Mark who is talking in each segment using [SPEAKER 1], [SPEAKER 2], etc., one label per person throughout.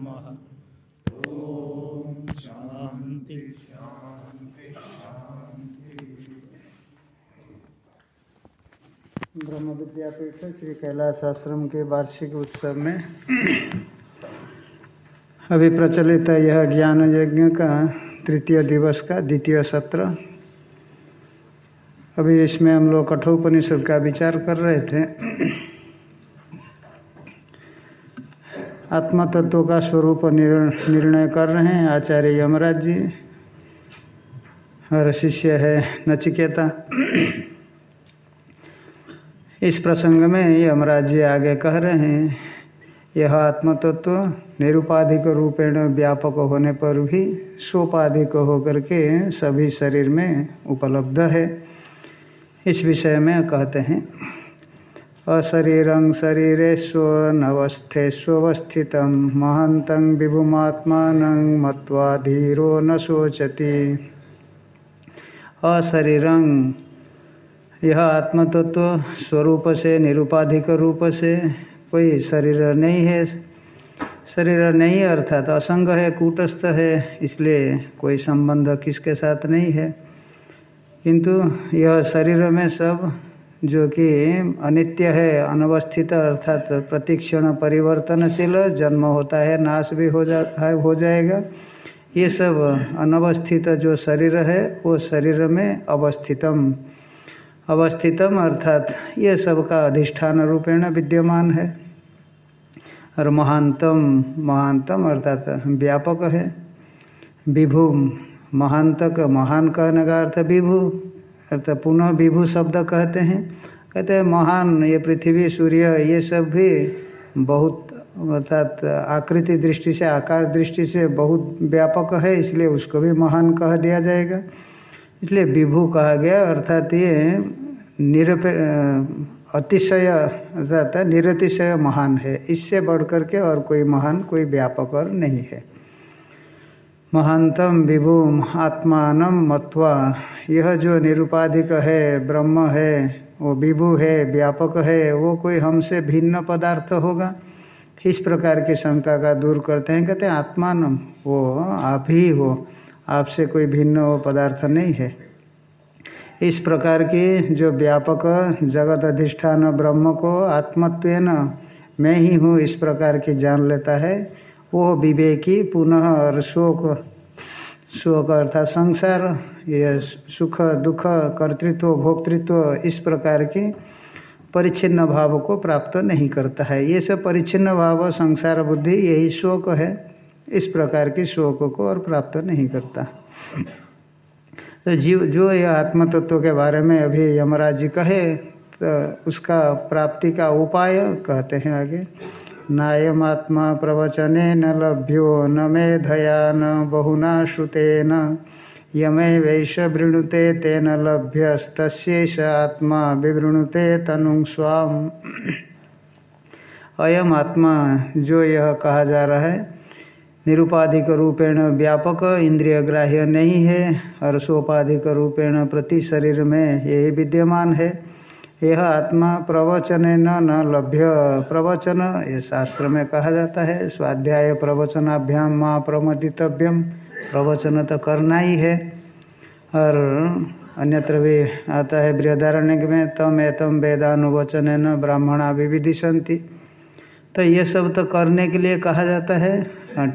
[SPEAKER 1] नमः। ओम शांति शांति ब्रह्म विद्यापीठ श्री कैलाश आश्रम के वार्षिक उत्सव में अभी प्रचलित है यह ज्ञान यज्ञ का तृतीय दिवस का द्वितीय सत्र। अभी इसमें हम लोग कठोपनिषद का विचार कर रहे थे। आत्मा तत्व का स्वरूप निर्णय कर रहे हैं आचार्य यमराज जी। और शिष्य है नचिकेता। इस प्रसंग में यमराज जी आगे कह रहे हैं, यह आत्मतत्व निरुपाधिक रूपेण व्यापक होने पर भी सोपाधिक होकर के सभी शरीर में उपलब्ध है। इस विषय में कहते हैं अशरीरं शरीरे स्वस्थे स्वस्थित महंत विभुमात्मान मत्वा धीरो न शोचति। अशरीरं यह आत्मतत्व स्वरूप से निरुपाधिक रूप से कोई शरीर नहीं है। शरीर नहीं अर्थात असंग है, कूटस्थ है, इसलिए कोई संबंध किसके साथ नहीं है। किंतु यह शरीर में सब जो कि अनित्य है, अनवस्थित अर्थात प्रतिक्षण परिवर्तनशील जन्म होता है, नाश भी हो जा, हो जाएगा। ये सब अनवस्थित जो शरीर है, वो शरीर में अवस्थितम। अवस्थितम अर्थात ये सब का अधिष्ठान रूपेण विद्यमान है। और महानतम महानतम अर्थात व्यापक है। विभु महानतक महान कहने का अर्थ विभु। अर्थात पुनः विभु शब्द कहते हैं। कहते हैं, महान, ये पृथ्वी, सूर्य, ये सब भी बहुत, अर्थात आकृति दृष्टि से, आकार दृष्टि से बहुत व्यापक है, इसलिए उसको भी महान कह दिया जाएगा। इसलिए विभु कहा गया, अर्थात ये निरपे, अतिशय, अर्थात निरतिशय महान है। इससे बढ़ कर के और कोई महान, कोई व्यापक और नहीं है। महानतम विभु आत्मान मत्वा। यह जो निरुपाधिक है, ब्रह्म है, वो विभु है, व्यापक है, वो कोई हमसे भिन्न पदार्थ होगा? इस प्रकार की शंका का दूर करते हैं, कहते हैं, आत्मान, वो आप ही हो, आपसे कोई भिन्न वो पदार्थ नहीं है। इस प्रकार की जो व्यापक जगत अधिष्ठान ब्रह्म को आत्मत्वेन मैं ही हूँ, इस प्रकार की जान लेता है। वो विवेकी, पुनः और शोक शोक अर्थात संसार, ये सुख, दुख, कर्तृत्व, भोक्तृत्व, इस प्रकार की परिच्छिन्न भाव को प्राप्त नहीं करता है। ये सब परिच्छिन्न भाव, संसार बुद्धि, यही शोक है। इस प्रकार की शोक को और प्राप्त नहीं करता। तो जीव, जो यह आत्मतत्व के बारे में अभी यमराज जी कहे तो उसका प्राप्ति का उपाय कहते हैं आगे। नायमात्मा प्रवचने न लभ्यो न मेधया न बहुना श्रुतेन। यमे वैश वृणुते तेन लभ्यस्तस्यैष आत्मा विवृणुते तनु स्वाम अयम आत्मा जो यह कहा जा रहा है, निरुपाधिक रूपेण व्यापक इंद्रिय ग्राह्य नहीं है, और सोपाधिक रूपेण प्रति शरीर में यही विद्यमान है। यह आत्मा प्रवचन न न लभ्य। प्रवचन, ये शास्त्र में कहा जाता है, स्वाध्याय प्रवचनाभ्याम माँ प्रमदितव्यम। प्रवचन तो करना ही है। और अन्यत्र भी आता है बृहदारण्य में, तम एतम वेदानुवचन न ब्राह्मणा विविधिशंति तो ये सब तो करने के लिए कहा जाता है,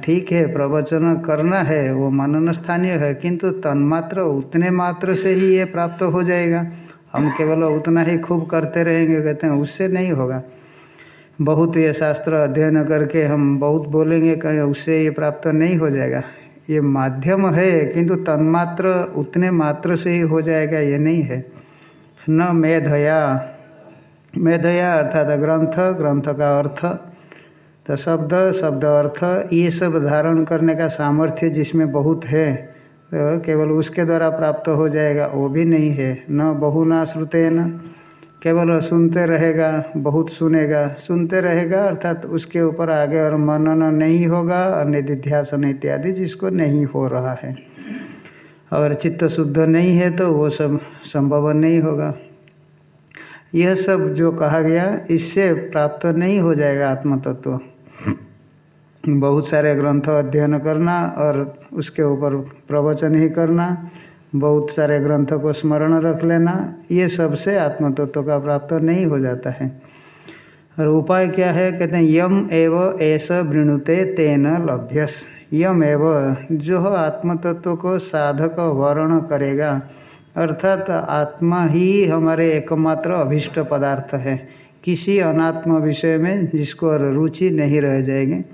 [SPEAKER 1] ठीक है, प्रवचन करना है, वो मनन स्थानीय है, किंतु तन्मात्र उतने मात्र से ही ये प्राप्त हो जाएगा। हम केवल उतना ही खूब करते रहेंगे, कहते हैं, उससे नहीं होगा। बहुत ये शास्त्र अध्ययन करके हम बहुत बोलेंगे, कहीं, उससे ये प्राप्त नहीं हो जाएगा। ये माध्यम है, किंतु तन्मात्र, उतने मात्र से ही हो जाएगा, ये नहीं है। न मेधया। मेधया अर्थात ग्रंथ ग्रंथ का अर्थ तो शब्द शब्द अर्थ, ये सब धारण करने का सामर्थ्य जिसमें बहुत है। तो केवल उसके द्वारा प्राप्त हो जाएगा, वो भी नहीं है। न बहुना श्रुते न केवल सुनते रहेगा, बहुत सुनेगा। सुनते रहेगा, अर्थात उसके ऊपर आगे और मनन नहीं होगा, और निधिध्यासन इत्यादि जिसको नहीं हो रहा है। अगर चित्त शुद्ध नहीं है तो वो सब संभव नहीं होगा। यह सब जो कहा गया, इससे प्राप्त नहीं हो जाएगा आत्मतत्व। बहुत सारे ग्रंथ अध्ययन करना और उसके ऊपर प्रवचन ही करना, बहुत सारे ग्रंथ को स्मरण रख लेना, ये सबसे आत्मतत्व का प्राप्त नहीं हो जाता है। और उपाय क्या है? कहते हैं, यम एव ऐसा वृणुते तेन लभ्यस। यम एव, जो आत्मतत्व को साधक वर्ण करेगा, अर्थात आत्मा ही हमारे एकमात्र अभिष्ट पदार्थ है। किसी अनात्म विषय में जिसको रुचि नहीं रह जाएगी।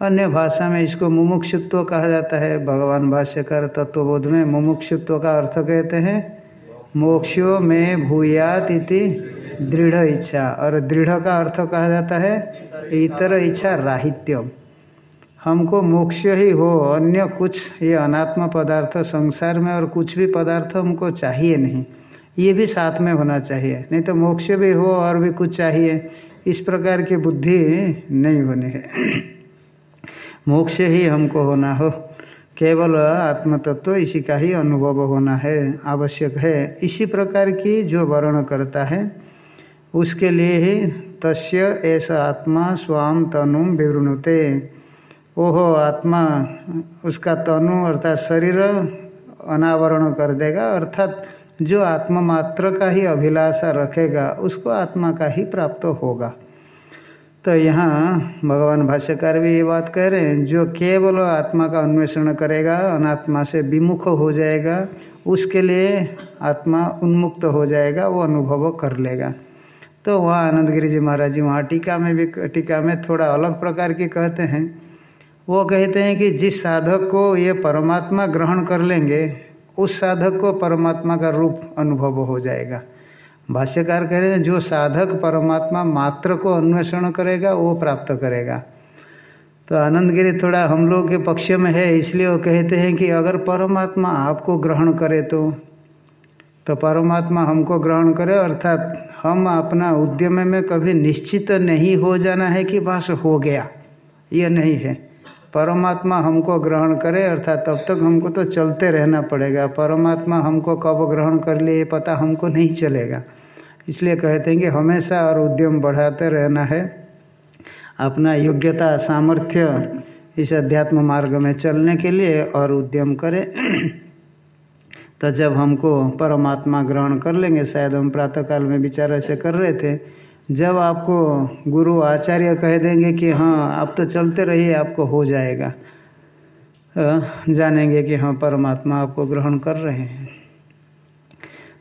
[SPEAKER 1] अन्य भाषा में इसको मुमुक्षुत्व कहा जाता है। भगवान भाष्यकर तत्वबोध में मुमुक्षुत्व का अर्थ कहते हैं, मोक्षो में भूयात इति दृढ़ इच्छा। और दृढ़ का अर्थ कहा जाता है, इतर इच्छा राहित्यम। हमको मोक्ष ही हो, अन्य कुछ ये अनात्म पदार्थ संसार में और कुछ भी पदार्थ हमको चाहिए नहीं। ये भी साथ में होना चाहिए, नहीं तो मोक्ष भी हो और भी कुछ चाहिए। इस प्रकार की बुद्धि नहीं होनी है। मोक्ष ही हमको होना हो। केवल आत्मतत्व इसी का ही अनुभव होना है, आवश्यक है। इसी प्रकार की जो वर्ण करता है, उसके लिए ही तस्य ऐसा आत्मा स्वाम तनु विवृणुते। ओहो आत्मा, उसका तनु अर्थात शरीर अनावरण कर देगा, अर्थात जो आत्मा मात्र का ही अभिलाषा रखेगा, उसको आत्मा का ही प्राप्त होगा। तो यहाँ भगवान भाष्यकार भी ये बात कह रहे हैं, जो केवल आत्मा का अन्वेषण करेगा, अनात्मा से विमुख हो जाएगा, उसके लिए आत्मा उन्मुक्त हो जाएगा, वो अनुभव कर लेगा। तो वहाँ आनंदगिरी जी महाराज जी वहाँ टीका में भी, टीका में थोड़ा अलग प्रकार की कहते हैं। वो कहते हैं कि जिस साधक को ये परमात्मा ग्रहण कर लेंगे, उस साधक को परमात्मा का रूप अनुभव हो जाएगा। भाष्यकार कह रहे हैं, जो साधक परमात्मा मात्र को अन्वेषण करेगा, वो प्राप्त करेगा। तो आनंद गिरी थोड़ा हम लोग के पक्ष में है, इसलिए वो कहते हैं कि अगर परमात्मा आपको ग्रहण करे तो तो परमात्मा हमको ग्रहण करे, अर्थात हम अपना उद्यम में कभी निश्चित नहीं हो जाना है कि बस हो गया। ये नहीं है। परमात्मा हमको ग्रहण करे, अर्थात तब तक हमको तो चलते रहना पड़ेगा। परमात्मा हमको कब ग्रहण कर लिए पता हमको नहीं चलेगा। इसलिए कहते हैं कि हमेशा और उद्यम बढ़ाते रहना है। अपना योग्यता, सामर्थ्य इस अध्यात्म मार्ग में चलने के लिए और उद्यम करें। तो जब हमको परमात्मा ग्रहण कर लेंगे, शायद हम प्रातःकाल में विचार ऐसे कर रहे थे, जब आपको गुरु आचार्य कह देंगे कि हाँ आप तो चलते रहिए, आपको हो जाएगा। जानेंगे कि हाँ परमात्मा आपको ग्रहण कर रहे हैं।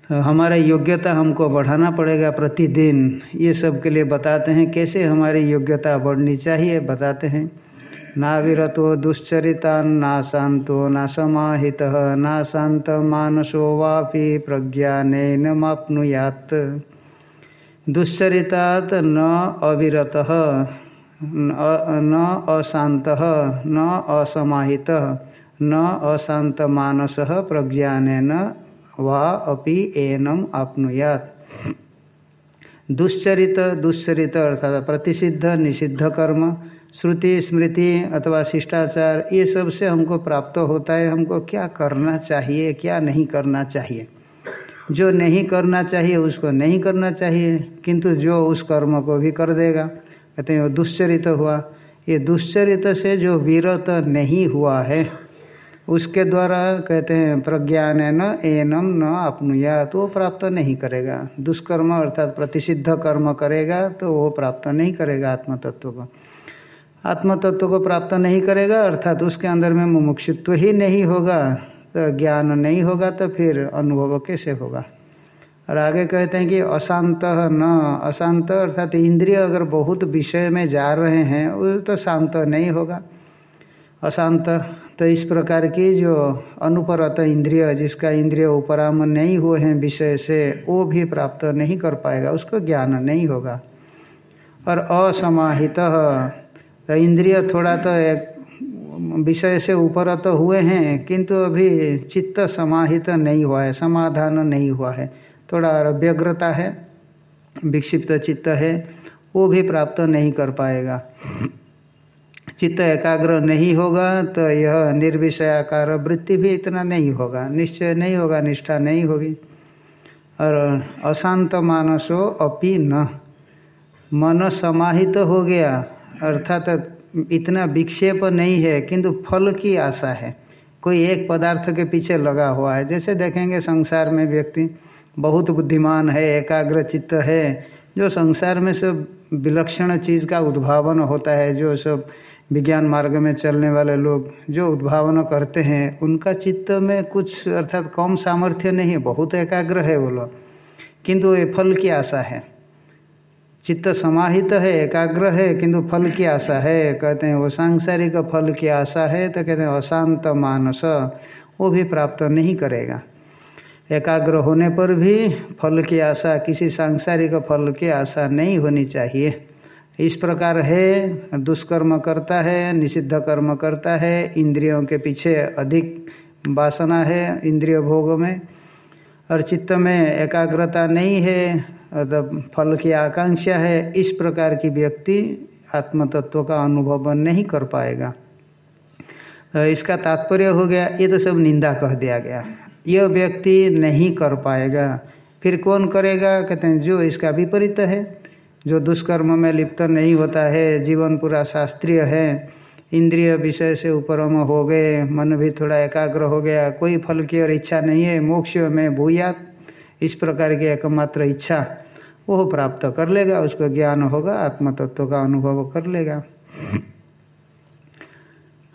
[SPEAKER 1] हमारा योग्यता हमको बढ़ाना पड़ेगा प्रतिदिन। ये सब के लिए बताते हैं, कैसे हमारी योग्यता बढ़नी चाहिए, बताते हैं। ना विरतो दुश्चरिता, ना शांतो, ना समाहित, ना शांत मानसो वापि प्रज्ञान मापनुयात। दुश्चरितात न अविरत, न अशांत न असमाहित, न अशांत मानस प्रज्ञान वा अपि एनम आपनुयात। दुश्चरित दुश्चरित अर्थात प्रतिषिद्ध, निषिद्ध कर्म, श्रुति, स्मृति अथवा शिष्टाचार, ये सबसे हमको प्राप्त होता है, हमको क्या करना चाहिए, क्या नहीं करना चाहिए? जो नहीं करना चाहिए, उसको नहीं करना चाहिए, किंतु जो उस कर्म को भी कर देगा। कहते हैं, वो दुश्चरित हुआ। ये दुश्चरित से जो विरत नहीं हुआ है उसके द्वारा कहते हैं प्रज्ञान न एनम न अपनुया तो वो प्राप्त नहीं करेगा। दुष्कर्म अर्थात प्रतिषिद्ध कर्म करेगा तो वो प्राप्त नहीं करेगा आत्मतत्व को। आत्मतत्व को प्राप्त नहीं करेगा, अर्थात उसके अंदर में मुमुक्षुत्व ही नहीं होगा तो ज्ञान नहीं होगा तो फिर अनुभव कैसे होगा? और आगे कहते हैं कि अशांत न, अशांत अर्थात इंद्रिय अगर बहुत विषय में जा रहे हैं, वो तो शांत नहीं होगा। अशांत तो इस प्रकार की जो अनुपरत इंद्रिय, जिसका इंद्रिय उपराम नहीं हुए हैं विषय से, वो भी प्राप्त नहीं कर पाएगा, उसको ज्ञान नहीं होगा। और असमाहित तो इंद्रिय थोड़ा तो एक विषय से उपरत हुए हैं, किंतु अभी चित्त समाहित नहीं हुआ है, समाधान नहीं हुआ है। थोड़ा व्यग्रता है, विक्षिप्त चित्त है, वो भी प्राप्त नहीं कर पाएगा। चित्त एकाग्र नहीं होगा तो यह निर्विषयाकार वृत्ति भी इतना नहीं होगा। निश्चय नहीं होगा, निष्ठा नहीं होगी। और अशांत मानसो अपि न। मन समाहित तो हो गया, अर्थात इतना विक्षेप नहीं है, किंतु फल की आशा है। कोई एक पदार्थ के पीछे लगा हुआ है। जैसे देखेंगे संसार में व्यक्ति बहुत बुद्धिमान है, एकाग्र चित्त है, जो संसार में सब विलक्षण चीज़ का उद्भावन होता है, जो सब विज्ञान मार्ग में चलने वाले लोग जो उद्भावन करते हैं, उनका चित्त में कुछ, अर्थात कम सामर्थ्य नहीं, बहुत एकाग्र है वो लोग। किंतु ये फल की आशा है। चित्त समाहित है, एकाग्र है, किंतु फल की आशा है। कहते हैं, वो सांसारिक फल की आशा है तो कहते हैं, अशांत मानस, वो भी प्राप्त नहीं करेगा। एकाग्र होने पर भी फल की आशा, किसी सांसारिक फल की आशा नहीं होनी चाहिए। इस प्रकार है, दुष्कर्म करता है, निषिद्ध कर्म करता है, इंद्रियों के पीछे अधिक वासना है, इंद्रिय भोग में। और चित्त में एकाग्रता नहीं है, अतः फल की आकांक्षा है, इस प्रकार की व्यक्ति आत्मतत्व का अनुभव नहीं कर पाएगा। तो इसका तात्पर्य हो गया, ये तो सब निंदा कह दिया गया। यह व्यक्ति नहीं कर पाएगा, फिर कौन करेगा? कहते हैं, जो इसका विपरीत है। जो दुष्कर्म में लिप्त नहीं होता है, जीवन पूरा शास्त्रीय है। इंद्रिय विषय से उपरम हो गए, मन भी थोड़ा एकाग्र हो गया, कोई फल की और इच्छा नहीं है, मोक्ष में भूयात, इस प्रकार की एकमात्र इच्छा वो प्राप्त कर लेगा, उसको ज्ञान होगा आत्म तत्व का अनुभव कर लेगा।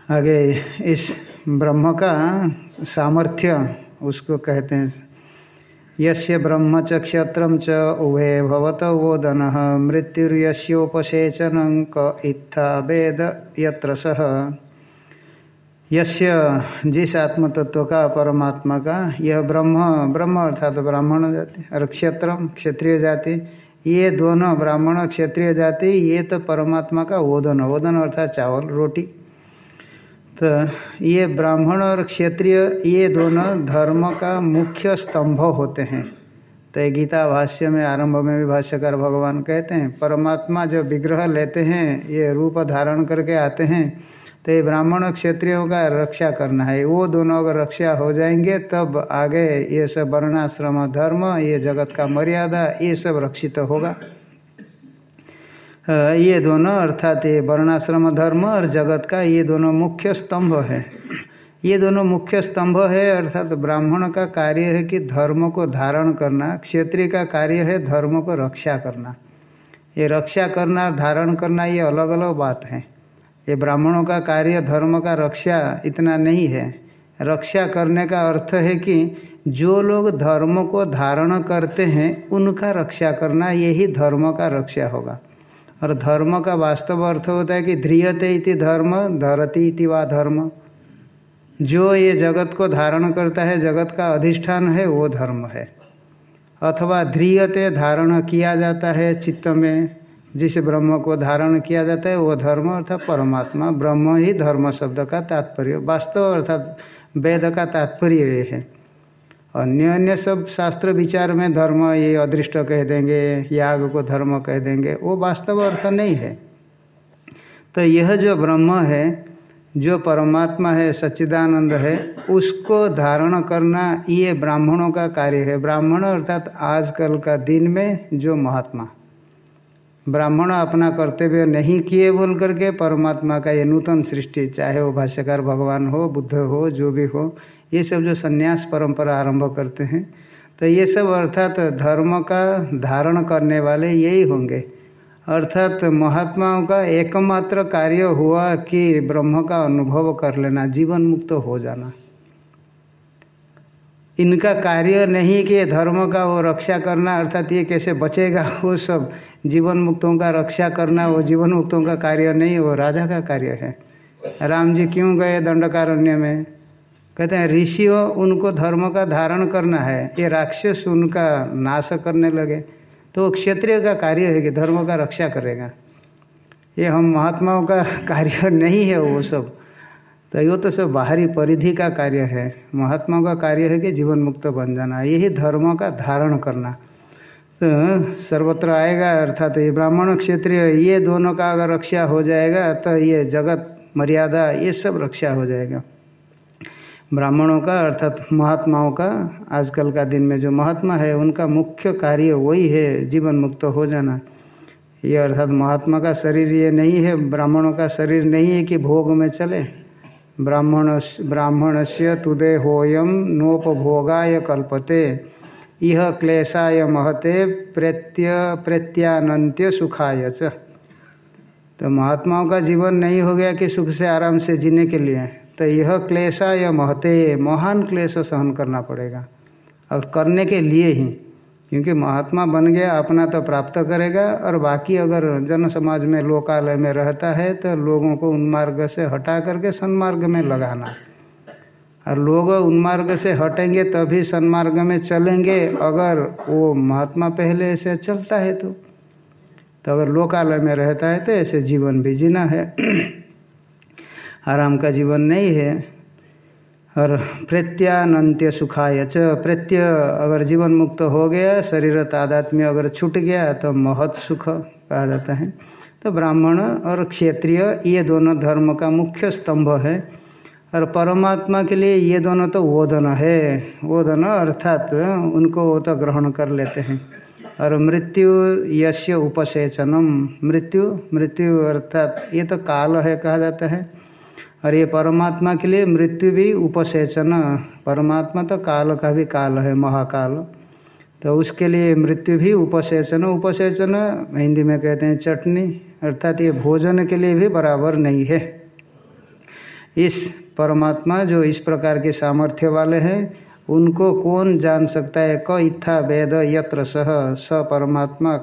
[SPEAKER 1] आगे इस ब्रह्म का सामर्थ्य उसको कहते हैं। यस्य ब्रह्म च उभे भवत वोदन, मृत्युर्यस्योपसेचन क इत्था वेद यत्र सह यस्य जिस आत्म तत्व का परमात्मा का यह ब्रह्म ब्रह्म अर्थात ब्राह्मण जाति और क्षेत्र, क्षत्रिय जाति, ये दोनों ब्राह्मण, क्षेत्रीय जाति, ये तो परमात्मा का वोदन वोदन अर्थात चावल, रोटी। तो ये ब्राह्मण और क्षेत्रीय, ये दोनों धर्म का मुख्य स्तंभ होते हैं। तो गीता भाष्य में, आरंभ में भी भाष्यकार भगवान कहते हैं, परमात्मा जो विग्रह लेते हैं, ये रूप धारण करके आते हैं तो ये ब्राह्मण और क्षेत्रियों का रक्षा करना है। वो दोनों अगर रक्षा हो जाएँगे, तब आगे ये सब वर्णाश्रम, धर्म, ये जगत का मर्यादा, ये सब रक्षित होगा। ये दोनों अर्थात ये वर्णाश्रम धर्म और जगत का ये दोनों मुख्य स्तंभ है। ये दोनों मुख्य स्तंभ है अर्थात ब्राह्मण का कार्य है कि धर्म को धारण करना क्षेत्रीय का कार्य है धर्म को रक्षा करना। ये रक्षा करना, धारण करना, ये अलग अलग बात है। ये ब्राह्मणों का कार्य, धर्म का रक्षा इतना नहीं है। रक्षा करने का अर्थ है कि जो लोग धर्म को धारण करते हैं, उनका रक्षा करना, यही धर्म का रक्षा होगा। और धर्म का वास्तव अर्थ होता है कि ध्रियते इति धर्म, धरती इति वा धर्म। जो ये जगत को धारण करता है, जगत का अधिष्ठान है, वो धर्म है। अथवा ध्रियते धारण किया जाता है चित्त में, जिस ब्रह्म को धारण किया जाता है, वो धर्म अर्थात परमात्मा। ब्रह्म ही धर्म शब्द का तात्पर्य, वास्तव अर्थात वेद का तात्पर्य है। अन्य अन्य सब शास्त्र विचार में धर्म ये अदृष्ट कह देंगे, याग को धर्म कह देंगे, वो वास्तव अर्थ नहीं है। तो यह जो ब्रह्म है, जो परमात्मा है, सच्चिदानंद है, उसको धारण करना ये ब्राह्मणों का कार्य है। ब्राह्मण अर्थात आजकल का दिन में जो महात्मा। ब्राह्मण अपना कर्तव्य नहीं किए बोल करके परमात्मा का ये नूतन सृष्टि, चाहे वो भाष्यकार, भगवान हो, बुद्ध हो, जो भी हो ये सब जो सन्यास परंपरा आरंभ करते हैं तो ये सब अर्थात धर्म का धारण करने वाले यही होंगे। अर्थात महात्माओं का एकमात्र कार्य हुआ कि ब्रह्म का अनुभव कर लेना, जीवन मुक्त हो जाना। इनका कार्य नहीं कि धर्म का वो रक्षा करना, अर्थात ये कैसे बचेगा, वो सब जीवन मुक्तों का रक्षा करना, वो जीवन मुक्तों का कार्य नहीं, वो राजा का कार्य है। राम जी क्यों गए दंडकारण्य में? कहते हैं, ऋषियों उनको धर्म का धारण करना है। ये राक्षस उनका नाश करने लगे। तो क्षत्रिय का कार्य है कि धर्म का रक्षा करेगा। ये हम महात्माओं का कार्य नहीं है वो सब। तो ये तो सब बाहरी परिधि का कार्य है। महात्माओं का कार्य है कि जीवन मुक्त बन जाना। यही धर्म का धारण करना। तो सर्वत्र आएगा, अर्थात ये ब्राह्मण क्षेत्रीय, ये दोनों का अगर रक्षा हो जाएगा तो ये जगत मर्यादा, ये सब रक्षा हो जाएगा। ब्राह्मणों का अर्थात महात्माओं का आजकल का दिन में जो महात्मा है, उनका मुख्य कार्य वही है, जीवन मुक्त हो जाना। ये अर्थात महात्मा का शरीर ये नहीं है, ब्राह्मणों का शरीर नहीं है कि भोग में चले। ब्राह्मण ब्राह्मण से तुदे होयम नोपभोगाय कल्पते। यह क्लेशाय महते, प्रत्य प्रत्यानंत्य सुखाय च। तो महात्माओं का जीवन नहीं हो गया कि सुख से आराम से जीने के लिए। तो यह क्लेशा यह महते महान क्लेश सहन करना पड़ेगा। और करने के लिए ही, क्योंकि महात्मा बन गया, अपना तो प्राप्त करेगा, और बाकी अगर जन समाज में, लोकालय में रहता है तो लोगों को उन्मार्ग से हटा करके सन्मार्ग में लगाना। और लोग उन्मार्ग से हटेंगे, तभी सन्मार्ग में चलेंगे। अगर वो महात्मा पहले ऐसे चलता है तो तो अगर लोकालय में रहता है तो ऐसे जीवन भी जीना है। आराम का जीवन नहीं है। और प्रत्यानंत्य सुखाय च, प्रत्य अगर जीवन मुक्त हो गया, शरीर तादात्म्य अगर छूट गया तो महत सुख कहा जाता है। तो ब्राह्मण और क्षेत्रीय, ये दोनों धर्म का मुख्य स्तंभ है। और परमात्मा के लिए ये दोनों तो वोदन है। वोदन अर्थात उनको वो तो ग्रहण कर लेते हैं। और मृत्यु यश उपसेचनम, मृत्यु मृत्यु अर्थात ये तो काल है कहा जाता है। और ये परमात्मा के लिए मृत्यु भी उपसेचन। परमात्मा तो काल का भी काल है, महाकाल। तो उसके लिए मृत्यु भी उपसेचन। उपसेचन हिंदी में कहते हैं चटनी, अर्थात ये भोजन के लिए भी बराबर नहीं है। इस परमात्मा जो इस प्रकार के सामर्थ्य वाले हैं, उनको कौन जान सकता है? क इत्था वेद यत्र सह स परमात्मा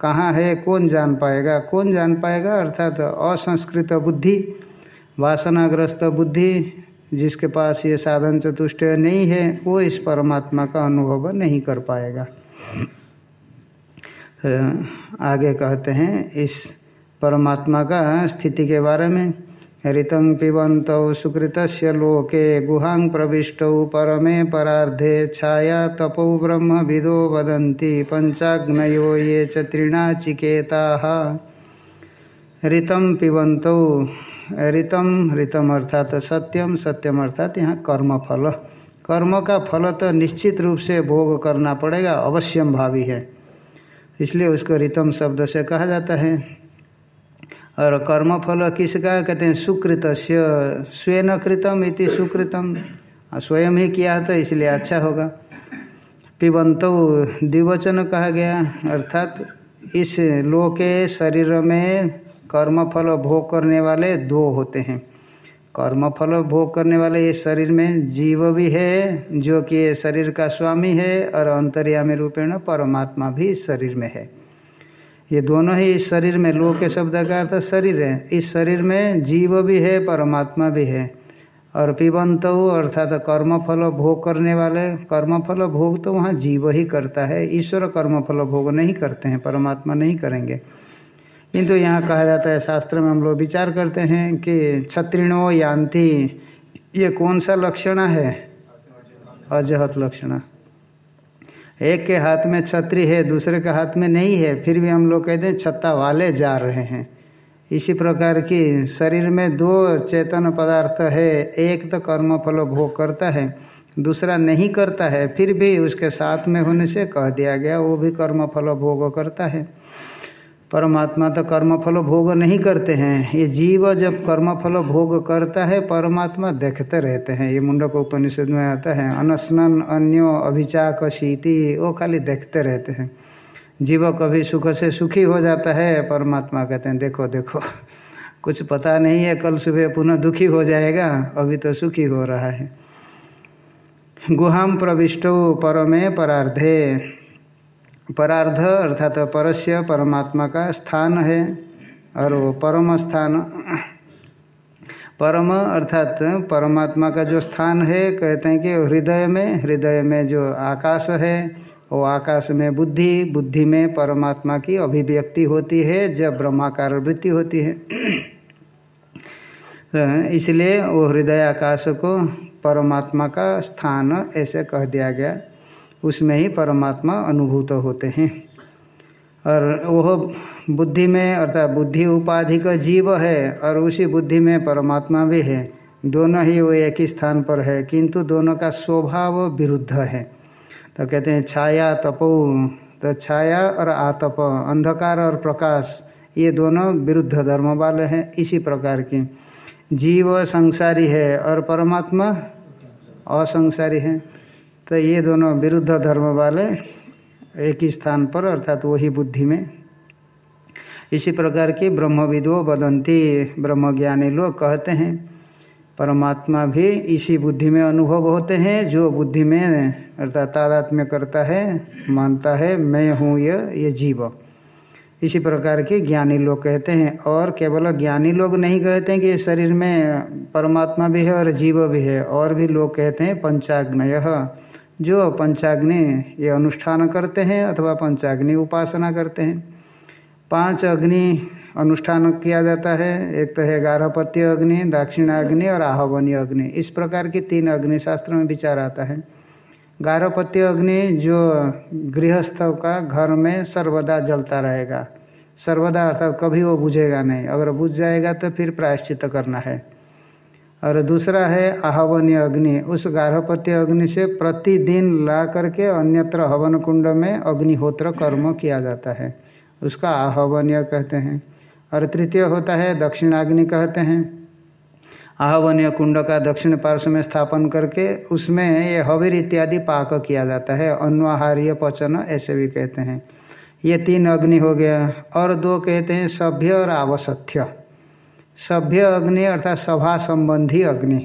[SPEAKER 1] कहाँ है? कौन जान पाएगा? कौन जान पाएगा? अर्थात असंस्कृत बुद्धि। वासनाग्रस्त बुद्धि, जिसके पास ये साधन चतुष्ट नहीं है, वो इस परमात्मा का अनुभव नहीं कर पाएगा। आगे कहते हैं, इस परमात्मा का स्थिति के बारे में, ऋतं पिबंत सुकृत लोके गुहां प्रविष्ट परमे परार्धे छाया तपौ ब्रह्म विदो वदन्ति पंचाग्नयो ये च तृणाचिकेता ऋतं पिबंत ऋतम ऋतम अर्थात सत्यम सत्यम अर्थात यहाँ कर्म फल कर्म का फल तो निश्चित रूप से भोग करना पड़ेगा, अवश्यम भावी है। इसलिए उसको ऋतम शब्द से कहा जाता है। और कर्म फल किसका? कहते हैं सुकृत स्वयं कृतम इति सुकृतम। स्वयं ही किया तो इसलिए अच्छा होगा। पिबंत द्विवचन कहा गया, अर्थात इस लोके शरीर में कर्म फल भोग करने वाले दो होते हैं। कर्मफल भोग करने वाले ये शरीर में जीव भी है, जो कि ये शरीर का स्वामी है, और अंतर्यामी रूपेण परमात्मा भी शरीर में है। ये दोनों ही इस शरीर में लोक के शब्द का अर्थ शरीर है। इस शरीर में जीव भी है, परमात्मा भी है। और पिबंत अर्थात कर्म फल भोग करने वाले कर्म फल भोग तो वहाँ जीव ही करता है। ईश्वर कर्म फल भोग नहीं करते हैं, परमात्मा नहीं करेंगे। किंतु यहाँ कहा जाता है, शास्त्र में हम लोग विचार करते हैं कि छत्रिणो यान्ति ये कौन सा लक्षण है? अजहत लक्षण। एक के हाथ में छत्री है, दूसरे के हाथ में नहीं है, फिर भी हम लोग कहते हैं छत्ता वाले जा रहे हैं। इसी प्रकार की शरीर में दो चेतन पदार्थ है, एक तो कर्म फल भोग करता है, दूसरा नहीं करता है, फिर भी उसके साथ में होने से कह दिया गया, वो भी कर्म फल भोग करता है। परमात्मा तो कर्मफल भोग नहीं करते हैं। ये जीव जब कर्मफल भोग करता है, परमात्मा देखते रहते हैं। ये मुंडक उपनिषद में आता है, अनस्नन अन्यो अभिचाक शीति वो खाली देखते रहते हैं। जीव कभी सुख से सुखी हो जाता है, परमात्मा कहते हैं, देखो देखो, कुछ पता नहीं है, कल सुबह पुनः दुखी हो जाएगा, अभी तो सुखी हो रहा है। गुहाम प्रविष्टो परमे परार्धे। परार्ध अर्थात परस्य परमात्मा का स्थान है और वो परम स्थान, परम अर्थात परमात्मा का जो स्थान है, कहते हैं कि हृदय में हृदय में जो आकाश है, वो आकाश में बुद्धि बुद्धि में परमात्मा की अभिव्यक्ति होती है, जब ब्रह्माकार वृत्ति होती है। तो इसलिए वो हृदय आकाश को परमात्मा का स्थान ऐसे कह दिया गया। उसमें ही परमात्मा अनुभूत होते हैं। और वह बुद्धि में अर्थात बुद्धि उपाधि का जीव है और उसी बुद्धि में परमात्मा भी है। दोनों ही वो एक ही स्थान पर है, किंतु दोनों का स्वभाव विरुद्ध है। तो कहते हैं, छाया, तपो तो छाया और आतप, अंधकार और प्रकाश, ये दोनों विरुद्ध धर्म वाले हैं, इसी प्रकार की। जीव संसारी है और परमात्मा असंसारी है। तो ये दोनों विरुद्ध धर्म वाले एक ही स्थान पर, अर्थात वही बुद्धि में। इसी प्रकार की ब्रह्मविदो बदंती ब्रह्मज्ञानी लोग कहते हैं, परमात्मा भी इसी बुद्धि में अनुभव होते हैं, जो बुद्धि में, अर्थात तादात्म्य करता है, मानता है, मैं हूँ ये ये जीव। इसी प्रकार के ज्ञानी लोग कहते हैं, और केवल ज्ञानी लोग नहीं कहते हैं कि शरीर में परमात्मा भी है और जीव भी है, और भी लोग कहते हैं, पंचाग्नय। जो पंचाग्नि ये अनुष्ठान करते हैं अथवा पंचाग्नि उपासना करते हैं। पाँच अग्नि अनुष्ठान किया जाता है। एक तो है गारहपत्य अग्नि, दाक्षिणाग्नि और आहवनीय अग्नि। इस प्रकार की तीन अग्नि शास्त्र में विचार आता है। गारहपत्य अग्नि जो गृहस्थ का घर में सर्वदा जलता रहेगा। सर्वदा अर्थात कभी वो बुझेगा नहीं। अगर बुझ जाएगा तो फिर प्रायश्चित करना है। और दूसरा है आहवनीय अग्नि। उस गार्हपत्य अग्नि से प्रतिदिन ला करके अन्यत्र हवन कुंड में अग्निहोत्र कर्म किया जाता है। उसका आहवनीय कहते हैं। और तृतीय होता है दक्षिणाग्नि कहते हैं। आहवनीय कुंड का दक्षिण पार्श्व में स्थापन करके उसमें ये हवीर इत्यादि पाक किया जाता है। अन्वाहार्य पचन ऐसे भी कहते हैं। ये तीन अग्नि हो गया। और दो कहते हैं सभ्य और आवसथ्य सभ्य अग्नि अर्थात सभा संबंधी अग्नि।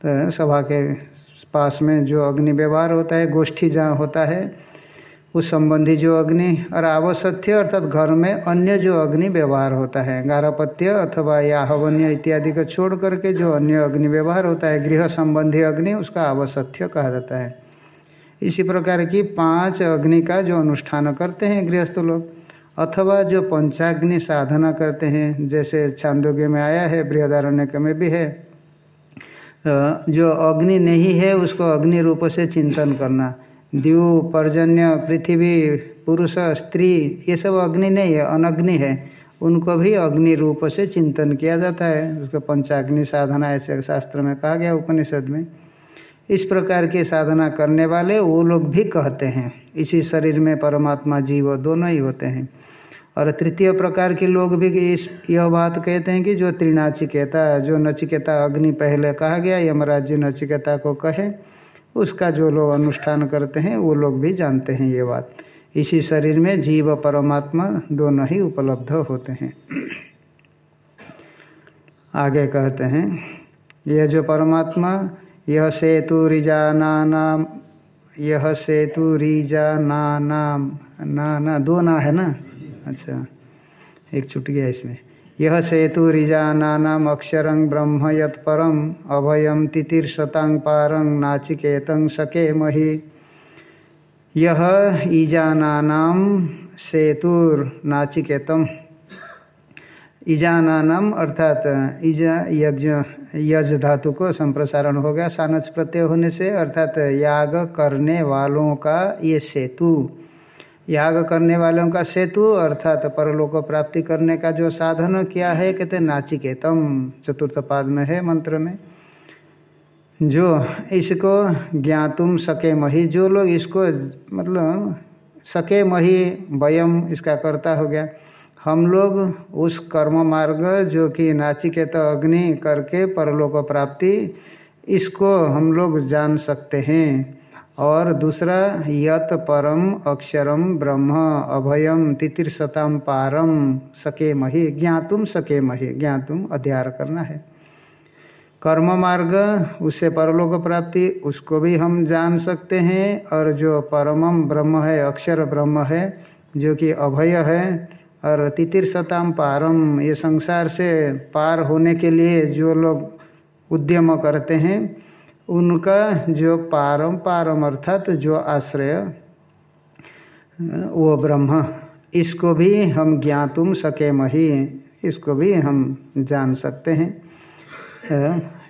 [SPEAKER 1] तो सभा के पास में जो अग्नि व्यवहार होता है, गोष्ठी जहाँ होता है, उस संबंधी जो अग्नि और आवश्यक्य अर्थात घर में अन्य जो अग्नि व्यवहार होता है गारापत्य अथवा या हवन्य इत्यादि को छोड़ करके जो अन्य अग्नि व्यवहार होता है, गृह संबंधी अग्नि, उसका आवश्यक्य कहा जाता है। इसी प्रकार की पाँच अग्नि का जो अनुष्ठान करते हैं गृहस्थ लोग अथवा जो पंचाग्नि साधना करते हैं, जैसे छांदोग्य में आया है बृहदारण्य में भी है जो अग्नि नहीं है, उसको अग्नि रूप से चिंतन करना। द्यू, पर्जन्य, पृथ्वी, पुरुष, स्त्री, ये सब अग्नि नहीं है, अनग्नि है। उनको भी अग्नि रूप से चिंतन किया जाता है। उसको पंचाग्नि साधना ऐसे शास्त्र में कहा गया उपनिषद में। इस प्रकार की साधना करने वाले वो लोग भी कहते हैं। इसी शरीर में परमात्मा, जीव दोनों ही होते हैं। और तृतीय प्रकार के लोग भी इस, यह बात कहते हैं कि जो त्रिनाचिकेता, जो नचिकेता अग्नि पहले कहा गया, यमराज्य नचिकेता को कहे, उसका जो लोग अनुष्ठान करते हैं, वो लोग भी जानते हैं ये बात। इसी शरीर में जीव, परमात्मा दोनों ही उपलब्ध होते हैं। आगे कहते हैं, यह जो परमात्मा, यह सेतु रिजाना नाम यह सेतु रिजा ना नाम ना ना दो ना है ना? अच्छा एक छुट गया इसमें। यह सेतु नाम अक्षर ब्रह्म यत्परम अभयम तितिर्शतांग पारंग नाचिकेतं सके मही। यह ईजानानाम सेतुर नाचिकेतम। ईजानानम अर्थात ईजा यज्ञ, यज धातु को संप्रसारण हो गया, सानच प्रत्यय होने से, अर्थात याग करने वालों का ये सेतु। याग करने वालों का सेतु, अर्थात परलोक प्राप्ति करने का जो साधन क्या है, कहते नाचिकेतम, चतुर्थ पाद में है मंत्र में। जो इसको ज्ञातुम सके मही, जो लोग इसको मतलब सके मही वयम इसका कर्ता हो गया। हम लोग उस कर्म मार्ग जो कि नाचिकेत अग्नि करके परलोक प्राप्ति, इसको हम लोग जान सकते हैं। और दूसरा, यत परम अक्षरम ब्रह्म अभयम तितिर्शताम पारम, सके मही ज्ञातुम सके मही ज्ञातुम अध्यार करना है। कर्म मार्ग उससे परलोक प्राप्ति, उसको भी हम जान सकते हैं। और जो परमम ब्रह्म है, अक्षर ब्रह्म है, जो कि अभय है, और तितिर्शताम पारम, ये संसार से पार होने के लिए जो लोग उद्यम करते हैं उनका जो पारम पारम अर्थात जो आश्रय, वो ब्रह्म। इसको भी हम ज्ञातुम सके मही, इसको भी हम जान सकते हैं।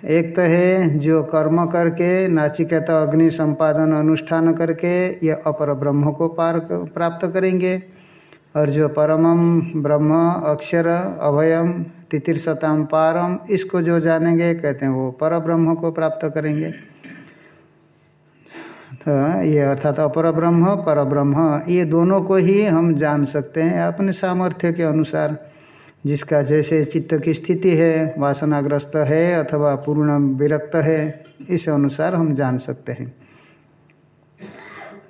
[SPEAKER 1] एक तो है जो कर्म करके, नाचिकेता अग्नि संपादन अनुष्ठान करके, ये अपर ब्रह्म को पार प्राप्त करेंगे। और जो परमम ब्रह्म अक्षर अभयम तितिर्शताम पारम इसको जो जानेंगे, कहते हैं वो पर ब्रह्म को प्राप्त करेंगे। तो ये अर्थात अपर ब्रह्म पर ब्रह्म ये दोनों को ही हम जान सकते हैं अपने सामर्थ्य के अनुसार, जिसका जैसे चित्त की स्थिति है, वासनाग्रस्त है, अथवा पूर्ण विरक्त है, इस अनुसार हम जान सकते हैं।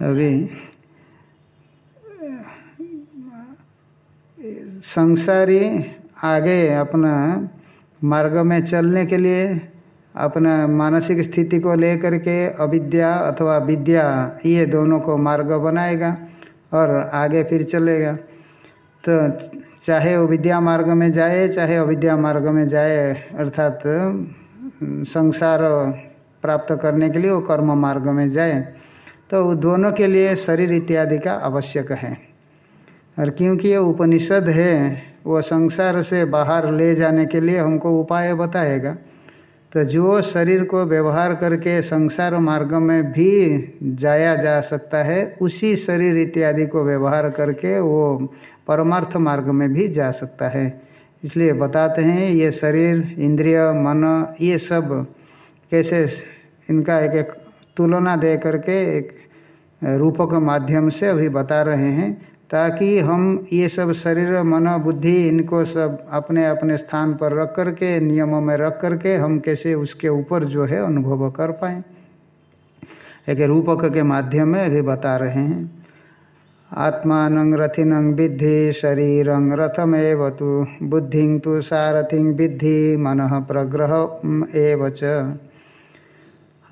[SPEAKER 1] अभी, संसारी आगे अपना मार्ग में चलने के लिए अपना मानसिक स्थिति को लेकर के अविद्या अथवा विद्या, ये दोनों को मार्ग बनाएगा और आगे फिर चलेगा। तो चाहे वो विद्या मार्ग में जाए, चाहे अविद्या मार्ग में जाए, अर्थात, संसार प्राप्त करने के लिए वो कर्म मार्ग में जाए तो दोनों के लिए शरीर इत्यादि का आवश्यक है। और क्योंकि ये उपनिषद है वो संसार से बाहर ले जाने के लिए हमको उपाय बताएगा। तो जो शरीर को व्यवहार करके संसार मार्ग में भी जाया जा सकता है, उसी शरीर इत्यादि को व्यवहार करके वो परमार्थ मार्ग में भी जा सकता है। इसलिए बताते हैं, ये शरीर, इंद्रिय, मन, ये सब कैसे इनका एक एक तुलना दे करके एक रूपक माध्यम से अभी बता रहे हैं। ताकि हम ये सब शरीर, मन, बुद्धि, इनको सब अपने अपने स्थान पर रख करके, नियमों में रख करके हम कैसे उसके ऊपर जो है अनुभव कर पाए। एक रूपक के माध्यम में अभी बता रहे हैं। आत्मान रथिन विद्धि शरीर रथमेव तो बुद्धि तो सारथि विद्धि मन प्रग्रह एवच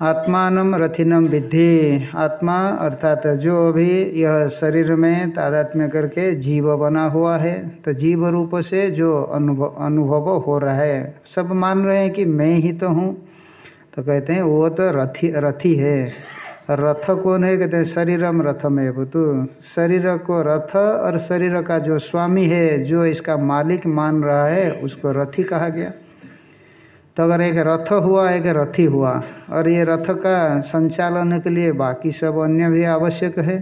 [SPEAKER 1] आत्मान रथिनम विद्धि। आत्मा अर्थात जो भी यह शरीर में तादात्म्य करके जीव बना हुआ है तो जीव रूप से जो अनुभव अनुभव हो रहा है, सब मान रहे हैं कि मैं ही तो हूँ। तो कहते हैं, वो तो रथी रथी है। रथ कौन है? कहते हैं, शरीरम रथम रथमेव तो। शरीर को रथ और शरीर का जो स्वामी है, जो इसका मालिक मान रहा है, उसको रथी कहा गया। तो अगर एक रथ हुआ, एक रथी हुआ, और ये रथ का संचालन के लिए बाकी सब अन्य भी आवश्यक है।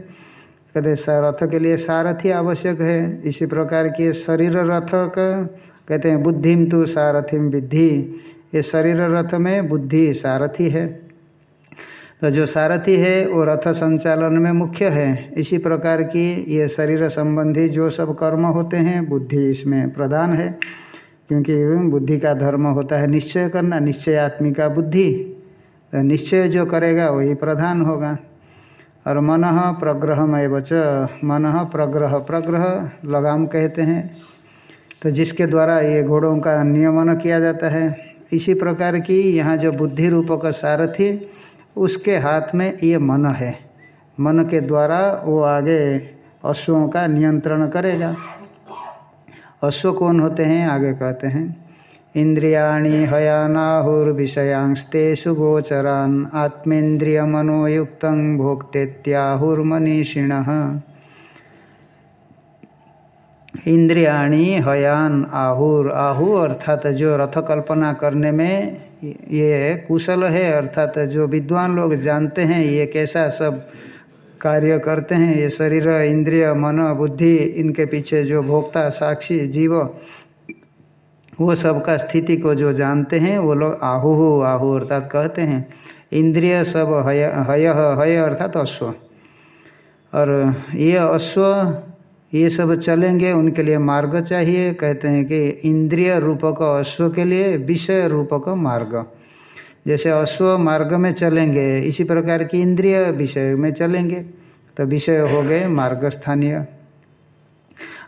[SPEAKER 1] कहते रथ के लिए सारथी आवश्यक है। इसी प्रकार की शरीर रथ का, कहते हैं, बुद्धिम तो सारथिम विद्धि। ये शरीर रथ में बुद्धि सारथी है। तो जो सारथी है, वो रथ संचालन में मुख्य है। इसी प्रकार की ये शरीर संबंधी जो सब कर्म होते हैं, बुद्धि इसमें प्रधान है। क्योंकि बुद्धि का धर्म होता है निश्चय करना, निश्चय आत्मिका बुद्धि। तो निश्चय जो करेगा वही प्रधान होगा। और मन प्रग्रहमय बच मन प्रग्रह प्रग्रह लगाम कहते हैं। तो जिसके द्वारा ये घोड़ों का नियमन किया जाता है, इसी प्रकार की यहाँ जो बुद्धि रूपक सारथी, उसके हाथ में ये मन है। मन के द्वारा वो आगे अश्वों का नियंत्रण करेगा। अश्व कौन होते हैं, आगे कहते हैं। इंद्रियाणी हयानाहुर्विषयांस्तेषु गोचरान आत्मेन्द्रिय मनोयुक्त भोक्तेत्याहुर्मनीषिण। इंद्रियाणी हयान आहुर, आहु अर्थात जो रथ कल्पना करने में ये कुशल है, अर्थात जो विद्वान लोग जानते हैं, ये कैसा सब कार्य करते हैं, ये शरीर, इंद्रिय, मन, बुद्धि, इनके पीछे जो भोक्ता, साक्षी, जीव, वो सबका स्थिति को जो जानते हैं, वो लोग आहु आहु अर्थात कहते हैं। इंद्रिय सब हय हय हय अर्थात अश्व। और ये अश्व, ये सब चलेंगे, उनके लिए मार्ग चाहिए। कहते हैं कि इंद्रिय रूपक अश्व के लिए विषय रूपक मार्ग। जैसे अश्व मार्ग में चलेंगे, इसी प्रकार की इंद्रिय विषय में चलेंगे तो विषय हो गए मार्ग स्थानीय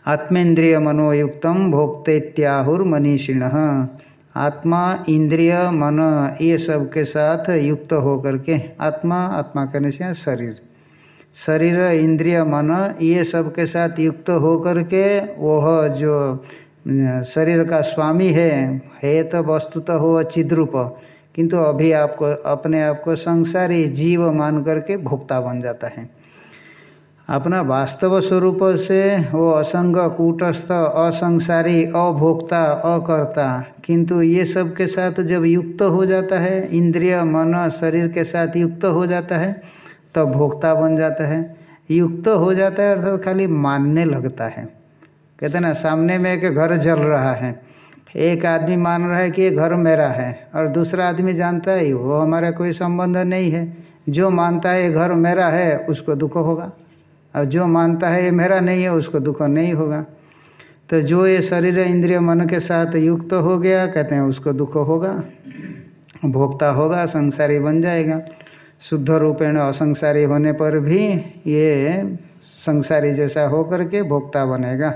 [SPEAKER 1] आत्मेन्द्रिय मनोयुक्त भोक्तेत्याहुर मनीषिण आत्मा, इंद्रिय, मन, ये सब के साथ युक्त होकर के आत्मा आत्मा करने से शरीर। शरीर, इंद्रिय, मन, ये सब के साथ युक्त होकर के वह जो शरीर का स्वामी है है तो वस्तुतः हो चिद्रूप किंतु अभी आपको, अपने आप को संसारी जीव मान करके भोक्ता बन जाता है। अपना वास्तव स्वरूप से वो असंग, कूटस्थ, असंसारी, अभोक्ता, अकर्ता, किंतु ये सब के साथ जब युक्त हो जाता है, इंद्रिय, मन, शरीर के साथ युक्त हो जाता है, तब तो भोक्ता बन जाता है। युक्त हो जाता है अर्थात खाली मानने लगता है। कहते ना, सामने में एक घर जल रहा है। एक आदमी मान रहा है कि ये घर मेरा है और दूसरा आदमी जानता है, वो हमारा कोई संबंध नहीं है। जो मानता है ये घर मेरा है, उसको दुख होगा। और जो मानता है ये मेरा नहीं है, उसको दुख नहीं होगा। तो जो ये शरीर इंद्रिय मन के साथ युक्त तो हो गया, कहते हैं उसको दुख होगा, भोक्ता होगा, संसारी बन जाएगा। शुद्ध रूपेण असंसारी होने पर भी ये संसारी जैसा होकर के भोक्ता बनेगा।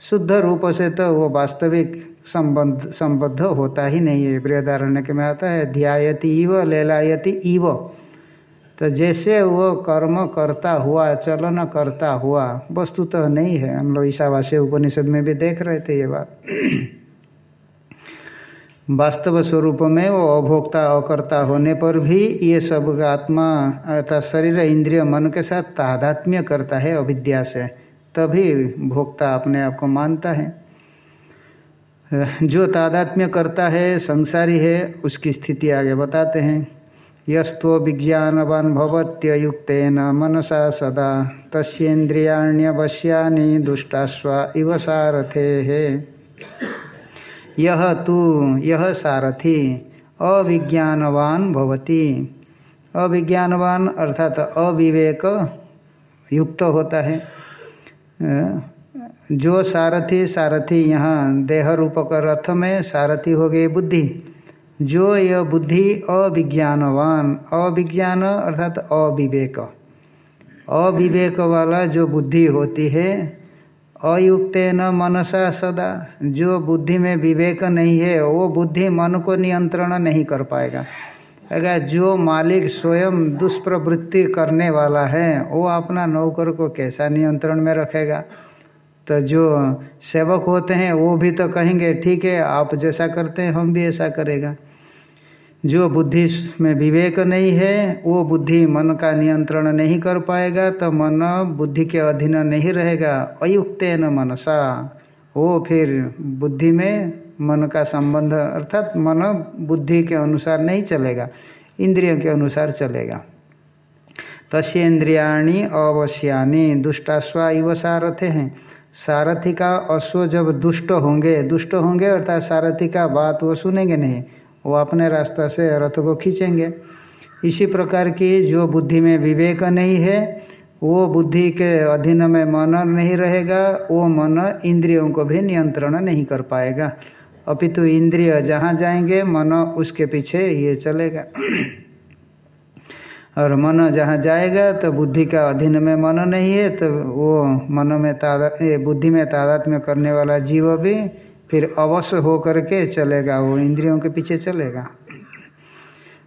[SPEAKER 1] शुद्ध रूप से तो वो वास्तविक संबंध, संबद्ध होता ही नहीं है। बृहदारण्य के में आता है, ध्यायति इव, लेलायति इव। तो जैसे वो कर्म करता हुआ, चलन करता हुआ, वस्तु तो नहीं है। हम लोग ईशावास्य उपनिषद में भी देख रहे थे ये बात। वास्तव स्वरूप में वो अभोक्ता, अकर्ता होने पर भी ये सब आत्मा, अर्थात शरीर, इंद्रिय, मन के साथ तादात्म्य करता है, अविद्या से। तभी भोक्ता अपने आप को मानता है। जो तादात्म्य करता है, संसारी है, उसकी स्थिति आगे बताते हैं। यस्तो विज्ञानवान भवत्युक्न मनसा सदा तस्ेन्द्रियाण्यवश्यानि दुष्टास्वा इव सारथे है। यह तू यह सारथी, अविज्ञानवान भवती। अविज्ञानवान अर्थात अविवेक युक्त होता है। जो सारथी सारथी यहाँ देह रूपक रथ में सारथी हो गई बुद्धि। जो यह बुद्धि अविज्ञानवान, अविज्ञान अर्थात अविवेक। अविवेक वाला जो बुद्धि होती है, अयुक्त न मनसा सदा। जो बुद्धि में विवेक नहीं है, वो बुद्धि मन को नियंत्रण नहीं कर पाएगा। अगर जो मालिक स्वयं दुष्प्रवृत्ति करने वाला है, वो अपना नौकर को कैसा नियंत्रण में रखेगा? तो जो सेवक होते हैं, वो भी तो कहेंगे, ठीक है, आप जैसा करते हैं, हम भी ऐसा करेगा। जो बुद्धि में विवेक नहीं है, वो बुद्धि मन का नियंत्रण नहीं कर पाएगा तो मन बुद्धि के अधीन नहीं रहेगा। अयुक्त न मनसा। वो फिर बुद्धि में मन का संबंध, अर्थात मन बुद्धि के अनुसार नहीं चलेगा, इंद्रियों के अनुसार चलेगा। तस्ेन्द्रियाणी अवश्यानी दुष्टाश्वा इव सारथे हैं। सारथी का अश्व जब दुष्ट होंगे दुष्ट होंगे, अर्थात सारथी का बात वो सुनेंगे नहीं, वो अपने रास्ता से रथ को खींचेंगे। इसी प्रकार की जो बुद्धि में विवेक नहीं है, वो बुद्धि के अधीन में मन नहीं रहेगा, वो मन इंद्रियों को भी नियंत्रण नहीं कर पाएगा। अपितु इंद्रिय जहाँ जाएँगे, मन उसके पीछे ये चलेगा। और मन जहाँ जाएगा तो बुद्धि का अधीन में मन नहीं है तो वो मन में तादा बुद्धि में तादात्म्य करने वाला जीव भी फिर अवश्य हो करके चलेगा, वो इंद्रियों के पीछे चलेगा।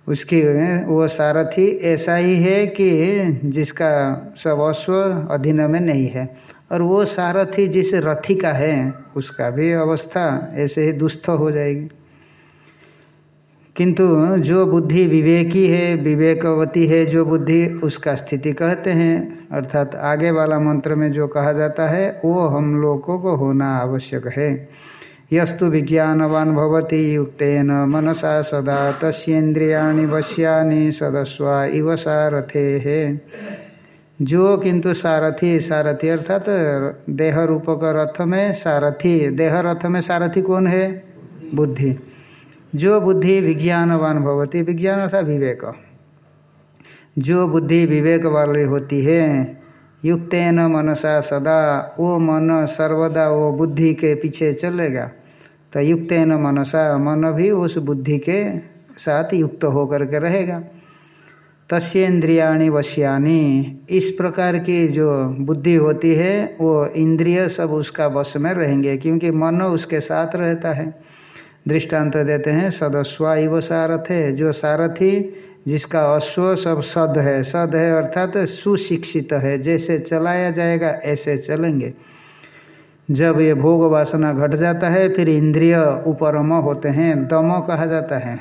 [SPEAKER 1] उसकी, वो सारथी ऐसा ही है कि जिसका स्वस्व अधीन में नहीं है। और वो सारथी जिस रथी का है, उसका भी अवस्था ऐसे ही दुस्थ हो जाएगी। किंतु जो बुद्धि विवेकी है, विवेकवती है, जो बुद्धि उसका स्थिति कहते हैं, अर्थात आगे वाला मंत्र में जो कहा जाता है, वो हम लोगों को होना आवश्यक है। यस्तु विज्ञानवान भवति युक्तेन, मनसा सदा तस्ेन्द्रियाणि वश्यानि सदस्वा इव सारथे है। जो किंतु सारथी सारथी अर्थात देह रूपक रथ में सारथी, देह रथ में सारथी कौन है? बुद्धि। जो बुद्धि विज्ञानवान भवती, विज्ञान अर्थात विवेक। जो बुद्धि विवेक वाली होती है, युक्तेन मनसा सदा वो मन सर्वदा वो बुद्धि के पीछे चलेगा। तो युक्तेन मनसा, मन भी उस बुद्धि के साथ युक्त होकर के रहेगा। तस्ेन्द्रियाणी वश्यानी, इस प्रकार की जो बुद्धि होती है, वो इंद्रिय सब उसका वश में रहेंगे, क्योंकि मन उसके साथ रहता है। दृष्टांत देते हैं, सदस्वा इव सारथ है जो सारथी, जिसका अश्व सब सद है। सद है अर्थात सुशिक्षित है, जैसे चलाया जाएगा, ऐसे चलेंगे। जब ये भोग वासना घट जाता है, फिर इंद्रिय उपरम होते हैं, दम कहा जाता है।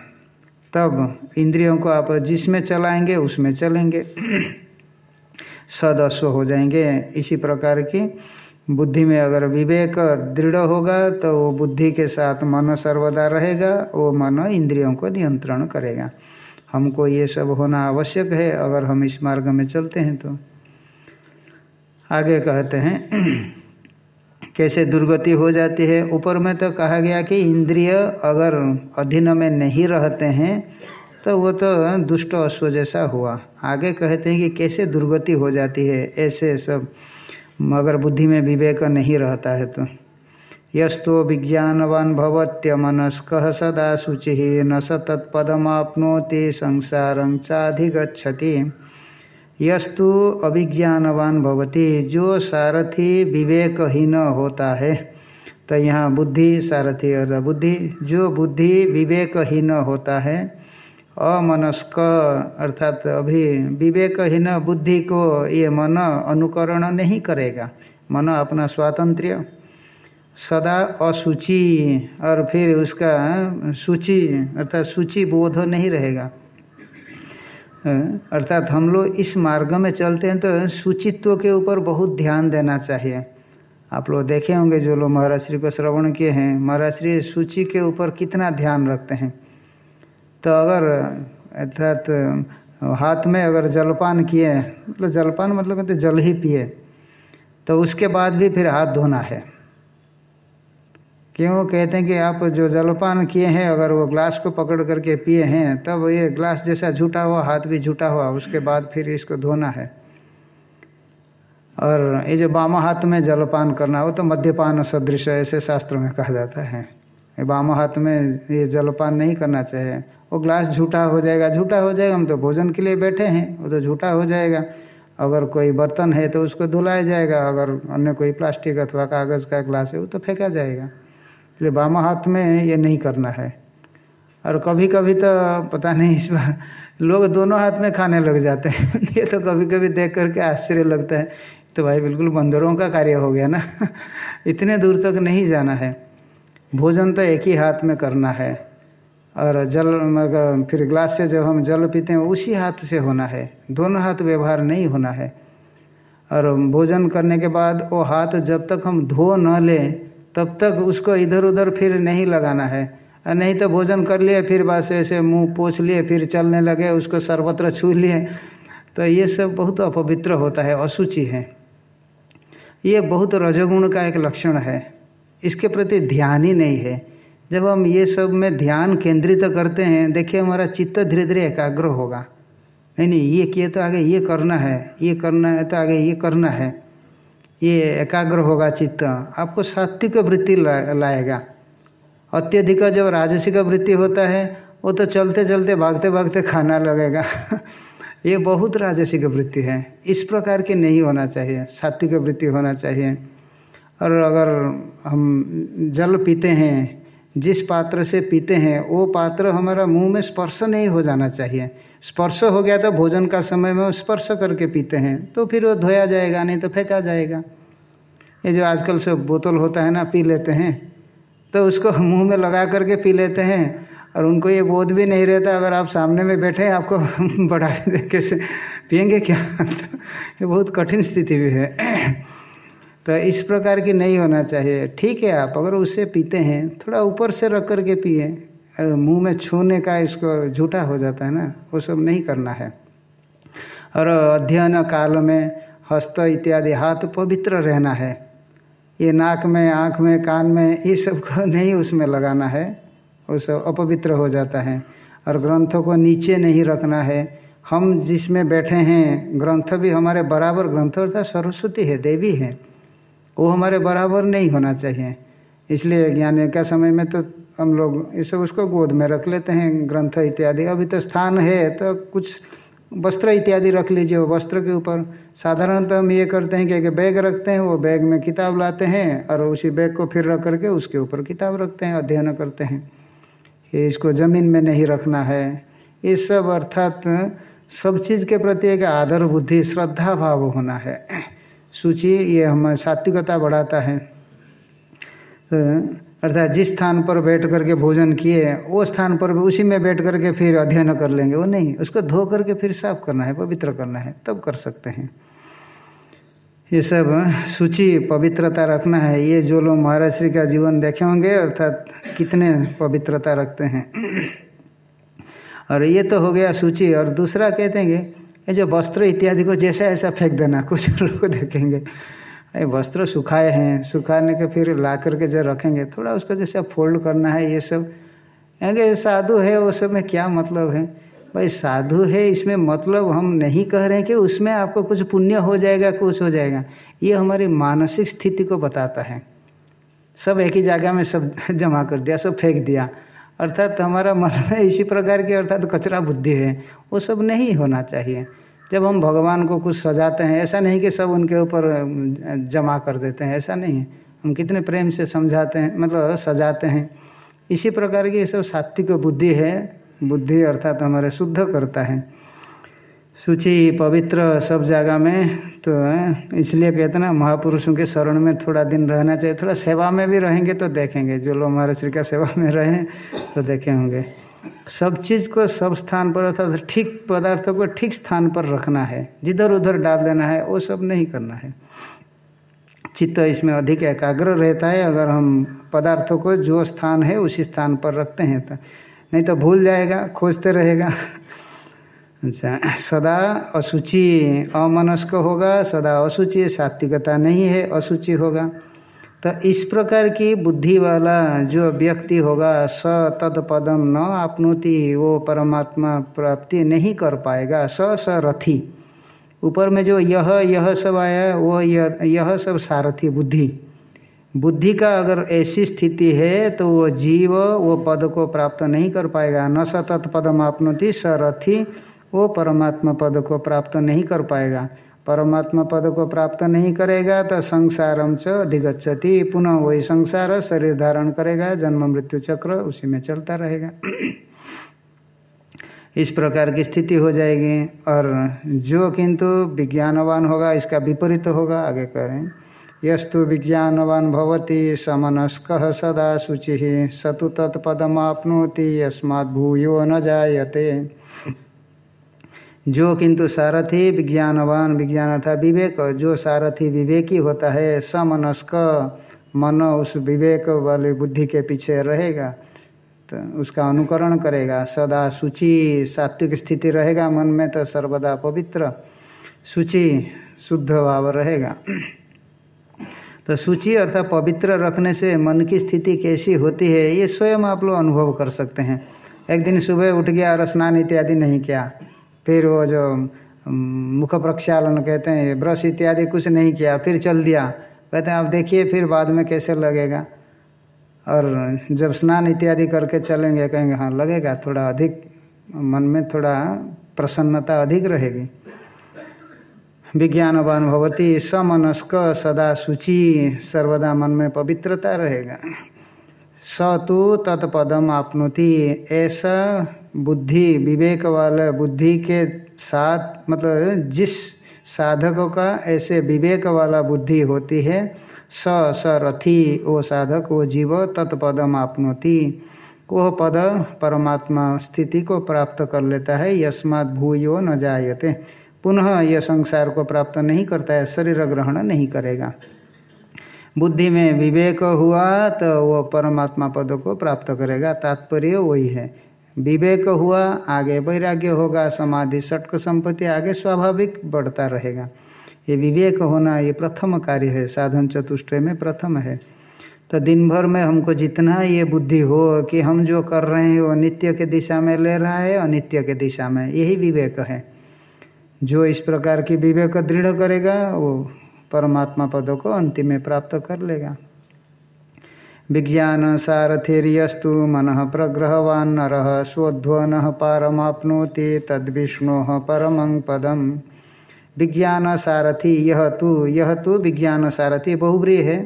[SPEAKER 1] तब इंद्रियों को आप जिसमें चलाएँगे, उसमें चलेंगे। सदस्व हो जाएँगे, इसी प्रकार की। बुद्धि में अगर विवेक दृढ़ होगा तो वो बुद्धि के साथ मन सर्वदा रहेगा, वो मन इंद्रियों को नियंत्रण करेगा। हमको ये सब होना आवश्यक है, अगर हम इस मार्ग में चलते हैं तो। आगे कहते हैं, कैसे दुर्गति हो जाती है? ऊपर में तो कहा गया कि इंद्रिय अगर अधीन में नहीं रहते हैं तो वो तो दुष्ट अश्व जैसा हुआ। आगे कहते हैं कि कैसे दुर्गति हो जाती है? ऐसे सब मगर बुद्धि में विवेक नहीं रहता है तो। यस्तो विज्ञानवान भवत्यमनस्क सदा शुचि, न स तत्पदमाप्नोति संसार चाधिगछति यस्तु अभिज्ञानवान भवती, जो सारथी विवेकहीन होता है। तो यहाँ बुद्धि सारथी अर्थात बुद्धि, जो बुद्धि विवेकहीन होता है अमनस्क, अर्थात अभी विवेकहीन बुद्धि को ये मन अनुकरण नहीं करेगा। मन अपना स्वातंत्र्य, सदा असूचि और फिर उसका सूचि, अर्थात सूचि बोध नहीं रहेगा। अर्थात हम लोग इस मार्ग में चलते हैं तो सूचित्व के ऊपर बहुत ध्यान देना चाहिए। आप लोग देखे होंगे जो लोग महाराज श्री को श्रवण किए हैं, महाराज श्री सूची के ऊपर कितना ध्यान रखते हैं। तो अगर, अर्थात, हाथ में अगर जलपान किए मतलब जलपान मतलब कहते जल ही पिए तो उसके बाद भी फिर हाथ धोना है। क्यों? कहते हैं कि आप जो जलपान किए हैं, अगर वो ग्लास को पकड़ करके पिए हैं, तब ये ग्लास जैसा झूठा हुआ, हाथ भी झूठा हुआ, उसके बाद फिर इसको धोना है। और ये जो बामा हाथ में जलपान करना हो तो मद्यपान सदृश, ऐसे शास्त्र में कहा जाता है। ये बामा हाथ में ये जलपान नहीं करना चाहिए। वो ग्लास झूठा हो जाएगा, झूठा हो जाएगा, हम तो भोजन के लिए बैठे हैं, वो तो झूठा हो जाएगा। अगर कोई बर्तन है तो उसको धुलाया जाएगा, अगर अन्य कोई प्लास्टिक अथवा कागज़ का ग्लास है, वो तो फेंका जाएगा। इसलिए बामा हाथ में ये नहीं करना है। और कभी कभी तो पता नहीं, इस बार लोग दोनों हाथ में खाने लग जाते हैं। ये तो कभी कभी देख करके आश्चर्य लगता है। तो भाई, बिल्कुल बंदरों का कार्य हो गया ना। इतने दूर तक नहीं जाना है। भोजन तो एक ही हाथ में करना है। और जल फिर ग्लास से जब हम जल पीते हैं, उसी हाथ से होना है। दोनों हाथ व्यवहार नहीं होना है। और भोजन करने के बाद वो हाथ जब तक हम धो न लें, तब तक उसको इधर उधर फिर नहीं लगाना है। नहीं तो भोजन कर लिए, फिर बस ऐसे मुँह पोछ लिए, फिर चलने लगे, उसको सर्वत्र छू लिए। तो ये सब बहुत अपवित्र होता है असूचि है। ये बहुत रजोगुण का एक लक्षण है। इसके प्रति ध्यान ही नहीं है। जब हम ये सब में ध्यान केंद्रित करते हैं, देखिए हमारा चित्त धीरे धीरे एकाग्र होगा। नहीं नहीं, ये किए तो आगे ये करना है, ये करना है तो आगे ये करना है। ये एकाग्र होगा चित्त, आपको सात्विक वृत्ति लाएगा। अत्यधिक जब राजसिक वृत्ति होता है, वो तो चलते चलते भागते भागते खाना लगेगा। ये बहुत राजसिक वृत्ति है। इस प्रकार के नहीं होना चाहिए। सात्विक वृत्ति होना चाहिए। और अगर हम जल पीते हैं जिस पात्र से पीते हैं, वो पात्र हमारा मुँह में स्पर्श नहीं हो जाना चाहिए। स्पर्श हो गया तो भोजन का समय में स्पर्श करके पीते हैं तो फिर वो धोया जाएगा, नहीं तो फेंका जाएगा। ये जो आजकल सब बोतल होता है ना, पी लेते हैं तो उसको मुँह में लगा करके पी लेते हैं, और उनको ये बोध भी नहीं रहता, अगर आप सामने में बैठे आपको बढ़ा कैसे? पियेंगे क्या? तो ये बहुत कठिन स्थिति भी है। तो इस प्रकार की नहीं होना चाहिए। ठीक है, आप अगर उससे पीते हैं, थोड़ा ऊपर से रख करके पिए। और मुँह में छूने का इसको झूठा हो जाता है ना, वो सब नहीं करना है। और अध्ययन काल में हस्त इत्यादि, हाथ पवित्र रहना है। ये नाक में, आँख में, कान में, ये सबको नहीं उसमें लगाना है। वो सब अपवित्र हो जाता है। और ग्रंथों को नीचे नहीं रखना है। हम जिसमें बैठे हैं, ग्रंथ भी हमारे बराबर ग्रंथ, अर्थात सरस्वती है, देवी है। वो हमारे बराबर नहीं होना चाहिए। इसलिए ज्ञान का समय में तो हम लोग सब उसको गोद में रख लेते हैं, ग्रंथ इत्यादि। अभी तो स्थान है तो कुछ वस्त्र इत्यादि रख लीजिए, वस्त्र के ऊपर। साधारणतः हम ये करते हैं कि एक बैग रखते हैं, वो बैग में किताब लाते हैं और उसी बैग को फिर रख करके उसके ऊपर किताब रखते हैं, अध्ययन करते हैं। ये इसको ज़मीन में नहीं रखना है। ये सब अर्थात सब चीज़ के प्रति एक आदर, बुद्धि, श्रद्धा, भाव होना है। सूची ये हम सात्विकता बढ़ाता है। तो अर्थात जिस स्थान पर बैठ करके भोजन किए, वो स्थान पर भी उसी में बैठ करके फिर अध्ययन कर लेंगे। वो नहीं, उसको धो करके फिर साफ़ करना है, पवित्र करना है, तब कर सकते हैं। ये सब सूची, पवित्रता रखना है, ये जो लोग महाराज श्री का जीवन देखे होंगे, अर्थात कितने पवित्रता रखते हैं। और ये तो हो गया सूची, और दूसरा कहते हैं जो वस्त्र इत्यादि को जैसा ऐसा फेंक देना, कुछ लोग देखेंगे। ये वस्त्र सुखाए हैं, सुखाने के फिर ला करके जो रखेंगे, थोड़ा उसको जैसे फोल्ड करना है, ये सब। कहेंगे साधु है, वो सब में क्या मतलब है? भाई, साधु है, इसमें मतलब हम नहीं कह रहे हैं कि उसमें आपको कुछ पुण्य हो जाएगा, कुछ हो जाएगा। ये हमारी मानसिक स्थिति को बताता है। सब एक ही जगह में सब जमा कर दिया, सब फेंक दिया। अर्थात हमारा मन में इसी प्रकार की अर्थात कचरा बुद्धि है, वो सब नहीं होना चाहिए। जब हम भगवान को कुछ सजाते हैं, ऐसा नहीं कि सब उनके ऊपर जमा कर देते हैं, ऐसा नहीं। है हम कितने प्रेम से समझाते हैं मतलब सजाते हैं। इसी प्रकार की ये सब सात्विक बुद्धि है, बुद्धि अर्थात हमारे शुद्ध करता है। सूची पवित्र सब जगह में तो इसलिए कहते ना, महापुरुषों के शरण में थोड़ा दिन रहना चाहिए। थोड़ा सेवा में भी रहेंगे तो देखेंगे। जो लोग महाराज श्री का सेवा में रहें तो देखे होंगे। सब चीज़ को सब स्थान पर अर्थात ठीक पदार्थों को ठीक स्थान पर रखना है। जिधर उधर डाल देना है, वो सब नहीं करना है। चित्त इसमें अधिक एकाग्र रहता है। अगर हम पदार्थों को जो स्थान है, उसी स्थान पर रखते हैं तो नहीं तो भूल जाएगा, खोजते रहेगा। अच्छा सदा असुचि अमनस्क होगा, सदा असुचि सात्विकता नहीं है असुचि होगा। तो इस प्रकार की बुद्धि वाला जो व्यक्ति होगा, स तत्पदम न आपनोति, वो परमात्मा प्राप्ति नहीं कर पाएगा, स स रथी ऊपर में जो यह यह सब आया, वो यह यह सब सारथी बुद्धि। बुद्धि का अगर ऐसी स्थिति है तो वो जीव, वो पद को प्राप्त नहीं कर पाएगा। न स तत्पदम आपनोति स रथी वो परमात्मा पद को प्राप्त नहीं कर पाएगा। परमात्मा पद को प्राप्त नहीं करेगा तो संसारम च अधिगछति पुनः वही संसार शरीर धारण करेगा, जन्म, मृत्यु चक्र उसी में चलता रहेगा। इस प्रकार की स्थिति हो जाएगी और जो किंतु विज्ञानवान होगा, इसका विपरीत होगा। आगे करें, यस्तु विज्ञानवान भवती, समनस्क सदा शुचि। सतु तत्पदमापनोति यस्मात् भूयो न जायते। जो किंतु सारथी विज्ञानवान विज्ञान अर्थात विवेक, जो सारथी विवेकी होता है, समनस्क मन उस विवेक वाले बुद्धि के पीछे रहेगा तो उसका अनुकरण करेगा। सदा सूचि सात्विक स्थिति रहेगा मन में तो सर्वदा पवित्र सूचि शुद्ध भाव रहेगा। तो सूचि अर्थात पवित्र रखने से मन की स्थिति कैसी होती है, ये स्वयं आप लोग अनुभव कर सकते हैं। एक दिन सुबह उठ गया, और स्नान इत्यादि नहीं किया। फिर वो जो मुख प्रक्षालन कहते हैं ब्रश इत्यादि कुछ नहीं किया, फिर चल दिया। कहते हैं आप देखिए फिर बाद में कैसे लगेगा? और जब स्नान इत्यादि करके चलेंगे, कहेंगे हाँ लगेगा, थोड़ा अधिक, मन में थोड़ा प्रसन्नता अधिक रहेगी। विज्ञानवान भवती, समनस्क सदा सूची सर्वदा मन में पवित्रता रहेगा। स तो तत्पदम आपनोति ऐसा बुद्धि विवेक वाला बुद्धि के साथ मतलब जिस साधक का ऐसे विवेक वाला बुद्धि होती है, स स, रथी वो साधक वो जीव तत्पदम आपनोति। वह पद परमात्मा स्थिति को प्राप्त कर लेता है, यस्मात् भूयो न जायते। पुनः यह संसार को प्राप्त नहीं करता है, शरीर ग्रहण नहीं करेगा। बुद्धि में विवेक हुआ तो वो परमात्मा पद को प्राप्त करेगा। तात्पर्य वही है। विवेक हुआ, आगे वैराग्य होगा, समाधि, सटक संपत्ति आगे स्वाभाविक बढ़ता रहेगा। ये विवेक होना ये प्रथम कार्य है, साधन चतुष्टय में प्रथम है। तो दिन भर में हमको जितना ये बुद्धि हो कि हम जो कर रहे हैं, वो नित्य के दिशा में ले रहा है, अनित्य के दिशा में, यही विवेक है। जो इस प्रकार की विवेक दृढ़ करेगा, वो परमात्मा पदों को अंतिम में प्राप्त कर लेगा। विज्ञान सारथिर्यस्तु मन प्रग्रहवान नर, स्वध्वन पारमाप्नोति तद्विष्णो परम पदम। विज्ञान सारथी यह तू यह तू विज्ञान सारथी बहुब्री है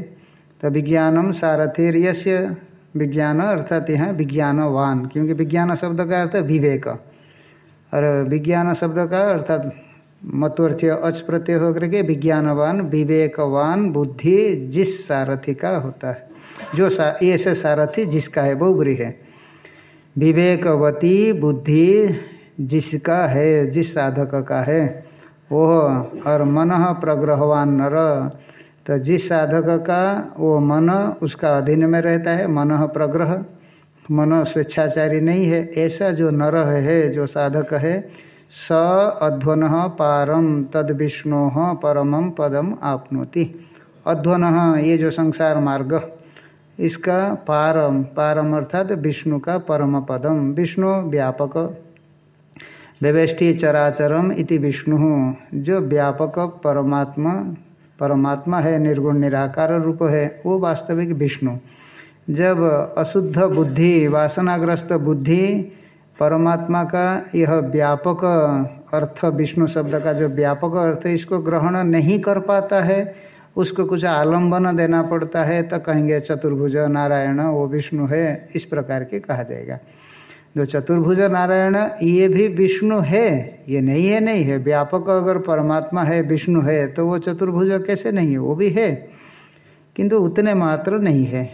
[SPEAKER 1] तो विज्ञानम सारथिर्यस्य विज्ञान अर्थात यहाँ विज्ञानवान क्योंकि विज्ञान शब्द का अर्थ विवेक। और विज्ञान शब्द का अर्थात मतवर्थ्य अच प्रत्यय होकर के विज्ञानवान, विवेकवान, बुद्धि, जिस सारथी का होता है। जो सा ऐसे सारथी जिसका है बहुबरी है। विवेकवती बुद्धि जिसका है, जिस साधक का है वो और मन प्रग्रहवान नर। तो जिस साधक का, वो मन उसका अधीन में रहता है, मन प्रग्रह। मन स्वेच्छाचारी नहीं है, ऐसा जो नर है, जो साधक है, स अध्वन पारम तद विष्णो परम पदम आपनोति। अध्वन, ये जो संसार मार्ग। इसका पारम पारम अर्थात विष्णु का परम पदम विष्णु व्यापक। व्यवेष्टि चराचरम इति विष्णु। जो व्यापक परमात्मा परमात्मा है, निर्गुण, निराकार रूप है, वो वास्तविक विष्णु। जब अशुद्ध बुद्धि, वासनाग्रस्त बुद्धि, परमात्मा का यह व्यापक अर्थ, विष्णु शब्द का जो व्यापक अर्थ इसको ग्रहण नहीं कर पाता है उसको कुछ आलंबन देना पड़ता है तो कहेंगे, चतुर्भुज नारायण, वो विष्णु है। इस प्रकार के कहा जाएगा। जो चतुर्भुज नारायण, ये भी विष्णु है, ये नहीं है नहीं है। व्यापक अगर परमात्मा है, विष्णु है तो वो चतुर्भुज कैसे नहीं है? वो भी है, किंतु उतने मात्र नहीं है।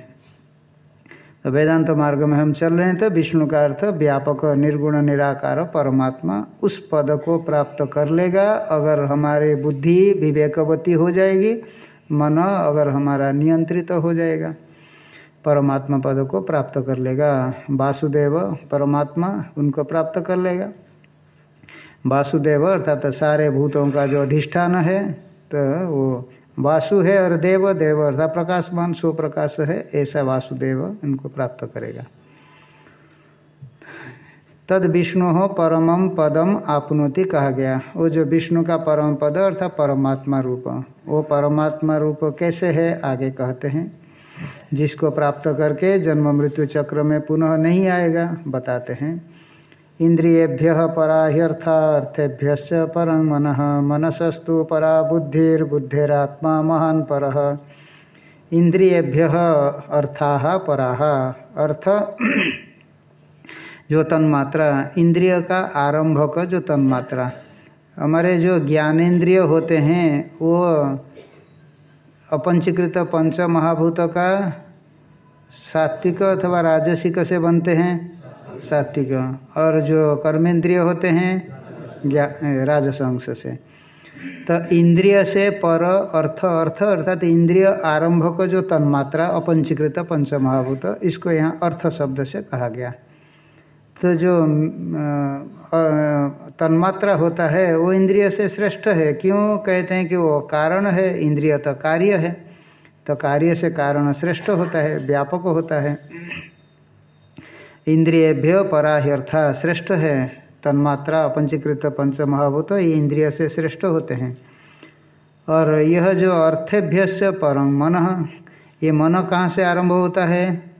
[SPEAKER 1] तो वेदांत मार्ग में हम चल रहे हैं तो विष्णु का अर्थ व्यापक, निर्गुण, निराकार परमात्मा उस पद को प्राप्त कर लेगा। अगर हमारे बुद्धि विवेकवती हो जाएगी मन अगर हमारा नियंत्रित हो जाएगा, परमात्मा पद को प्राप्त कर लेगा। वासुदेव परमात्मा उनको प्राप्त कर लेगा। वासुदेव अर्थात सारे भूतों का जो अधिष्ठान है तो वो वासु है और देव देव अर्थात प्रकाशमान सो प्रकाश है, ऐसा वासुदेव उनको प्राप्त करेगा। तद विष्णु हो परमम पदम आपनोति कहा गया। वो जो विष्णु का परम पद अर्थात परमात्मा रूप। वो परमात्मा रूप कैसे है, आगे कहते हैं। जिसको प्राप्त करके जन्म मृत्यु चक्र में पुनः नहीं आएगा, बताते हैं। इंद्रियेभ्य परा अर्थेभ्य पर मन, मनसस्तु परा बुद्धिर्बुद्धिरात्मा महान पर। इंद्रियेभ्य अर्था परा। अर्थ जो तन्मात्रा, इंद्रिय का आरंभक जो तन्मात्रा। हमारे जो ज्ञानेन्द्रिय होते हैं, वो अपंचीकृत पंच महाभूत का सात्विक अथवा राजसिक से बनते हैं, सात्विक। और जो कर्मेंद्रिय होते हैं राजस अंश से। तो इंद्रिय से पर अर्थ अर्थ अर्थात इंद्रिय आरंभ को जो तन्मात्रा, अपंचीकृत पंचमहाभूत, इसको यहाँ अर्थ शब्द से कहा गया। तो जो तन्मात्रा होता है, वो इंद्रिय से श्रेष्ठ है। क्यों कहते हैं कि वो कारण है, इंद्रिय तो कार्य है। तो कार्य से कारण श्रेष्ठ होता है, व्यापक होता है। इंद्रियभ्य पराह्यर्था श्रेष्ठ है। तन्मात्रा, पंचीकृत पंच महाभूत ये इंद्रिय से श्रेष्ठ होते हैं। और यह जो अर्थेभ्य परम मन, ये मन कहाँ से आरंभ होता है?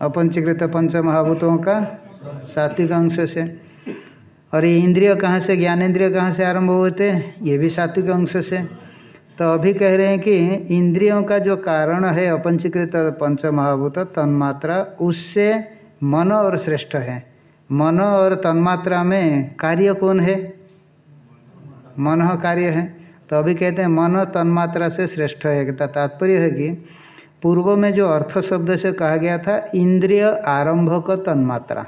[SPEAKER 1] अपंचीकृत पंच महाभूतों का सात्विक अंश से और ये इंद्रिय कहाँ से ज्ञानेन्द्रिय कहाँ से आरंभ होते हैं ये भी सात्विक अंश से तो अभी कह रहे हैं कि इंद्रियों का जो कारण है अपंचीकृत पंच महाभूत तन्मात्रा, उससे मन और श्रेष्ठ है। मन और तन्मात्रा में कार्य कौन है? मन कार्य है। तो अभी कहते हैं मन तन्मात्रा से श्रेष्ठ है। तात्पर्य है कि पूर्व में जो अर्थ शब्द से कहा गया था, इंद्रिय आरंभक तन्मात्रा।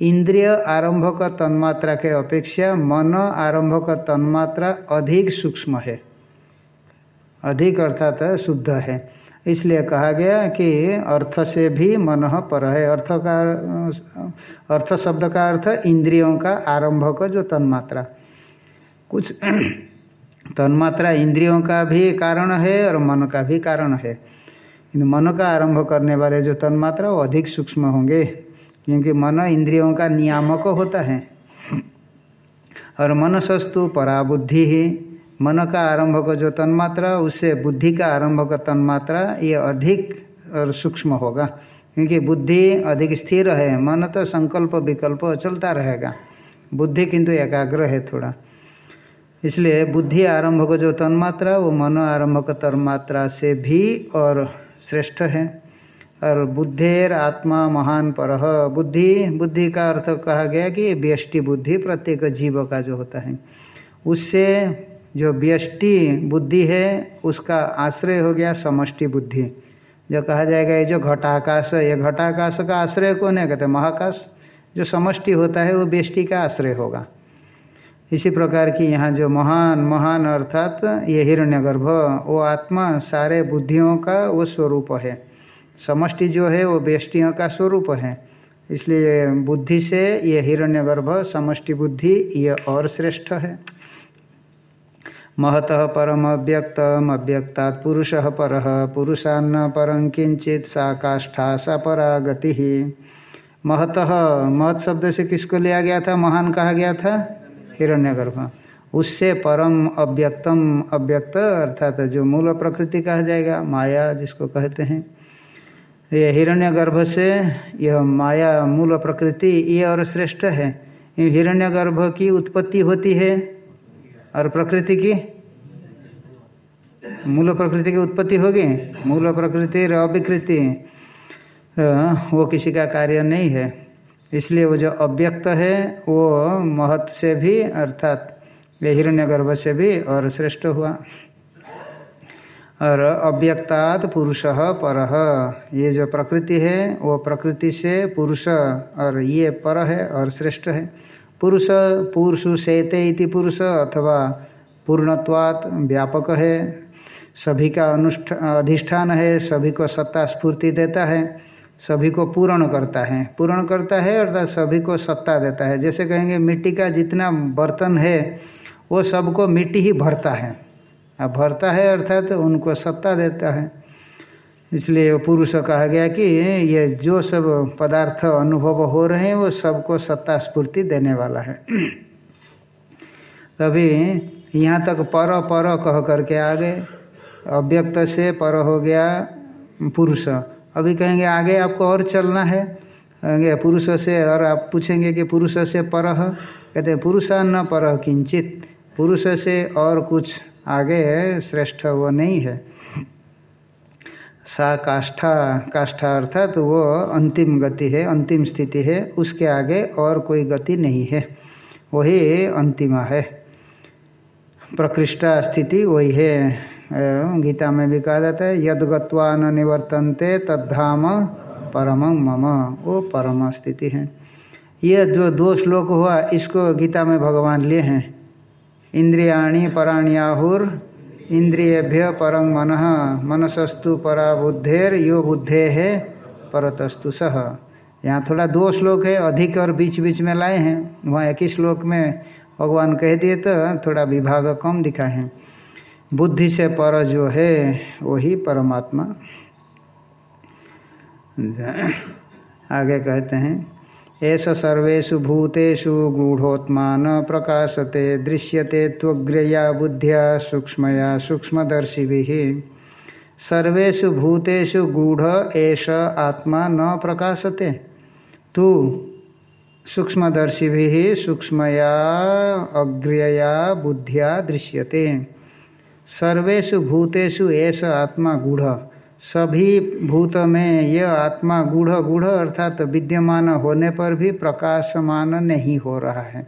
[SPEAKER 1] इंद्रिय आरंभक तन्मात्रा के अपेक्षा मन आरंभक तन्मात्रा अधिक सूक्ष्म है। अधिक अर्थात शुद्ध है। इसलिए कहा गया कि अर्थ से भी मन पर है। अर्थ का, अर्थ शब्द का अर्थ इंद्रियों का आरंभ का जो तन्मात्रा। कुछ तन्मात्रा इंद्रियों का भी कारण है और मन का भी कारण है। मन का आरंभ करने वाले जो तन्मात्रा वो अधिक सूक्ष्म होंगे, क्योंकि मन इंद्रियों का नियामक होता है। और मनसस्तु पराबुद्धि ही, मन का आरंभ का जो तन्मात्रा उससे बुद्धि का आरंभ का तन्मात्रा ये अधिक और सूक्ष्म होगा, क्योंकि बुद्धि अधिक स्थिर है, मन तो संकल्प विकल्प चलता रहेगा। बुद्धि किंतु एकाग्र है थोड़ा। इसलिए बुद्धि आरंभ का जो तन्मात्रा वो मन आरंभ का तन्मात्रा से भी और श्रेष्ठ है। और बुद्धेर आत्मा महान पर। बुद्धि बुद्धि का अर्थ कहा गया कि व्यष्टि बुद्धि प्रत्येक जीव का जो होता है। उससे जो व्यष्टि बुद्धि है, उसका आश्रय हो गया समष्टि बुद्धि। जो कहा जाएगा, ये जो घटाकाश ये घटाकाश का आश्रय कौन है? कहते महाकाश। जो समष्टि होता है, वो व्यष्टि का आश्रय होगा। इसी प्रकार की यहाँ जो महान महान अर्थात ये हिरण्यगर्भ, वो आत्मा सारे बुद्धियों का वो स्वरूप है। समष्टि जो है, वो व्यष्टियों का स्वरूप है। इसलिए बुद्धि से ये हिरण्यगर्भ, समष्टि बुद्धि, ये और श्रेष्ठ है। महत परम अव्यक्तम अव्यक्ता पुरुष पर, पुरुषान्न परं किंचित सा काष्ठा सा परा गति महतः, महत शब्द से किसको लिया गया था? महान कहा गया था? हिरण्यगर्भ। उससे परम अव्यक्तम अव्यक्त, अर्थात जो मूल प्रकृति कहा जाएगा, माया जिसको कहते हैं। ये हिरण्यगर्भ से यह माया मूल प्रकृति, ये और श्रेष्ठ है। हिरण्यगर्भ की उत्पत्ति होती है और प्रकृति की? मूल प्रकृति की उत्पत्ति होगी? मूल प्रकृति और अविकृति वो किसी का कार्य नहीं है। इसलिए वो जो अव्यक्त है, वो महत से भी, अर्थात ये हिरण्यगर्भ से भी और श्रेष्ठ हुआ। और अव्यक्तात् पुरुष पर। ये जो प्रकृति है, वो प्रकृति से पुरुष और ये पर है और श्रेष्ठ है। पुरुष पुरुष शेते इति पुरुष अथवा पूर्णत्वात् व्यापक है। सभी का अनुष्ठ, अधिष्ठान है, सभी को सत्ता स्फूर्ति देता है। सभी को पूर्ण करता है। पूर्ण करता है अर्थात सभी को सत्ता देता है। जैसे कहेंगे, मिट्टी का जितना बर्तन है, वो सबको मिट्टी ही भरता है। अब भरता है अर्थात तो उनको सत्ता देता है। इसलिए पुरुष कहा गया कि ये जो सब पदार्थ अनुभव हो रहे हैं, वो सबको सत्ता स्फूर्ति देने वाला है। तभी यहाँ तक पर पर कह करके आ गए अव्यक्त से पर हो गया पुरुष। अभी कहेंगे, आगे आपको और चलना है। कहेंगे, पुरुष से। और आप पूछेंगे कि, पुरुष से पर कहते हैं, पुरुषा न पर किंचित। पुरुष से और कुछ आगे श्रेष्ठ वो नहीं है। सा काष्ठा काष्ठा अर्थात तो वो अंतिम गति है, अंतिम स्थिति है, उसके आगे और कोई गति नहीं है। वही अंतिमा है। प्रकृष्टा स्थिति वही है। गीता में भी कहा जाता है यद गत्वा न निवर्तनते तद्धाम परम मम। वो परम स्थिति है। ये जो दो श्लोक हुआ, इसको गीता में भगवान लिए हैं। इंद्रियाणी पराण्याहुर, इंद्रियभ्य परं मन, मनसस्तु परा बुद्धेर यो बुद्धे है परतस्तु सह यहाँ थोड़ा दो श्लोक है, अधिक और बीच बीच में लाए हैं। वहाँ एक ही श्लोक में भगवान कह दिए तो थोड़ा विभाग कम दिखा है। बुद्धि से पर जो है, वही परमात्मा। आगे कहते हैं एष सर्वेषु भूतेषु न प्रकाशते, दृश्यते त्वग्रया बुद्धिया सूक्ष्मया सूक्ष्मदर्शिभिः। सर्वेषु भूतेषु गूढ़ एष आत्मा न प्रकाशते। तु सूक्ष्मदर्शिभिः सूक्ष्मया, अग्रया बुद्धिया दृश्यते। सर्वेषु भूतेषु एष आत्मा गूढ़। सभी भूत में यह आत्मा गूढ़ गूढ़ अर्थात तो विद्यमान होने पर भी प्रकाशमान नहीं हो रहा है।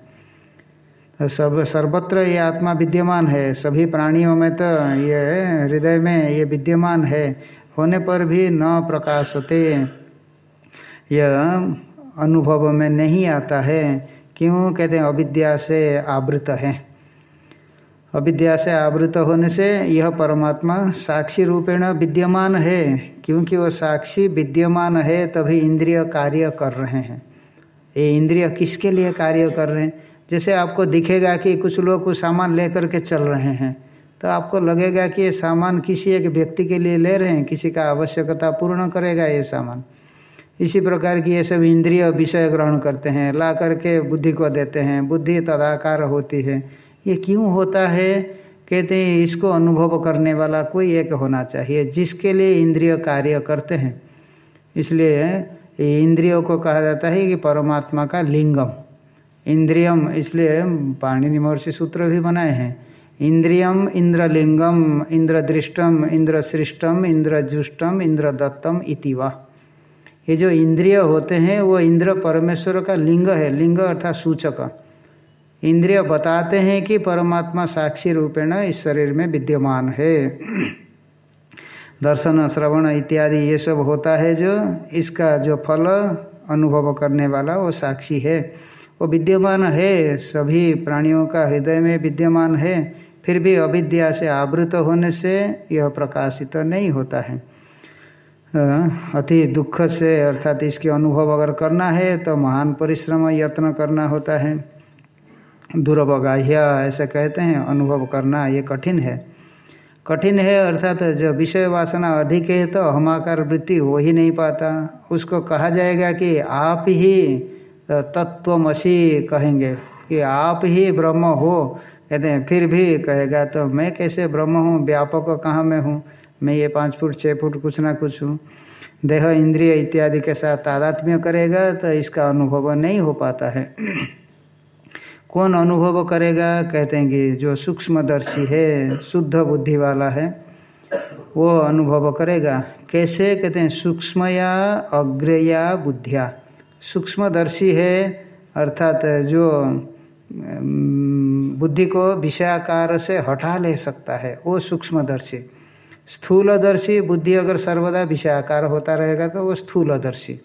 [SPEAKER 1] तो सब सर्वत्र ये आत्मा विद्यमान है। सभी प्राणियों में तो ये हृदय में ये विद्यमान है। होने पर भी न प्रकाशते। यह अनुभव में नहीं आता है। क्यों? कहते हैं, अविद्या से आवृत है। अविद्या से आवृत होने से यह परमात्मा साक्षी रूपेण विद्यमान है। क्योंकि वह साक्षी विद्यमान है, तभी इंद्रिय कार्य कर रहे हैं। ये इंद्रिय किसके लिए कार्य कर रहे हैं? जैसे आपको दिखेगा कि कुछ लोग कुछ सामान लेकर के चल रहे हैं तो आपको लगेगा कि ये सामान किसी एक व्यक्ति के लिए ले रहे हैं, किसी का आवश्यकता पूर्ण करेगा ये सामान। इसी प्रकार की ये सब इंद्रिय विषय ग्रहण करते हैं, ला करके बुद्धि को देते हैं, बुद्धि तदाकार होती है। ये क्यों होता है? कहते हैं, इसको अनुभव करने वाला कोई एक होना चाहिए, जिसके लिए इंद्रिय कार्य करते हैं। इसलिए इंद्रियों को कहा जाता है कि परमात्मा का लिंगम। इंद्रियम, इसलिए पाणिनि महर्षि सूत्र भी बनाए हैं। इंद्रियम, इंद्रलिंगम, इंद्रदृष्टम, इंद्रसृष्टम, इंद्रजुष्टम, इंद्रदत्तम इतिवा ये जो इंद्रिय होते हैं, वो इंद्र परमेश्वर का लिंग है, लिंग अर्थात सूचक। इंद्रिय बताते हैं कि परमात्मा साक्षी रूपेण इस शरीर में विद्यमान है। दर्शन, श्रवण इत्यादि ये सब होता है जो इसका जो फल अनुभव करने वाला वो साक्षी है। वो विद्यमान है, सभी प्राणियों का हृदय में विद्यमान है, फिर भी अविद्या से आवृत होने से यह प्रकाशित नहीं होता है। अति दुख से अर्थात इसके अनुभव अगर करना है तो महान परिश्रम, यत्न करना होता है। दुर्वगाह्य ऐसा कहते हैं, अनुभव करना ये कठिन है। कठिन है अर्थात जो विषय वासना अधिक है तो अहमाकार वृत्ति हो ही नहीं पाता। उसको कहा जाएगा कि आप ही तत्वमसी कहेंगे कि आप ही ब्रह्म हो। कहते हैं, फिर भी कहेगा तो मैं कैसे ब्रह्म हूँ? व्यापक कहाँ मैं हूँ? मैं ये पाँच फुट छः फुट कुछ ना कुछ हूँ। देह, इंद्रिय इत्यादि के साथ तादात्म्य करेगा तो इसका अनुभव नहीं हो पाता है। कौन अनुभव करेगा? कहते हैं कि जो सूक्ष्मदर्शी है, शुद्ध बुद्धि वाला है, वो अनुभव करेगा। कैसे? कहते हैं, सूक्ष्मया अग्रया बुद्धिया। सूक्ष्मदर्शी है, अर्थात जो बुद्धि को विषयाकार से हटा ले सकता है, वो सूक्ष्मदर्शी। स्थूलदर्शी बुद्धि अगर सर्वदा विषयाकार होता रहेगा तो वो स्थूलदर्शी।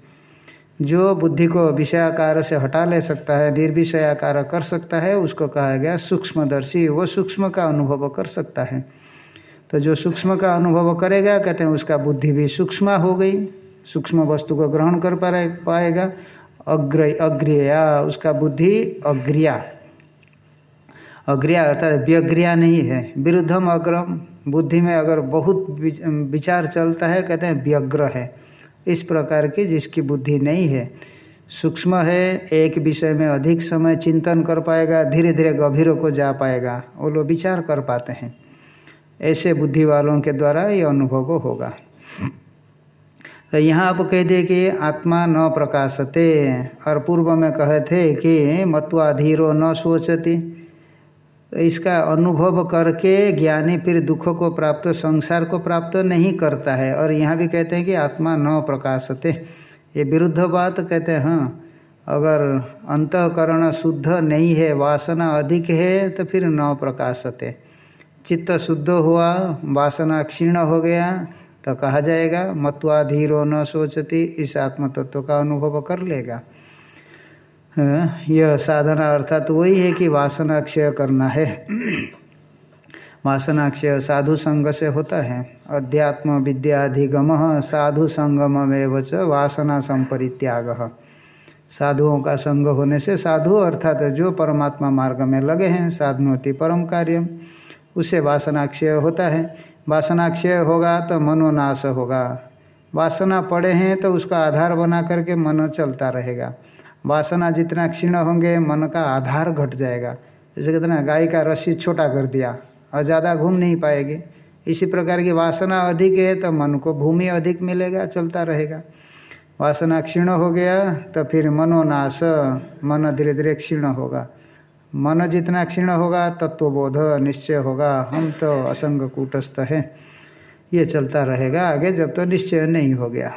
[SPEAKER 1] जो बुद्धि को विषयाकार से हटा ले सकता है, निर्विषयाकार कर सकता है, उसको कहा गया सूक्ष्मदर्शी। वो सूक्ष्म का अनुभव कर सकता है। तो जो सूक्ष्म का अनुभव करेगा, कहते हैं उसका बुद्धि भी सूक्ष्म हो गई। सूक्ष्म वस्तु को ग्रहण कर पा पाएगा। अग्र, अग्रिया, उसका बुद्धि अग्रिया। अग्रिया अर्थात व्यग्रिया नहीं है। विरुद्धम अग्रम। बुद्धि में अगर बहुत विचार चलता है, कहते हैं व्यग्र है। इस प्रकार की जिसकी बुद्धि नहीं है। सूक्ष्म है, एक विषय में अधिक समय चिंतन कर पाएगा धीरे धीरे गभीरों को जा पाएगा वो लोग विचार कर पाते हैं। ऐसे बुद्धि वालों के द्वारा ये अनुभव होगा। तो यहाँ आप कह दे कि आत्मा न प्रकाशते, और पूर्व में कहे थे कि मत्वाधीरो न सोचती इसका अनुभव करके ज्ञानी फिर दुख को प्राप्त, संसार को प्राप्त नहीं करता है। और यहाँ भी कहते हैं कि आत्मा न प्रकाशते। ये विरुद्ध बात कहते हैं हाँ। अगर अंतकरण शुद्ध नहीं है, वासना अधिक है तो फिर न प्रकाशते। चित्त शुद्ध हुआ, वासना क्षीण हो गया तो कहा जाएगा, मत्वाधीरो न सोचती, इस आत्मतत्व का अनुभव कर लेगा। यह साधना अर्थात वही है कि वासना क्षय करना है। वासना क्षय साधु संग से होता है। अध्यात्म विद्याधिगम साधु संगम में वासना संपरित्याग। साधुओं का संग होने से साधु अर्थात जो परमात्मा मार्ग में लगे हैं साधनोति परम कार्यम उससे वासनाक्षय होता है। वासनाक्षय होगा तो मनोनाश होगा। वासना पड़े हैं तो उसका आधार बना करके मन चलता रहेगा। वासना जितना क्षीण होंगे, मन का आधार घट जाएगा। जैसे कहते ना, गाय का रस्सी छोटा कर दिया और ज़्यादा घूम नहीं पाएगी। इसी प्रकार की वासना अधिक है तो मन को भूमि अधिक मिलेगा, चलता रहेगा। वासना क्षीण हो गया तो फिर मनोनाश, मन धीरे धीरे क्षीण होगा। मन जितना क्षीण होगा, तत्वबोध निश्चय होगा। हम तो असंग कूटस्थ हैं। ये चलता रहेगा आगे, जब तो निश्चय नहीं हो गया।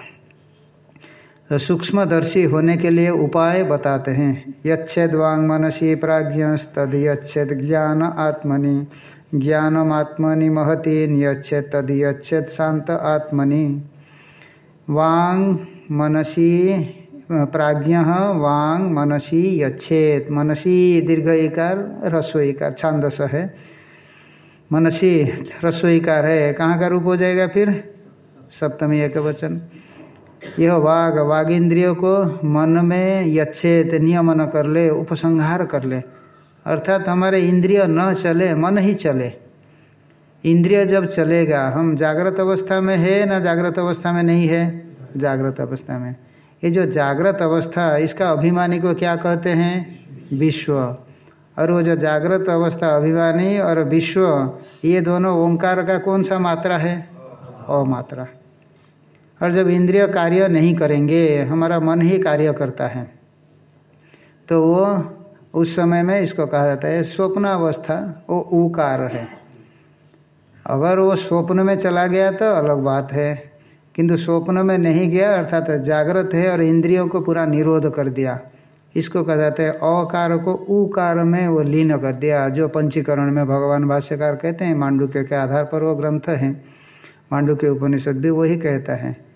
[SPEAKER 1] सूक्ष्मदर्शी होने के लिए उपाय बताते हैं। यच्छेद वांग मनसी प्राज्ञस्तद, यच्छेद ज्ञान आत्मनि। ज्ञानम आत्मनि महती यच्छेद तद, यच्छेद शांत आत्मनि। वांग मनसी प्राज्ञ, वांग मनसी यच्छेद। मनसी दीर्घ इकार छांदस है। मनसी ह्रस्व इकार है। कहाँ का रूप हो जाएगा फिर? सप्तमी एक वचन यह वाग वाग इंद्रियों को मन में यच्छेत नियमन कर ले, उपसंहार कर ले। अर्थात हमारे इंद्रिय न चले, मन ही चले। इंद्रिय जब चलेगा, हम जागृत अवस्था में है ना जागृत अवस्था में नहीं है? जागृत अवस्था में। ये जो जागृत अवस्था, इसका अभिमानी को क्या कहते हैं? विश्व। और वो जो जागृत अवस्था, अभिमानी और विश्व, ये दोनों ओंकार का कौन सा मात्रा है? अमात्रा। और जब इंद्रिय कार्य नहीं करेंगे, हमारा मन ही कार्य करता है। तो वो उस समय में इसको कहा जाता है स्वप्न अवस्था वो उकार है। अगर वो स्वप्न में चला गया तो अलग बात है, किंतु स्वप्न में नहीं गया, अर्थात जागृत है और इंद्रियों को पूरा निरोध कर दिया। इसको कहा जाता है, अकार को उकार में वो लीन कर दिया, जो पंचीकरण में भगवान भाष्यकार कहते हैं, मांडुक्य के आधार पर वो ग्रंथ है। मांडुक्य उपनिषद भी वही कहता है।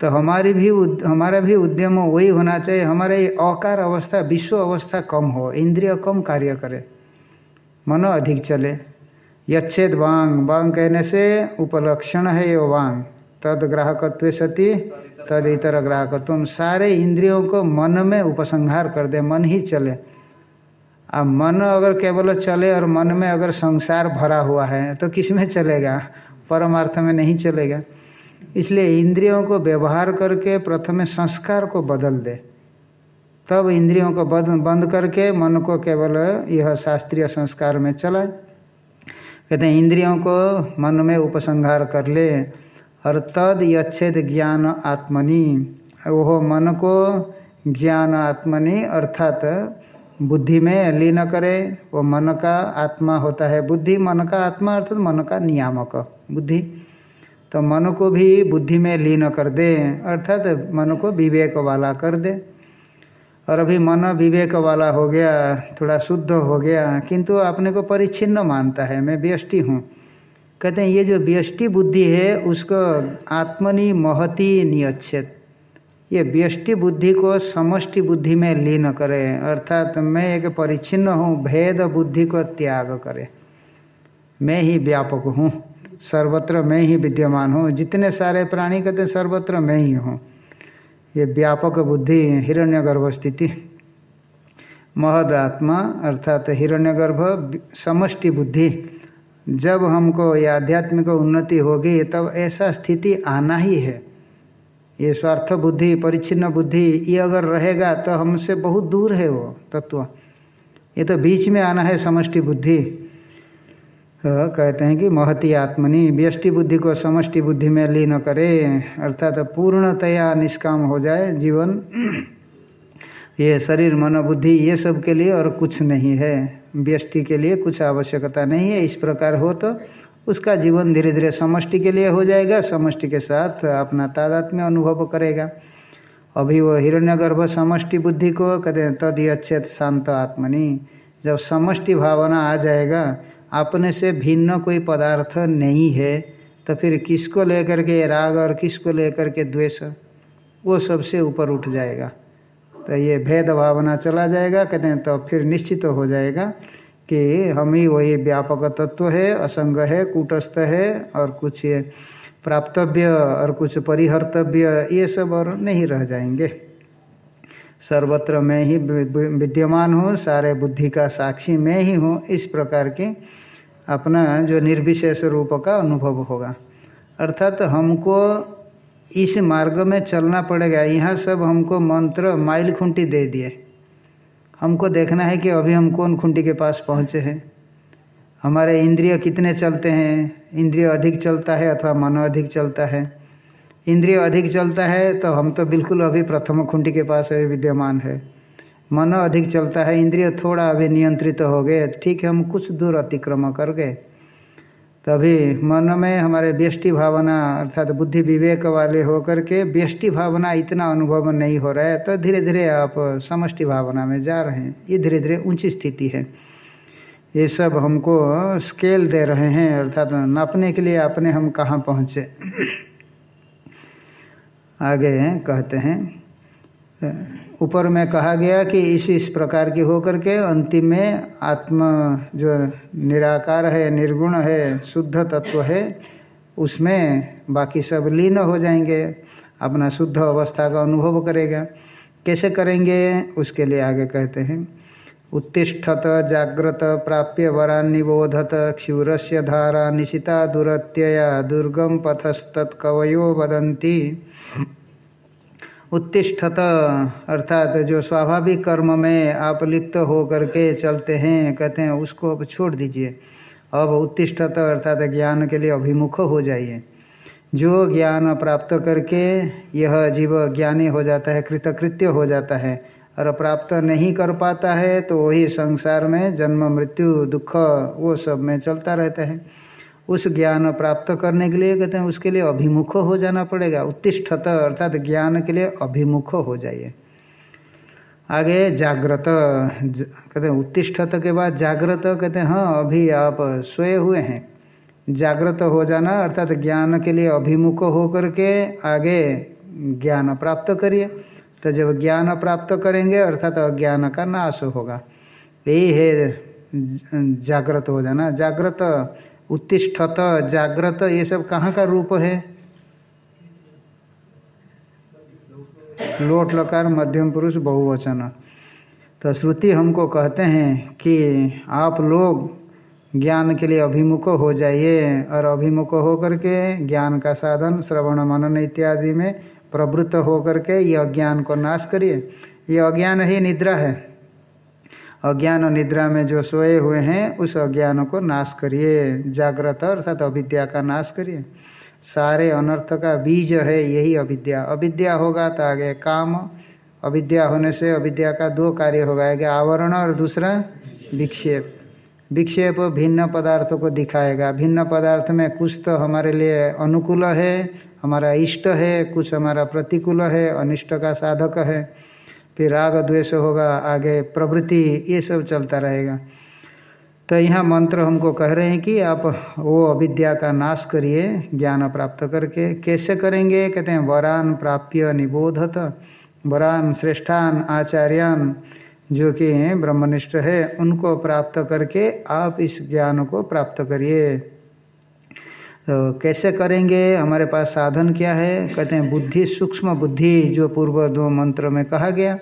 [SPEAKER 1] तो हमारी भी हमारा भी उद्यम वही होना चाहिए। हमारे अकार अवस्था, विश्व अवस्था कम हो, इंद्रिय कम कार्य करे। मन अधिक चले। यच्छेद वांग वांग कहने से उपलक्षण है ये वांग। तद ग्राहकत्व सती, तद इतर ग्राहकत्व सारे इंद्रियों को मन में उपसंहार कर दे, मन ही चले। अब मन अगर केवल चले और मन में अगर संसार भरा हुआ है तो किसमें चलेगा? परमार्थ में नहीं चलेगा। इसलिए इंद्रियों को व्यवहार करके प्रथम संस्कार को बदल दे। तब इंद्रियों को बंद करके मन को केवल यह शास्त्रीय संस्कार में चलाए। कहते हैं, इंद्रियों को मन में उपसंहार कर ले, और तद यच्छेद ज्ञान आत्मनि। वह मन को ज्ञान आत्मनि, अर्थात बुद्धि में लीन करे। वो मन का आत्मा होता है बुद्धि, मन का आत्मा, अर्थात मन का नियामक बुद्धि। तो मन को भी बुद्धि में लीन कर दे, अर्थात मन को विवेक वाला कर दे। और अभी मन विवेक वाला हो गया, थोड़ा शुद्ध हो गया, किंतु अपने को परिच्छिन्न मानता है, मैं व्यष्टि हूँ। कहते हैं, ये जो व्यष्टि बुद्धि है, उसको आत्मनि महति नियच्छेद ये व्यष्टि बुद्धि को समष्टि बुद्धि में लीन करे, अर्थात मैं एक परिच्छिन्न हूँ, भेद बुद्धि को त्याग करे। मैं ही व्यापक हूँ। सर्वत्र मैं ही विद्यमान हूँ। जितने सारे प्राणी कहते हैं, सर्वत्र मैं ही हूँ। ये व्यापक बुद्धि हिरण्यगर्भ स्थिति। महद आत्मा, अर्थात हिरण्यगर्भ, समष्टि बुद्धि। जब हमको ये आध्यात्मिक उन्नति होगी, तब ऐसा स्थिति आना ही है। ये स्वार्थ बुद्धि, परिच्छिन्न बुद्धि, ये अगर रहेगा तो हमसे बहुत दूर है वो तत्व। ये तो बीच में आना है समष्टि बुद्धि। तो कहते हैं कि महती आत्मनि, व्यष्टि बुद्धि को समष्टि बुद्धि में लीन करे, अर्थात तो पूर्णतया निष्काम हो जाए जीवन। ये शरीर मन बुद्धि ये सब के लिए और कुछ नहीं है। व्यष्टि के लिए कुछ आवश्यकता नहीं है। इस प्रकार हो तो उसका जीवन धीरे धीरे समष्टि के लिए हो जाएगा। समष्टि के साथ अपना तादात में अनुभव करेगा। अभी वो हिरण्यगर्भ समष्टि बुद्धि को कहते हैं, तद अच्छेद शांत आत्मनि। जब समष्टि भावना आ जाएगा अपने से भिन्न कोई पदार्थ नहीं है तो फिर किसको लेकर के राग और किसको लेकर के द्वेष? वो सबसे ऊपर उठ जाएगा। तो ये भेद भावना चला जाएगा, कहते हैं तो फिर निश्चित तो हो जाएगा कि हम ही वही व्यापक तत्व है, असंग है, कूटस्थ है, और कुछ ये प्राप्तव्य और कुछ परिहर्तव्य, ये सब और नहीं रह जाएँगे। सर्वत्र मैं ही विद्यमान हूँ, सारे बुद्धि का साक्षी मैं ही हूँ, इस प्रकार की अपना जो निर्विशेष रूप का अनुभव होगा। अर्थात तो हमको इस मार्ग में चलना पड़ेगा। यहाँ सब हमको मंत्र माइल खुंटी दे दिए। हमको देखना है कि अभी हम कौन खुंटी के पास पहुँचे हैं। हमारे इंद्रिय कितने चलते हैं? इंद्रिय अधिक चलता है अथवा मन अधिक चलता है? इंद्रिय अधिक चलता है तो हम तो बिल्कुल अभी प्रथम खुंटी के पास अभी विद्यमान है। मन अधिक चलता है, इंद्रिय थोड़ा अभी नियंत्रित तो हो गए। ठीक है, हम कुछ दूर अतिक्रम कर गए। तभी मन में हमारे व्यष्टि भावना अर्थात बुद्धि विवेक वाले होकर के व्यष्टि भावना इतना अनुभव नहीं हो रहा है तो धीरे धीरे आप समष्टि भावना में जा रहे हैं। ये धीरे धीरे ऊँची स्थिति है। ये सब हमको स्केल दे रहे हैं, अर्थात नापने के लिए अपने हम कहाँ पहुँचे? आगे कहते हैं। ऊपर में कहा गया कि इस इस प्रकार की होकर के अंतिम में आत्म जो निराकार है, निर्गुण है, शुद्ध तत्व है, उसमें बाकी सब लीन हो जाएँगे, अपना शुद्ध अवस्था का अनुभव करेगा। कैसे करेंगे? उसके लिए आगे कहते हैं। उत्तिष्ठत, जाग्रत, प्राप्य, वरा, निबोधत क्षूर से धारा, निशिता, दुरत्यया, दुर्गम पथस्तत्कवयो वदंती उत्तिष्ठत, अर्थात जो स्वाभाविक कर्म में आप लिप्त हो करके चलते हैं, कहते हैं, उसको अब छोड़ दीजिए। अब उत्तिष्ठत, अर्थात ज्ञान के लिए अभिमुख हो जाइए। जो ज्ञान प्राप्त करके यह जीव ज्ञानी हो जाता है, कृतकृत्य हो जाता है, और प्राप्त नहीं कर पाता है तो वही संसार में जन्म, मृत्यु, दुख, वो सब में चलता रहता है। उस ज्ञान प्राप्त करने के लिए कहते हैं, उसके लिए अभिमुख हो जाना पड़ेगा। उत्तिष्ठत अर्थात ज्ञान के लिए अभिमुख हो जाइए। आगे जागृत कहते हैं, उत्तिष्ठत के बाद जागृत कहते हैं हाँ अभी आप सोए हुए हैं। जागृत हो जाना अर्थात ज्ञान के लिए अभिमुख हो करके आगे ज्ञान प्राप्त करिए। तो जब ज्ञान प्राप्त करेंगे अर्थात अज्ञान का नाश होगा। यही है जागृत हो जाना। जागृत उत्तिष्ठत जागृत ये सब कहाँ का रूप है? लोट, लकार, मध्यम पुरुष, बहुवचन। तो श्रुति हमको कहते हैं कि आप लोग ज्ञान के लिए अभिमुख हो जाइए और अभिमुख हो करके ज्ञान का साधन, श्रवण, मनन इत्यादि में प्रवृत्त हो करके ये अज्ञान को नाश करिए। ये अज्ञान ही निद्रा है। अज्ञान निद्रा में जो सोए हुए हैं, उस अज्ञान को नाश करिए। जागृत अर्थात अविद्या का नाश करिए। सारे अनर्थ का बीज है यही अविद्या। अविद्या होगा तो आगे काम, अविद्या होने से अविद्या का दो कार्य होगा। एक आवरण और दूसरा विक्षेप। विक्षेप भिन्न पदार्थों को दिखाएगा। भिन्न पदार्थ में कुछ तो हमारे लिए अनुकूल है, हमारा इष्ट है, कुछ हमारा प्रतिकूल है, अनिष्ट का साधक है। फिर राग द्वेष होगा, आगे प्रवृत्ति, ये सब चलता रहेगा। तो यहाँ मंत्र हमको कह रहे हैं कि आप वो अविद्या का नाश करिए, ज्ञान प्राप्त करके। कैसे करेंगे? कहते हैं, वरान प्राप्य निबोधत। वरान श्रेष्ठान आचार्यान, जो कि ब्रह्मनिष्ठ है, उनको प्राप्त करके आप इस ज्ञान को प्राप्त करिए। तो कैसे करेंगे? हमारे पास साधन क्या है? कहते हैं, बुद्धि, सूक्ष्म बुद्धि, जो पूर्व दो मंत्र में कहा गया।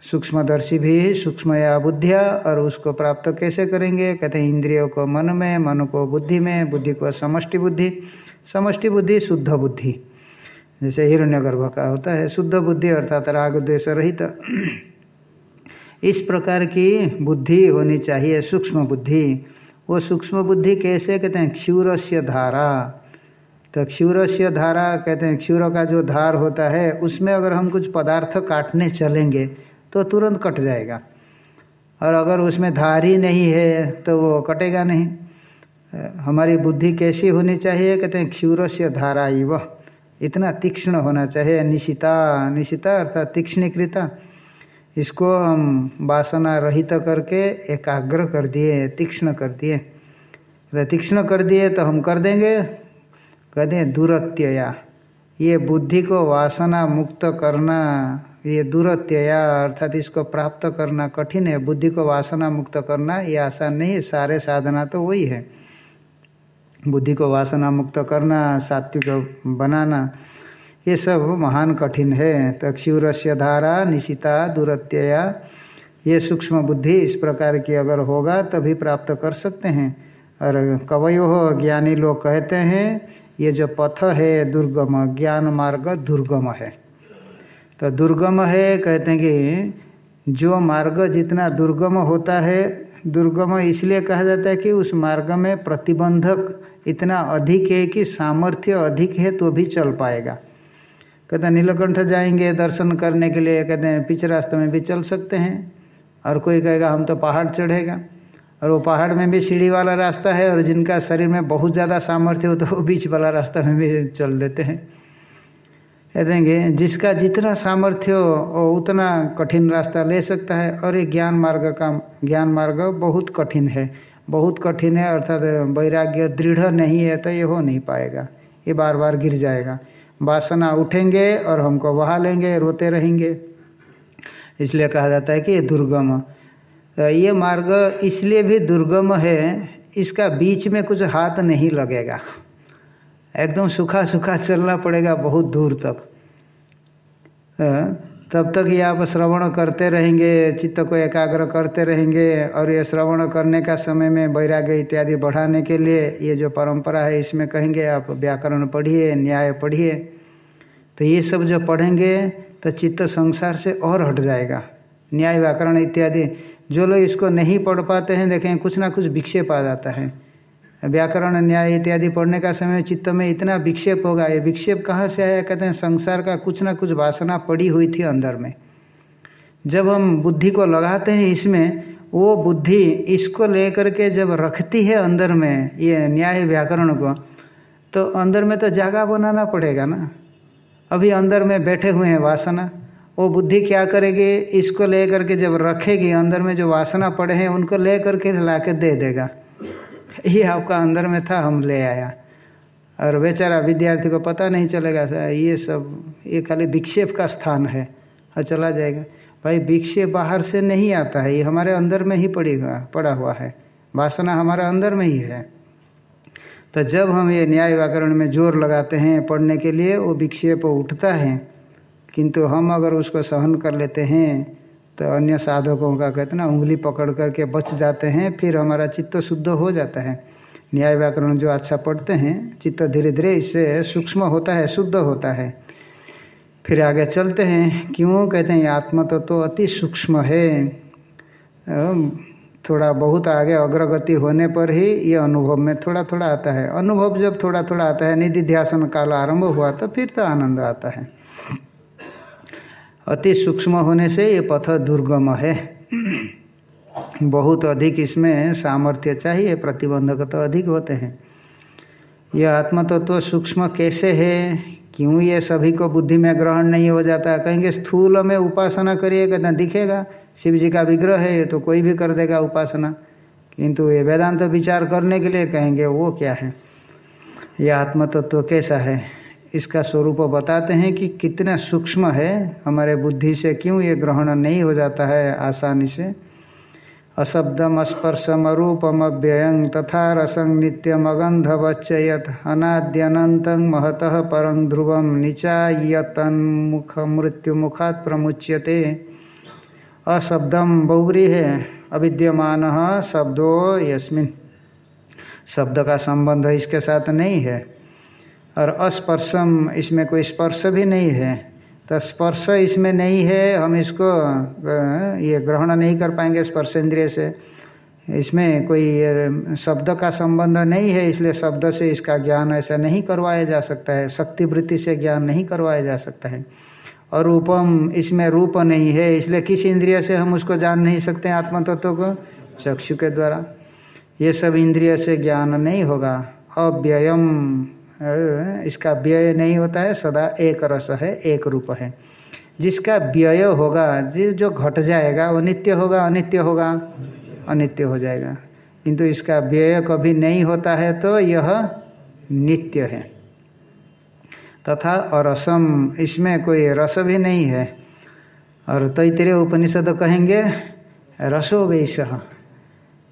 [SPEAKER 1] सूक्ष्मदर्शी भी सूक्ष्म या बुद्धिया, और उसको प्राप्त कैसे करेंगे? कहते हैं, इंद्रियों को मन में, मन को बुद्धि में, बुद्धि को समष्टि बुद्धि। समष्टि बुद्धि, शुद्ध बुद्धि। जैसे हिरण्यगर्भ का होता है, शुद्ध बुद्धि अर्थात राग, द्वेष रहित। इस प्रकार की बुद्धि होनी चाहिए, सूक्ष्म बुद्धि। वो सूक्ष्म बुद्धि कैसे कहते हैं? क्षूर से धारा। तो क्षूर से धारा कहते हैं, क्षूर का जो धार होता है, उसमें अगर हम कुछ पदार्थ काटने चलेंगे तो तुरंत कट जाएगा। और अगर उसमें धार ही नहीं है तो वो कटेगा नहीं। हमारी बुद्धि कैसी होनी चाहिए? कहते हैं क्षूर से धारा इतना तीक्ष्ण होना चाहिए, निशिता। निशिता अर्थात तीक्ष्णीकृता। इसको हम वासना रहित करके एकाग्र कर दिए, तीक्ष्ण कर दिए। तो तीक्ष्ण कर दिए तो हम कर देंगे? कहते हैं दूरत्यया। ये बुद्धि को वासना मुक्त करना, ये दूरत्यया अर्थात इसको प्राप्त करना कठिन है, बुद्धि को वासना मुक्त करना, ये आसान नहीं सारे साधना तो वही है। बुद्धि को वासना मुक्त करना, सात्विक बनाना ये सब महान कठिन है। तो क्षूर से धारा, निशिता, दूरत्यया, ये सूक्ष्म बुद्धि इस प्रकार की अगर होगा, तभी प्राप्त कर सकते हैं। और कवयो ज्ञानी लोग कहते हैं, ये जो पथ है, दुर्गम, ज्ञान मार्ग दुर्गम है। तो दुर्गम है, कहते हैं कि जो मार्ग जितना दुर्गम होता है, दुर्गम इसलिए कहा जाता है कि उस मार्ग में प्रतिबंधक इतना अधिक है कि सामर्थ्य अधिक है तो भी चल पाएगा। कहते हैं, नीलकंठ जाएँगे दर्शन करने के लिए, कहते हैं, पिछ रास्ते में भी चल सकते हैं। और कोई कहेगा, हम तो पहाड़ चढ़ेगा। और वो पहाड़ में भी सीढ़ी वाला रास्ता है, और जिनका शरीर में बहुत ज़्यादा सामर्थ्य हो तो वो बीच वाला रास्ता में भी चल देते हैं। कह देंगे, जिसका जितना सामर्थ्य हो उतना कठिन रास्ता ले सकता है। और ये ज्ञान मार्ग का, ज्ञान मार्ग बहुत कठिन है। बहुत कठिन है, अर्थात वैराग्य दृढ़ नहीं है तो ये हो नहीं पाएगा। ये बार बार गिर जाएगा। वासना उठेंगे और हमको बहा लेंगे, रोते रहेंगे। इसलिए कहा जाता है कि ये दुर्गम। ये मार्ग इसलिए भी दुर्गम है, इसका बीच में कुछ हाथ नहीं लगेगा। एकदम सूखा सूखा चलना पड़ेगा बहुत दूर तक। तब तक ये आप श्रवण करते रहेंगे, चित्त को एकाग्र करते रहेंगे और ये श्रवण करने का समय में वैराग्य इत्यादि बढ़ाने के लिए ये जो परंपरा है, इसमें कहेंगे आप व्याकरण पढ़िए, न्याय पढ़िए। तो ये सब जो पढ़ेंगे तो चित्त संसार से और हट जाएगा। न्याय, व्याकरण इत्यादि, जो लोग इसको नहीं पढ़ पाते हैं, देखें, कुछ ना कुछ विक्षेप आ जाता है। व्याकरण, न्याय इत्यादि पढ़ने का समय चित्त में इतना विक्षेप होगा, ये विक्षेप कहाँ से आया? कहते हैं, संसार का कुछ ना कुछ वासना पड़ी हुई थी अंदर में। जब हम बुद्धि को लगाते हैं इसमें, वो बुद्धि इसको लेकर के जब रखती है अंदर में, ये न्याय, व्याकरण को तो अंदर में तो जागा बनाना पड़ेगा ना। अभी अंदर में बैठे हुए हैं वासना। वो बुद्धि क्या करेगी? इसको ले करके जब रखेगी, अंदर में जो वासना पड़े हैं, उनको ले करके ला के दे देगा। ये आपका अंदर में था, हम ले आया। और बेचारा विद्यार्थी को पता नहीं चलेगा सर ये सब, ये खाली विक्षेप का स्थान है। और चला जाएगा। भाई, विक्षेप बाहर से नहीं आता है, ये हमारे अंदर में ही पड़ी हुआ, पड़ा हुआ है। वासना हमारे अंदर में ही है। तो जब हम ये न्याय व्याकरण में ज़ोर लगाते हैं पढ़ने के लिए वो विक्षेप उठता है। किंतु हम अगर उसको सहन कर लेते हैं तो अन्य साधकों का कहते ना उंगली पकड़ करके बच जाते हैं फिर हमारा चित्त शुद्ध हो जाता है। न्याय व्याकरण जो अच्छा पढ़ते हैं चित्त धीरे धीरे इससे सूक्ष्म होता है शुद्ध होता है। फिर आगे चलते हैं क्यों? कहते हैं आत्मा तो, तो अति सूक्ष्म है। थोड़ा बहुत आगे अग्रगति होने पर ही ये अनुभव में थोड़ा थोड़ा आता है। अनुभव जब थोड़ा थोड़ा आता है, निधि ध्यासन काल आरंभ हुआ तो फिर तो आनंद आता है। अति सूक्ष्म होने से ये पथ दुर्गम है। बहुत अधिक इसमें सामर्थ्य चाहिए, प्रतिबंधक तो अधिक होते हैं। यह आत्मतत्व तो सूक्ष्म कैसे है? क्यों ये सभी को बुद्धि में ग्रहण नहीं हो जाता? कहेंगे स्थूल में उपासना करिए कहते दिखेगा। शिव जी का विग्रह है, ये तो कोई भी कर देगा उपासना। किंतु ये वेदांत तो विचार करने के लिए कहेंगे, वो क्या है? ये आत्मतत्व तो कैसा है? इसका स्वरूप बताते हैं कि कितना सूक्ष्म है। हमारे बुद्धि से क्यों ये ग्रहण नहीं हो जाता है आसानी से? अशब्दम स्पर्शम रूपम अव्ययं तथा रसं नित्यम अगंधवच्च यत अनाद्यनत महत परं ध्रुवम निचायतन मुख मृत्यु मुखात प्रमुच्यते। अशब्दम बहुबरी है अविद्यमान शब्दो यस्मिन। शब्द का संबंध इसके साथ नहीं है, और अस्पर्शम इसमें कोई स्पर्श भी नहीं है। तो स्पर्श इसमें नहीं है, हम इसको ये ग्रहण नहीं कर पाएँगे स्पर्श इंद्रिय से। इसमें कोई शब्द का संबंध नहीं है, इसलिए शब्द से इसका ज्ञान ऐसा नहीं करवाया जा सकता है, शक्तिवृत्ति से ज्ञान नहीं करवाया जा सकता है। और रूपम, इसमें रूप नहीं है, इसलिए किस इंद्रिय से हम उसको जान नहीं सकते आत्म तत्व को? चक्षु के द्वारा। ये सब इंद्रिय से ज्ञान नहीं होगा। अव्ययम इसका व्यय नहीं होता है, सदा एक रस है, एक रूप है। जिसका व्यय होगा जो घट जाएगा, वो नित्य होगा, अनित्य होगा? अनित्य हो जाएगा। किंतु इसका व्यय कभी नहीं होता है तो यह नित्य है। तथा अरसम इसमें कोई रस भी नहीं है। और तैतरे उपनिषद कहेंगे, रसो वैश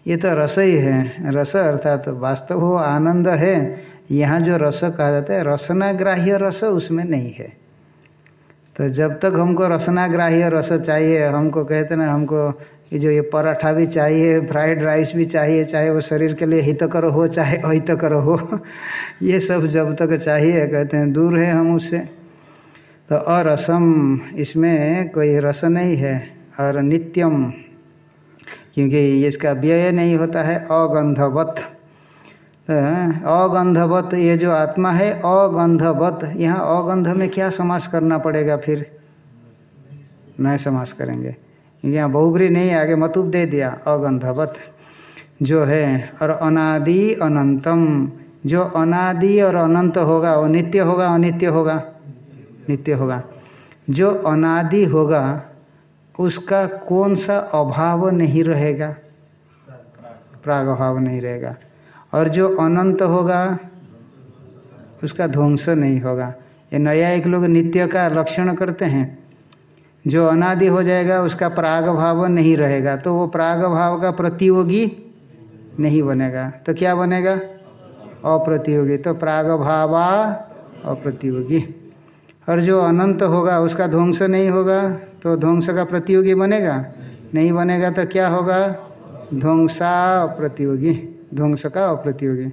[SPEAKER 1] ये तो रस ही है। रस अर्थात तो वास्तव वो आनंद है। यहाँ जो रस कहा जाता है, रसनाग्राह्य रस उसमें नहीं है। तो जब तक हमको रसनाग्राह्य रस चाहिए, हमको कहते ना, हमको ये जो ये पराठा भी चाहिए फ्राइड राइस भी चाहिए, चाहे वो शरीर के लिए हितकर हो, चाहे अहितकर हो, ये सब जब तक चाहिए, कहते हैं, दूर है हम उससे। तो अरसम, इसमें कोई रस नहीं है, और नित्यम, क्योंकि इसका व्यय नहीं होता है, अगंधवत। अगंधवत ये जो आत्मा है, अगंधवत। यहाँ अगंध में क्या समास करना पड़ेगा फिर? नए समास करेंगे। यहाँ बहुबरी नहीं आगे मतुब दे दिया, अगंधवत। जो है, और अनादि अनंतम। जो अनादि और अनंत होगा, वो नित्य होगा, अनित्य होगा? नित्य होगा। जो अनादि होगा, उसका कौन सा अभाव नहीं रहेगा? प्राग अभाव नहीं रहेगा। और जो अनंत होगा, उसका ध्वंस नहीं होगा। ये नया एक लोग नित्य का लक्षण करते हैं। जो अनादि हो जाएगा, उसका प्राग भाव नहीं रहेगा। तो वो प्राग भाव का प्रतियोगी नहीं बनेगा। तो क्या बनेगा? अप्रतियोगी। तो प्राग भावा अप्रतियोगी। और जो अनंत होगा, उसका ध्वंस नहीं होगा तो ध्वंस का प्रतियोगी बनेगा। नहीं बनेगा तो क्या होगा? ध्वंसा प्रतियोगी ध्वंस का अप्रतियोगी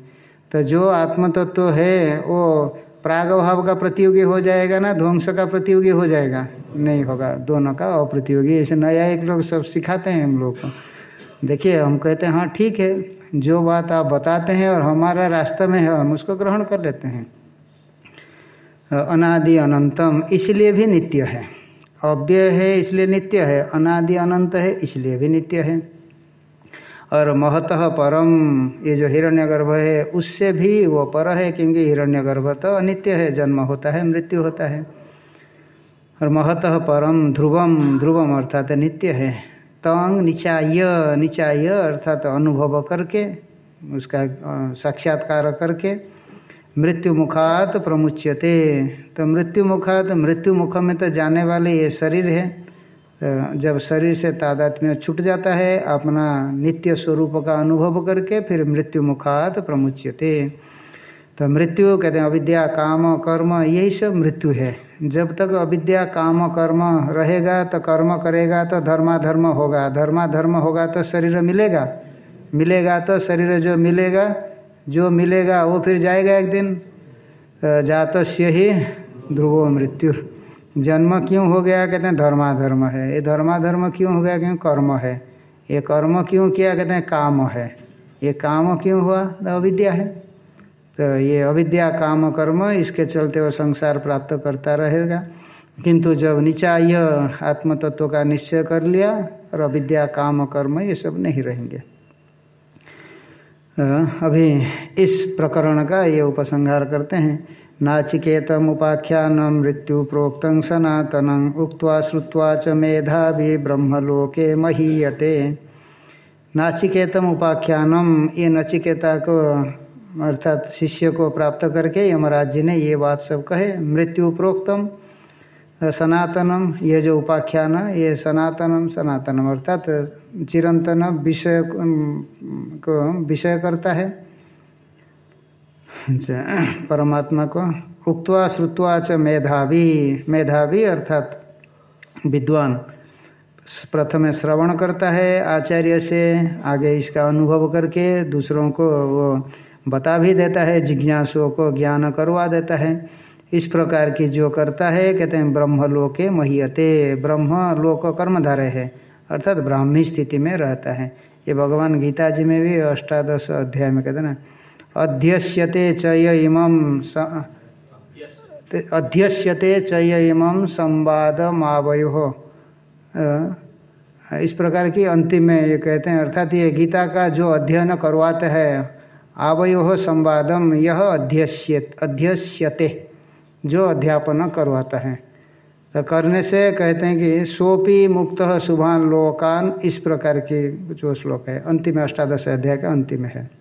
[SPEAKER 1] तो जो आत्मतत्व तो है, वो प्राग भाव का प्रतियोगी हो जाएगा ना ध्वंस का प्रतियोगी हो जाएगा? नहीं होगा। दोनों का अप्रतियोगी। ऐसे नया एक लोग सब सिखाते हैं हम लोग को। देखिए, हम कहते हैं हाँ ठीक है। जो बात आप बताते हैं और हमारा रास्ता में है, हम उसको ग्रहण कर लेते हैं। अनादि अनंतम, इसलिए भी नित्य है। अव्यय है, इसलिए नित्य है। अनादि अनंत है, इसलिए भी नित्य है। और महतः परम, ये जो हिरण्यगर्भ है, उससे भी वो पर है, क्योंकि हिरण्यगर्भ तो अनित्य है, जन्म होता है, मृत्यु होता है। और महतः परम, ध्रुवम ध्रुवम अर्थात नित्य है। तंग निचाय निचाय अर्थात अनुभव करके, उसका साक्षात्कार करके मृत्यु मुखात प्रमुच्यते। तो मृत्यु मुखात मृत्यु मुख में तो जाने वाले ये शरीर है। जब शरीर से तादात्म्य छूट जाता है, अपना नित्य स्वरूप का अनुभव करके फिर मृत्यु मुखात प्रमुच्यते। तो मृत्यु कहते हैं अविद्या, काम, कर्म, यही सब मृत्यु है। जब तक अविद्या, काम, कर्म रहेगा तो कर्म करेगा तो धर्माधर्म होगा। धर्माधर्म होगा तो शरीर मिलेगा। मिलेगा तो शरीर जो मिलेगा जो मिलेगा वो फिर जाएगा एक दिन। जात ही ध्रुवो मृत्यु जन्म क्यों हो गया? कहते हैं धर्माधर्म है। ये धर्माधर्म क्यों हो गया? क्यों? कर्म है। ये कर्म क्यों किया? कहते हैं काम है। ये काम क्यों हुआ? तो अविद्या है। तो ये अविद्या, काम, कर्म, इसके चलते वो संसार प्राप्त करता रहेगा। किंतु जब निचाय आत्म तत्व का निश्चय कर लिया और अविद्या, काम, कर्म, ये सब नहीं रहेंगे। अभी इस प्रकरण का ये उपसंहार करते हैं। नाचिकेतम उपाख्यान मृत्यु प्रोक्त सनातन उक्त्वा श्रुवा च मेधावी ब्रह्मलोके महीयते। नाचिकेतम उपाख्यानम ये नचिकेता को अर्थात शिष्य को प्राप्त करके यमराज जी ने ये बात सब कहे मृत्यु प्रोक्तम सनातनम, ये जो उपाख्यान, ये सनातनम सनातनम, अर्थात चिरंतन विषय को, विषय करता है। परमात्मा को उक्तवा श्रुत्वा च मेधावी मेधावी अर्थात विद्वान। प्रथम श्रवण करता है आचार्य से, आगे इसका अनुभव करके दूसरों को वो बता भी देता है, जिज्ञासुओं को ज्ञान करवा देता है। इस प्रकार की जो करता है, कहते हैं ब्रह्म ब्रह्मलोके महियते ब्रह्म लोक कर्मधारय है, अर्थात ब्राह्मी स्थिति में रहता है। ये भगवान गीता जी में भी अष्टादश अध्याय में कहते हैं ना अध्यस्यते चय इमं अध्यस्यते चय इमं संवाद मावयो इस प्रकार की अंतिम में ये कहते हैं, अर्थात ये गीता का जो अध्ययन करवाते हैं, आवयो संवादम यह अध्यस्य अध्यस्यते, जो अध्यापन करवाता है। तो करने से कहते हैं कि सोपी मुक्त शुभान लोकान, इस प्रकार की जो श्लोक है, अंतिम अष्टादश अध्याय का अंतिम है।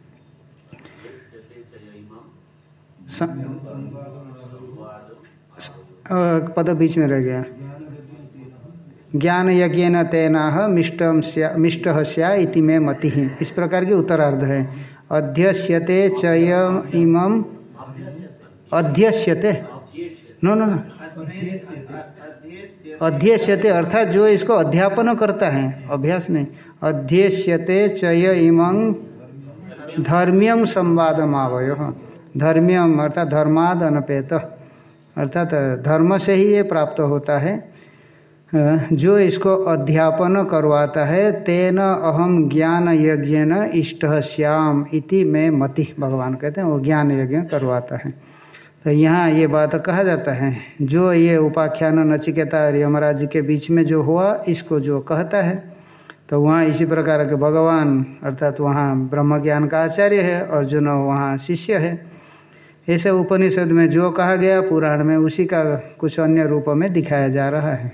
[SPEAKER 1] पद बीच में रह गया। ज्ञान यज्ञ न तेना मिष्टम मिष्ट स्या इति में मति। इस प्रकार के उत्तरार्ध है। अध्यस्यते चय इमम अध्यस्यते। नो नो अध्यस्यते अर्थात जो इसको अध्यापन करता है, अभ्यास नहीं। अध्यस्यते चय इमं धर्म्यम संवाद आवय धर्म्यम, अर्थात धर्माद अनपेत अर्थात धर्म से ही ये प्राप्त होता है। जो इसको अध्यापन करवाता है, तेन अहम ज्ञान यज्ञ न इष्ट श्याम इति में मति, भगवान कहते हैं, वो ज्ञान यज्ञ करवाता है। तो यहाँ ये बात कहा जाता है, जो ये उपाख्यान नचिकेता और यमराज के बीच में जो हुआ, इसको जो कहता है तो वहाँ इसी प्रकार के भगवान, अर्थात वहाँ ब्रह्म ज्ञान का आचार्य है अर्जुन वहाँ शिष्य है ऐसे उपनिषद में जो कहा गया पुराण में उसी का कुछ अन्य रूप में दिखाया जा रहा है।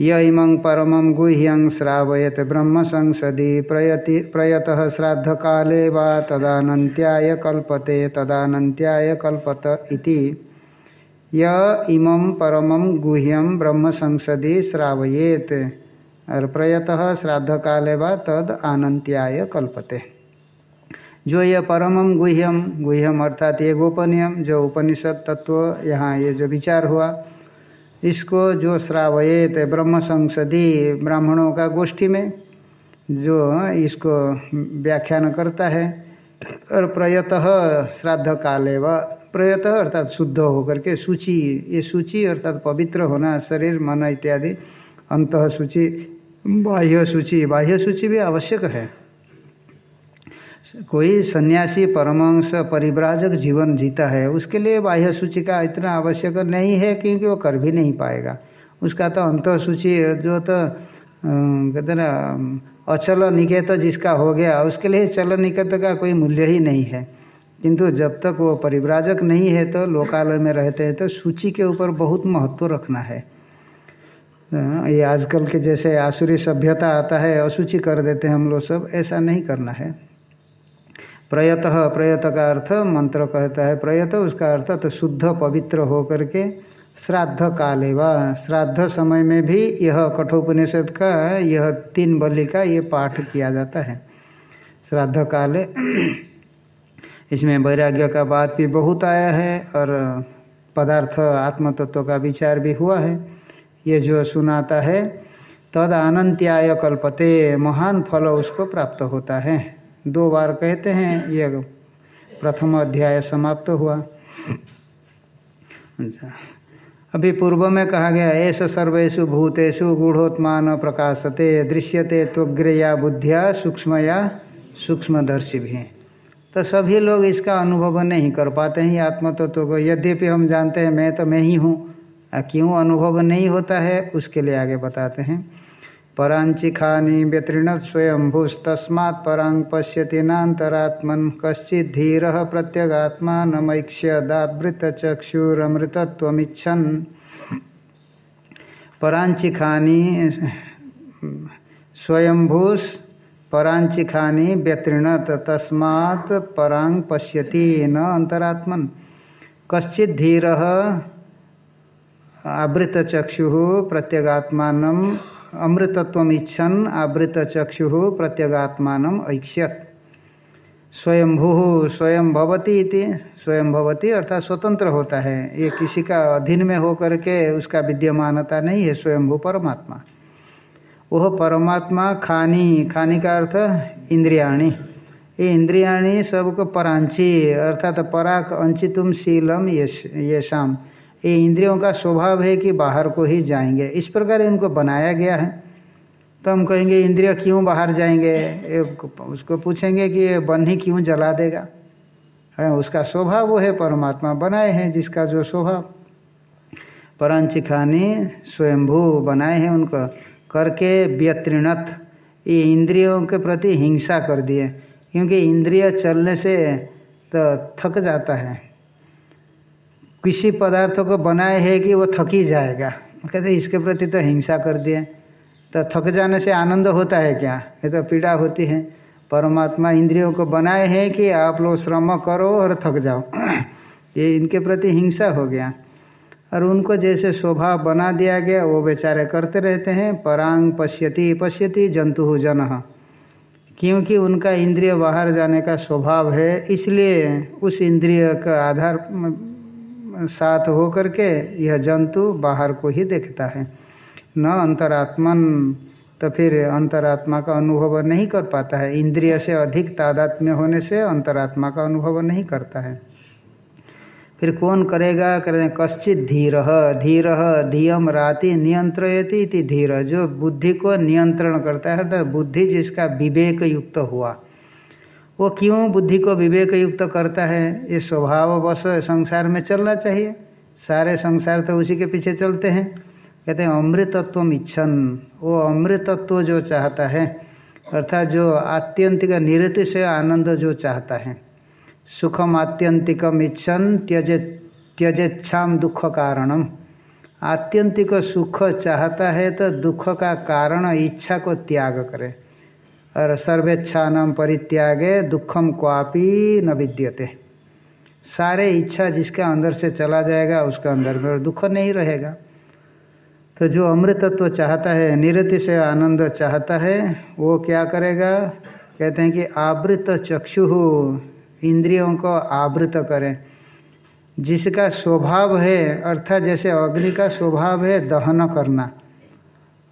[SPEAKER 1] य इमं परमं गुह्यं श्रावयत ब्रह्म संसदि प्रयति, प्रयत श्राद्ध काले वा तदानन्त्याय कल्पते तदानन्त्याय कल्पत इति। य इमं परमं गुह्यं ब्रह्म संसदि श्रावयेत। और प्रयतः श्राद्ध काले वा तद आनंत्याय कल्पते। जो ये परमम गुह्यम गुह्यम अर्थात ये गोपनीयम जो उपनिषद तत्व, यहाँ ये जो विचार हुआ, इसको जो श्रावयेत ब्रह्म संसदी ब्राह्मणों का गोष्ठी में, जो इसको व्याख्यान करता है, और प्रयतः श्राद्ध काले व प्रयतः अर्थात शुद्ध होकर के सूची, ये सूची अर्थात पवित्र होना, शरीर, मन इत्यादि अंत सूची बाह्य सूची बाह्य सूची भी आवश्यक है। कोई सन्यासी परमांश परिव्राजक जीवन जीता है, उसके लिए बाह्य सूची का इतना आवश्यक नहीं है क्योंकि वो कर भी नहीं पाएगा। उसका तो अंत सूची, जो तो कहते ना अचल निकेत जिसका हो गया, उसके लिए चल निकेत का कोई मूल्य ही नहीं है। किंतु जब तक वो परिव्राजक नहीं है तो लोकालय में रहते हैं तो सूची के ऊपर बहुत महत्व रखना है। ये आजकल के जैसे आसुरी सभ्यता आता है, असूची कर देते हैं हम लोग सब, ऐसा नहीं करना है। प्रयत प्रयत का अर्थ मंत्र कहता है प्रयत, उसका अर्थ तो शुद्ध, पवित्र हो करके श्राद्ध काले व। श्राद्ध समय में भी यह कठोपनिषद का, यह तीन बलि का ये पाठ किया जाता है। श्राद्ध काले, इसमें वैराग्य का बात भी बहुत आया है और पदार्थ आत्म तत्व का विचार भी हुआ है। ये जो सुनाता है, तद अनंत्याय कल्पते, महान फल उसको प्राप्त होता है। दो बार कहते हैं, ये प्रथम अध्याय समाप्त हुआ। अच्छा। अभी पूर्व में कहा गया, ऐसा सर्वेशु भूतेषु गूढ़ोत्मान प्रकाशते, दृश्यते त्वग्रया बुद्धिया सूक्ष्मया सूक्ष्मदर्शी भी तो सभी लोग इसका अनुभव नहीं कर पाते हैं आत्म तत्व को। यद्यपि हम जानते हैं, मैं तो मैं ही हूँ। क्यों अनुभव नहीं होता है, उसके लिए आगे बताते हैं। परांची खानी व्यतीर्ण स्वयंभुस्तस्मात् परांग पश्यति नातरात्मन कश्चित धीर प्रत्यगात्मा नमैक्ष्यदावृत चक्षुरमृतत्वमिच्छन परांची खानी स्वयंभूष परांची खानी व्यतीर्णत तस्मात् परांग पश्यति न अंतरात्मन कश्चित धीर आवृत चक्षु प्रत्यगात्मान अमृतत्व इच्छन आवृत चक्षु प्रत्यगात्मान ऐक्ष्यत। स्वयंभू स्वयं भवती इति, स्वयं भवती अर्थात स्वतंत्र होता है। ये किसी का अधीन में होकर के उसका विद्यमानता नहीं है, स्वयंभू परमात्मा। वह परमात्मा खानी खानी का अर्थ इंद्रियाणी। ये इंद्रियाणी सबको परांची, अर्थात पराक अंचितुम शीलम ये शाम ये इंद्रियों का स्वभाव है कि बाहर को ही जाएँगे। इस प्रकार इनको बनाया गया है। तो हम कहेंगे, इंद्रिय क्यों बाहर जाएँगे? उसको पूछेंगे कि ये बन्ही क्यों जला देगा? है, उसका स्वभाव वो है, परमात्मा बनाए हैं जिसका जो स्वभाव। परांचिखानी स्वयंभू बनाए हैं उनको। करके व्यतीर्णत, ये इंद्रियों के प्रति हिंसा कर दिए। क्योंकि इंद्रिय चलने से तो थक जाता है। किसी पदार्थ को बनाए है कि वो थक जाएगा? कहते इसके प्रति तो हिंसा कर दिए। तो थक जाने से आनंद होता है क्या? ये तो पीड़ा होती है। परमात्मा इंद्रियों को बनाए हैं कि आप लोग श्रम करो और थक जाओ। ये इनके प्रति हिंसा हो गया। और उनको जैसे स्वभाव बना दिया गया, वो बेचारे करते रहते हैं। परांग पश्यति पश्यति जंतु जन। क्योंकि उनका इंद्रिय बाहर जाने का स्वभाव है, इसलिए उस इंद्रिय का आधार साथ हो करके यह जंतु बाहर को ही देखता है। न अंतरात्मन तो फिर अंतरात्मा का अनुभव नहीं कर पाता है। इंद्रिय से अधिक तादात्म्य होने से अंतरात्मा का अनुभव नहीं करता है। फिर कौन करेगा? करें कश्चित धीर धीर, धियम राति नियंत्रयति धीर। जो बुद्धि को नियंत्रण करता है अर्थात बुद्धि जिसका विवेक युक्त हुआ। वो क्यों बुद्धि को विवेक युक्त करता है? ये स्वभाव बस संसार में चलना चाहिए। सारे संसार तो उसी के पीछे चलते हैं। कहते हैं अमृतत्व इच्छन। वो अमृतत्व जो चाहता है, अर्थात जो आत्यंतिक निरति से आनंद जो चाहता है। सुखम आत्यंतिकम इच्छन, त्यजे, त्यजेच्छाम दुख कारणम आत्यंतिक सुख चाहता है तो दुख का कारण इच्छा को त्याग करे। और सर्वेच्छान परित्यागे दुखम क्वापी न विद्यते। सारे इच्छा जिसका अंदर से चला जाएगा, उसका अंदर में और दुख नहीं रहेगा। तो जो अमृतत्व चाहता है, निरति से आनंद चाहता है, वो क्या करेगा? कहते हैं कि आवृत चक्षु, इंद्रियों को आवृत करें। जिसका स्वभाव है, अर्थात जैसे अग्नि का स्वभाव है, दहन करना।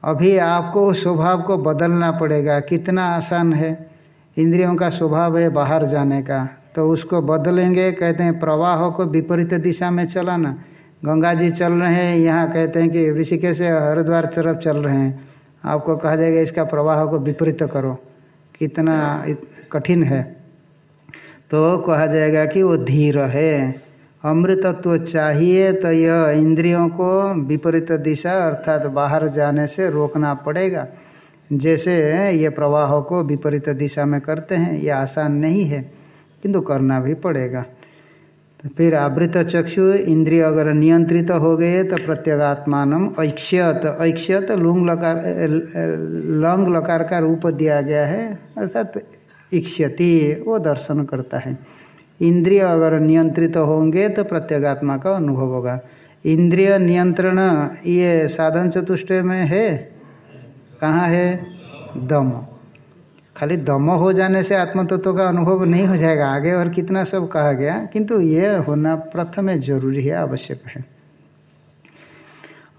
[SPEAKER 1] अभी आपको उस स्वभाव को बदलना पड़ेगा। कितना आसान है। इंद्रियों का स्वभाव है बाहर जाने का। तो उसको बदलेंगे, कहते हैं, प्रवाह को विपरीत दिशा में चलाना। गंगा जी चल रहे हैं, यहाँ कहते हैं कि ऋषिकेश से हरिद्वार तरफ़ चल रहे हैं। आपको कहा जाएगा, इसका प्रवाह को विपरीत करो। कितना कठिन है। तो कहा जाएगा कि वो धीर है। अमृतत्व चाहिए तो यह इंद्रियों को विपरीत दिशा अर्थात बाहर जाने से रोकना पड़ेगा। जैसे ये प्रवाह को विपरीत दिशा में करते हैं, ये आसान नहीं है, किंतु करना भी पड़ेगा। तो फिर आवृत चक्षु, इंद्रिय अगर नियंत्रित तो हो गए तो प्रत्यगात्मान ऐक्ष्यत ऐक्ष्यत लुंग लकार, लंग लकार का रूप दिया गया है, अर्थात इक्ष्यति वो दर्शन करता है। इंद्रिय अगर नियंत्रित तो होंगे तो प्रत्यगात्मा का अनुभव होगा। इंद्रिय नियंत्रण ये साधन चतुष्टय में है? कहाँ है? दम। खाली दम हो जाने से आत्म तत्व का अनुभव नहीं हो जाएगा। आगे और कितना सब कहा गया, किंतु ये होना प्रथम ज़रूरी है, आवश्यक है।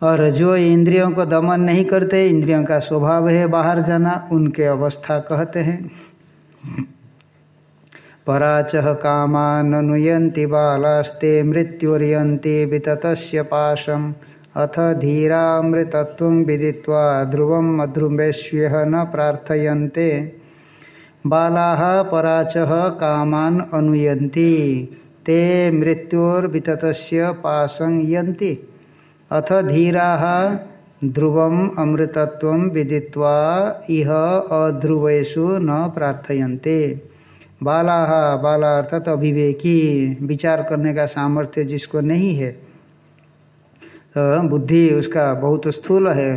[SPEAKER 1] और जो इंद्रियों को दमन नहीं करते, इंद्रियों का स्वभाव है बाहर जाना, उनके अवस्था कहते हैं। पराच कामानुयंती बालास्ते मृत्युरियंती वितत पाशम। अथ धीरामृतत्व विदित्वा ध्रुवम अध्रुवेश्य न प्रार्थयन्ते। बाला पराच कामान अनुयंती ते मृत्योर्वितत पाशं यन्ति। अथ धीरा ध्रुवम अमृतत्व विदित्वा इह अध्रुवेशु न प्रार्थयन्ते। बाला बाला अर्थात तो अभिवेकी, विचार करने का सामर्थ्य जिसको नहीं है तो बुद्धि उसका बहुत स्थूल है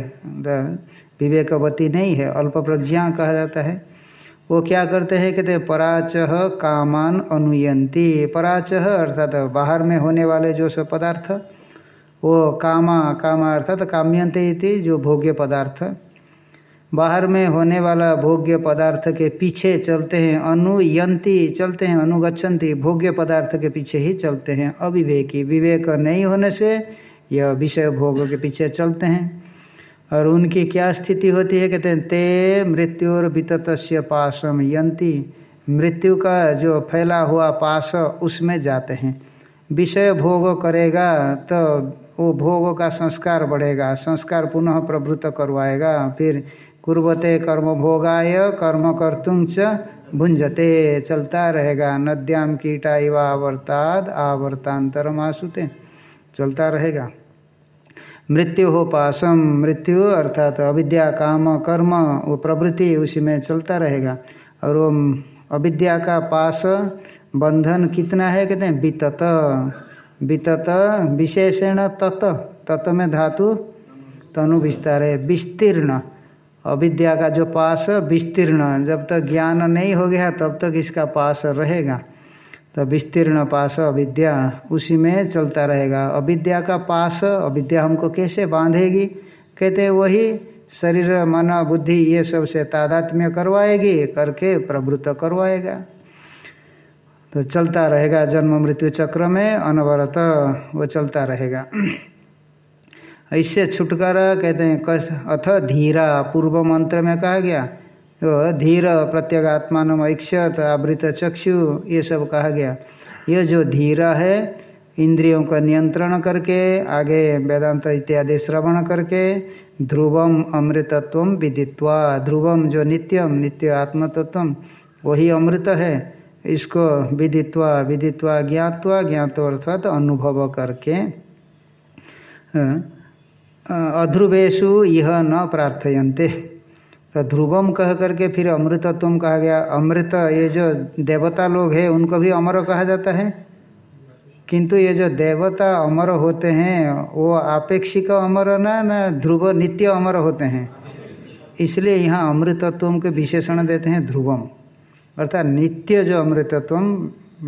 [SPEAKER 1] विवेकवती नहीं है, अल्प प्रज्ञा कहा जाता है। वो क्या करते हैं? कहते हैं पराच कामान अनुयंती। पराच अर्थात बाहर में होने वाले जो सब पदार्थ, वो कामा कामा अर्थात काम्यंत इति, जो भोग्य पदार्थ। बाहर में होने वाला भोग्य पदार्थ के पीछे चलते हैं, अनुयंती चलते हैं अनुगछन्ति भोग्य पदार्थ के पीछे ही चलते हैं। अविवेकी, विवेक नहीं होने से यह विषय भोग के पीछे चलते हैं। और उनकी क्या स्थिति होती है, कहते हैं, ते मृत्युर वितत पाशम यंती। मृत्यु का जो फैला हुआ पास उसमें जाते हैं। विषय भोग करेगा तो वो भोग का संस्कार बढ़ेगा, संस्कार पुनः प्रवृत्त करवाएगा, फिर कुर्वते कर्म भोगाय, कर्म कर्तुम च भुंजते चलता रहेगा नद्याम कीटा इव आवर्ताद आवर्तांतर मासुते चलता रहेगा। मृत्यु हो पासम मृत्यु अर्थात अविद्या, काम, कर्म वो प्रवृत्ति, उसी में चलता रहेगा। और वो अविद्या का पास बंधन कितना है कहते हैं? वितत। वितत, विशेषण तत। तत में धातु, तनु विस्तार है। विस्तीर्ण। अविद्या का जो पास विस्तीर्ण, जब तक ज्ञान नहीं हो गया, तब तक इसका पास रहेगा। तो विस्तीर्ण पास अविद्या, उसी में चलता रहेगा। अविद्या का पास, अविद्या हमको कैसे बांधेगी? कहते वही शरीर, मन, बुद्धि, ये सबसे तादात्म्य करवाएगी, करके प्रवृत्त करवाएगा। तो चलता रहेगा जन्म मृत्यु चक्र में, अनवरत वो चलता रहेगा। इससे छुटकारा कहते हैं, कस, अथ धीरा, पूर्व मंत्र में कहा गया। तो धीर, प्रत्यगात्मान ऐक्षत, आवृत चक्षु, ये सब कहा गया। ये जो धीरा है, इंद्रियों का नियंत्रण करके, आगे वेदांत इत्यादि श्रवण करके, ध्रुवम अमृतत्व विदित्वा, ध्रुवम जो नित्यम नित्य आत्मतत्व, वही अमृत है। इसको विदित्वा विदित्वा ज्ञातवा ज्ञात अर्थात अनुभव करके अध्रुवेशु यह न प्रार्थयन्ते। तो ध्रुवम कह करके फिर अमृतत्व कहा गया। अमृत, ये जो देवता लोग हैं, उनको भी अमर कहा जाता है? किंतु ये जो देवता अमर होते हैं, वो आपेक्षिक अमर ना ना ध्रुव नित्य अमर होते हैं। इसलिए यहाँ अमृतत्व के विशेषण देते हैं ध्रुवम। अर्थात नित्य जो अमृतत्व,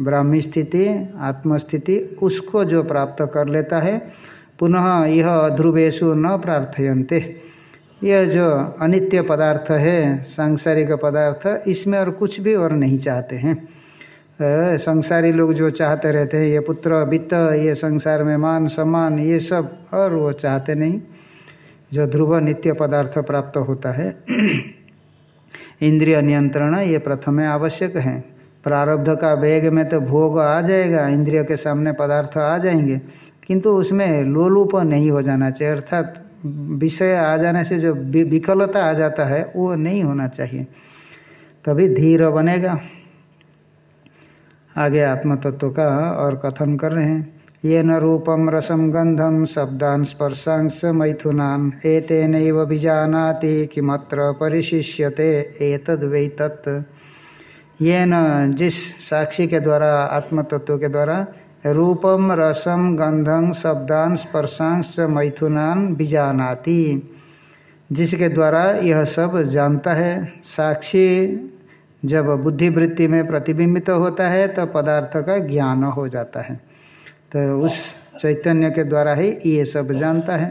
[SPEAKER 1] ब्राह्मी स्थिति, आत्मस्थिति, उसको जो प्राप्त कर लेता है पुनः यह ध्रुवेशु न प्रार्थयन्ते। यह जो अनित्य पदार्थ है, सांसारिक पदार्थ, इसमें और कुछ भी और नहीं चाहते हैं। संसारी लोग जो चाहते रहते हैं, ये पुत्र वित्त ये संसार में मान, सम्मान, ये सब और वो चाहते नहीं। जो ध्रुव नित्य पदार्थ प्राप्त होता है, इंद्रिय नियंत्रण ये प्रथम आवश्यक है। प्रारब्ध का वेग में तो भोग आ जाएगा, इंद्रिय के सामने पदार्थ आ जाएँगे। किंतु उसमें लोलूप नहीं हो जाना चाहिए, अर्थात विषय आ जाने से जो विकलता आ जाता है, वो नहीं होना चाहिए। तभी धीर बनेगा। आगे आत्मतत्व का और कथन कर रहे हैं। ये न रूपम रसम गंधम शब्दान स्पर्शांश मैथुनान एतेन बीजानाति किमत्र परिशिष्यते, एतद वे तत् ये न जिस साक्षी के द्वारा, आत्मतत्व के द्वारा रूपम रसम गंधम शब्दान स्पर्शांश मैथुनान बीजानाति जिसके द्वारा यह सब जानता है, साक्षी जब बुद्धिवृत्ति में प्रतिबिंबित होता है तो पदार्थ का ज्ञान हो जाता है। तो उस चैतन्य के द्वारा ही ये सब जानता है।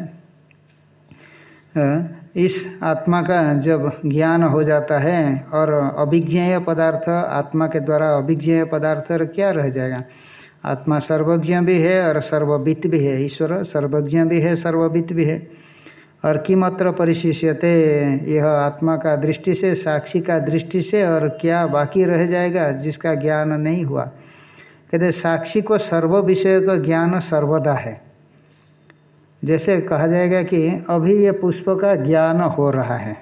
[SPEAKER 1] इस आत्मा का जब ज्ञान हो जाता है, और अभिज्ञेय पदार्थ, आत्मा के द्वारा अभिज्ञेय पदार्थ क्या रह जाएगा? आत्मा सर्वज्ञ भी है और सर्ववित भी है, ईश्वर सर्वज्ञ भी है, सर्ववित भी है। और किमत्र परिशिष्यते? यह आत्मा का दृष्टि से, साक्षी का दृष्टि से और क्या बाकी रह जाएगा जिसका ज्ञान नहीं हुआ? कहते, साक्षी को सर्व विषय का ज्ञान सर्वदा है। जैसे कहा जाएगा कि अभी ये पुष्प का ज्ञान हो रहा है।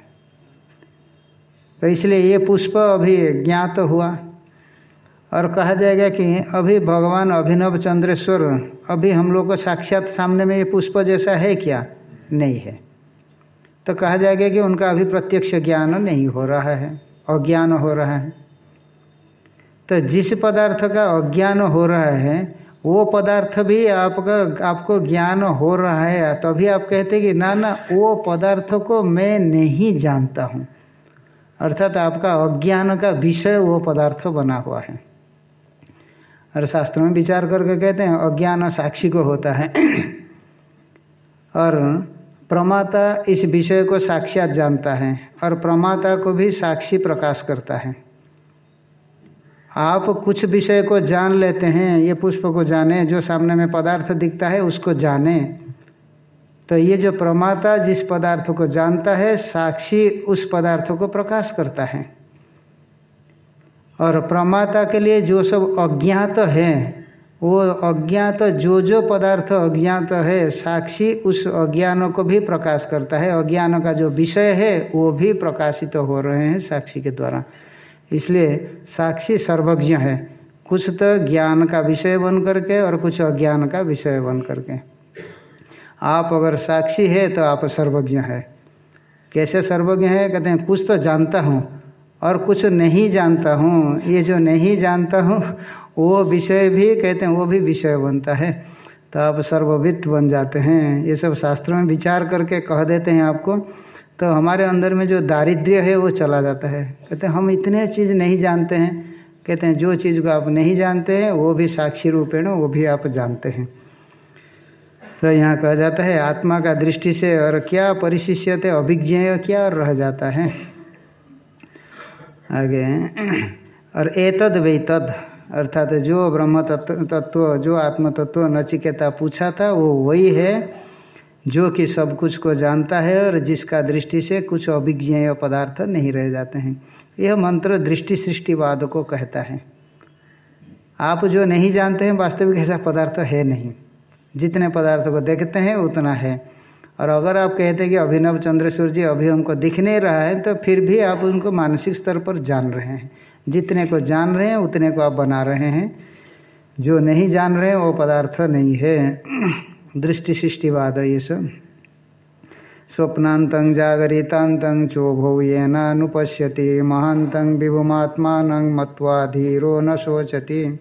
[SPEAKER 1] तो इसलिए ये पुष्प अभी ज्ञात तो हुआ। और कहा जाएगा कि अभी भगवान अभिनव चंद्रेश्वर, अभी हम लोग को साक्षात सामने में ये पुष्प जैसा है क्या? नहीं है। तो कहा जाएगा कि उनका अभी प्रत्यक्ष ज्ञान नहीं हो रहा है, अज्ञान हो रहा है। तो जिस पदार्थ का अज्ञान हो रहा है, वो पदार्थ भी आपका, आपको ज्ञान हो रहा है। तभी आप कहते कि ना ना, वो पदार्थ को मैं नहीं जानता हूँ। अर्थात आपका अज्ञान का विषय वो पदार्थ बना हुआ है। और शास्त्र में विचार करके कहते हैं, अज्ञान साक्षी को होता है। और प्रमाता इस विषय को साक्षात जानता है और प्रमाता को भी साक्षी प्रकाश करता है। आप कुछ विषय को जान लेते हैं, ये पुष्प को जाने, जो सामने में पदार्थ दिखता है, उसको जाने। तो ये जो प्रमाता जिस पदार्थ को जानता है, साक्षी उस पदार्थ को प्रकाश करता है। और प्रमाता के लिए जो सब अज्ञात है, वो अज्ञात जो जो पदार्थ अज्ञात है, साक्षी उस अज्ञान को भी प्रकाश करता है। अज्ञान का जो विषय है, वो भी प्रकाशित तो हो रहे हैं साक्षी के द्वारा। इसलिए साक्षी सर्वज्ञ है। कुछ तो ज्ञान का विषय बन करके और कुछ अज्ञान का विषय बन करके। आप अगर साक्षी है तो आप सर्वज्ञ है। कैसे सर्वज्ञ है? कहते हैं, कुछ तो जानता हूँ। और कुछ नहीं जानता हूँ, ये जो नहीं जानता हूँ, वो विषय भी कहते हैं, वो भी विषय बनता है। तो आप सर्ववित्त बन जाते हैं। ये सब शास्त्रों में विचार करके कह देते हैं आपको। तो हमारे अंदर में जो दारिद्र्य है, वो चला जाता है। कहते हैं, हम इतने चीज़ नहीं जानते हैं। कहते हैं, जो चीज़ को आप नहीं जानते हैं, वो भी साक्षी रूपेण, वो भी आप जानते हैं। तो यहाँ कहा जाता है, आत्मा का दृष्टि से और क्या परिशिष्यते अभिज्ञ क्या रह जाता है। आगे। और एतद वे तद, अर्थात जो ब्रह्म तत्व, जो आत्म तत्व नचिकेता पूछा था, वो वही है, जो कि सब कुछ को जानता है और जिसका दृष्टि से कुछ अभिज्ञेय पदार्थ नहीं रह जाते हैं। यह मंत्र दृष्टि सृष्टिवाद को कहता है। आप जो नहीं जानते हैं, वास्तविक ऐसा पदार्थ है नहीं। जितने पदार्थ को देखते हैं, उतना है। और अगर आप कहते हैं कि अभिनव चंद्रेश्वर जी अभी हमको दिख नहीं रहा है तो फिर भी आप उनको मानसिक स्तर पर जान रहे हैं। जितने को जान रहे हैं, उतने को आप बना रहे हैं। जो नहीं जान रहे हैं, वो पदार्थ नहीं है। दृष्टि सृष्टिवाद ये सब। स्वप्नात जागरितांत चोभौ ये नुपश्यति महांत विभुमात्मान मत्वा न शोचति।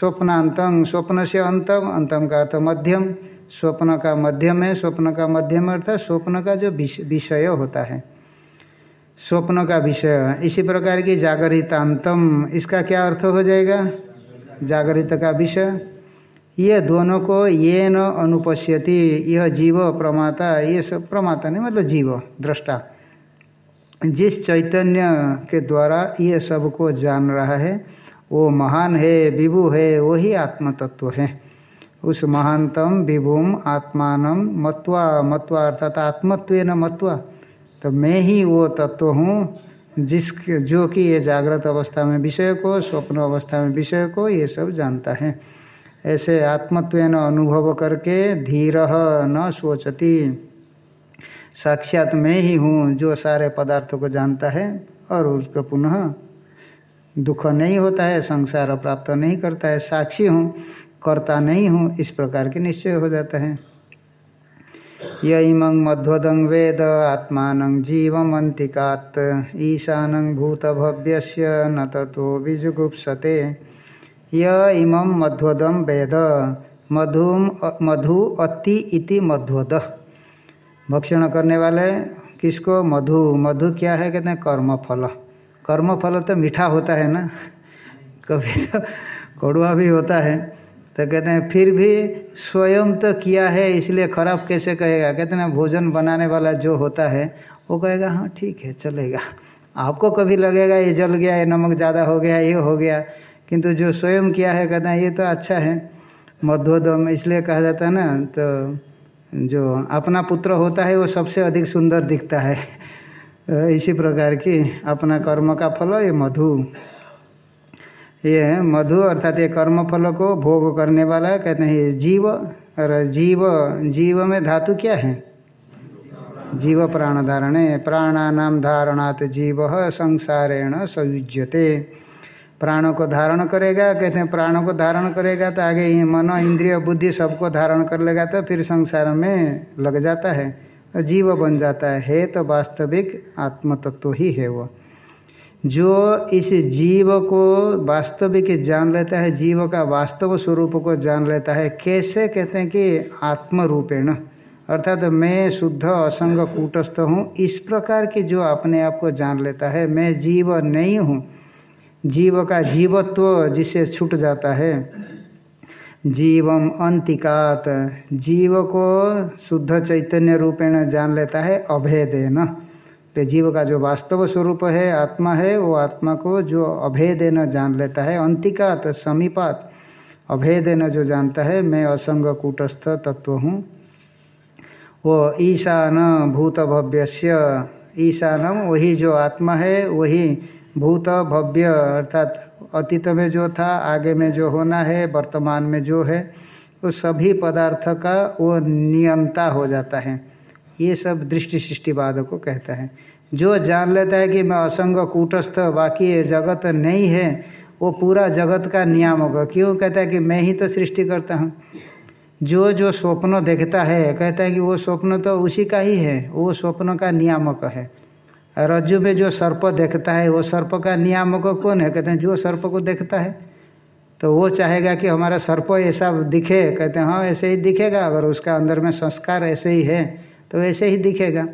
[SPEAKER 1] स्वप्नात स्वप्न से अंतम अंतम का अर्थ मध्यम। स्वप्न का मध्यम है, स्वप्न का मध्यम अर्थात स्वप्न का जो विषय होता है। स्वप्न का विषय, इसी प्रकार की जागरितांतम, इसका क्या अर्थ हो जाएगा? जागरित का विषय। ये दोनों को ये न अनुपश्यति, यह जीव प्रमाता, ये सब प्रमाता नहीं मतलब जीव, दृष्टा। जिस चैतन्य के द्वारा ये सबको जान रहा है, वो महान है, विभु है वही आत्म तत्व है। उस महानतम विभुम आत्मान मत्वा मत्वा अर्थात आत्मत्व न मत्वा। तो मैं ही वो तत्व हूँ जिस जो कि ये जागृत अवस्था में विषय को, स्वप्न अवस्था में विषय को, ये सब जानता है। ऐसे आत्मत्व अनुभव करके धीर न सोचती। साक्षात मैं ही हूँ जो सारे पदार्थों को जानता है और उसको पुनः दुख नहीं होता है, संसार प्राप्त नहीं करता है, साक्षी हूँ। करता नहीं हूँ, इस प्रकार के निश्चय हो जाता है। यमं मध्वदं वेद आत्मान जीवमंतिकात्, ईशान भूतभव्य न तथो विजुगुप्सते। य इमं मध्वदम वेद मधुम मधु अति इति मध्वद। भक्षण करने वाले किसको? मधु। मधु क्या है? कहते हैं कर्म फल कर्म फल तो मीठा होता है ना? कभी तो कड़ुआ भी होता है। तो कहते हैं, फिर भी स्वयं तो किया है, इसलिए खराब कैसे कहेगा? कहते हैं भोजन बनाने वाला जो होता है, वो कहेगा हाँ ठीक है, चलेगा। आपको कभी लगेगा, ये जल गया, ये नमक ज़्यादा हो गया, ये हो गया। किंतु जो स्वयं किया है, कहते हैं, ये तो अच्छा है। मध्योदम इसलिए कहा जाता है ना तो जो अपना पुत्र होता है, वो सबसे अधिक सुंदर दिखता है। इसी प्रकार की अपना कर्म का फल, ये मधु। ये मधु अर्थात ये कर्म फल को भोग करने वाला कहते हैं ये जीव। और जीव जीव में धातु क्या है? जीव प्राण धारणे प्राणानाम धारणात जीव संसारेण संयुज्यते। प्राणों को धारण करेगा कहते हैं प्राणों को धारण करेगा तो आगे ये मन इंद्रिय बुद्धि सबको धारण कर लेगा तो फिर संसार में लग जाता है। जीव बन जाता है, है तो वास्तविक आत्म तत्व ही है वो। जो इस जीव को वास्तविक जान लेता है, जीव का वास्तव स्वरूप को जान लेता है, कैसे कहते हैं कि आत्म रूपेण अर्थात तो मैं शुद्ध, असंग, कूटस्थ हूँ, इस प्रकार की जो अपने आप को जान लेता है, मैं जीव नहीं हूँ। जीव का जीवत्व जिसे छूट जाता है, जीवम अंतिकात, जीव को शुद्ध चैतन्य रूपेण जान लेता है, अभेदेन। तो जीव का जो वास्तव स्वरूप है, आत्मा है, वो आत्मा को जो अभेदेन जान लेता है, अंतिकात, समीपात अभेदेन जो जानता है, मैं असंग कूटस्थ तत्व हूँ। वो ईशान भूत भव्यस्य ईशानम, वही जो आत्मा है, वही भूत भव्य अर्थात अतीत में जो था, आगे में जो होना है, वर्तमान में जो है, वो सभी पदार्थ का वो नियंता हो जाता है। ये सब दृष्टि सृष्टिवाद को कहता है। जो जान लेता है कि मैं असंग कूटस्थ बाकी जगत नहीं है, वो पूरा जगत का नियामक क्यों? कहता है कि मैं ही तो सृष्टि करता हूँ। जो जो स्वप्न देखता है, कहता है कि वो स्वप्न तो उसी का ही है, वो स्वप्न का नियामक है। रज्जु में जो सर्प देखता है, वो सर्प का नियामक कौन है? कहते हैं, जो सर्प को देखता है तो वो चाहेगा कि हमारा सर्प ऐसा दिखे। कहते हैं हाँ ऐसे ही दिखेगा, अगर उसका अंदर में संस्कार ऐसे ही है। तो ऐसे ही दिखेगा।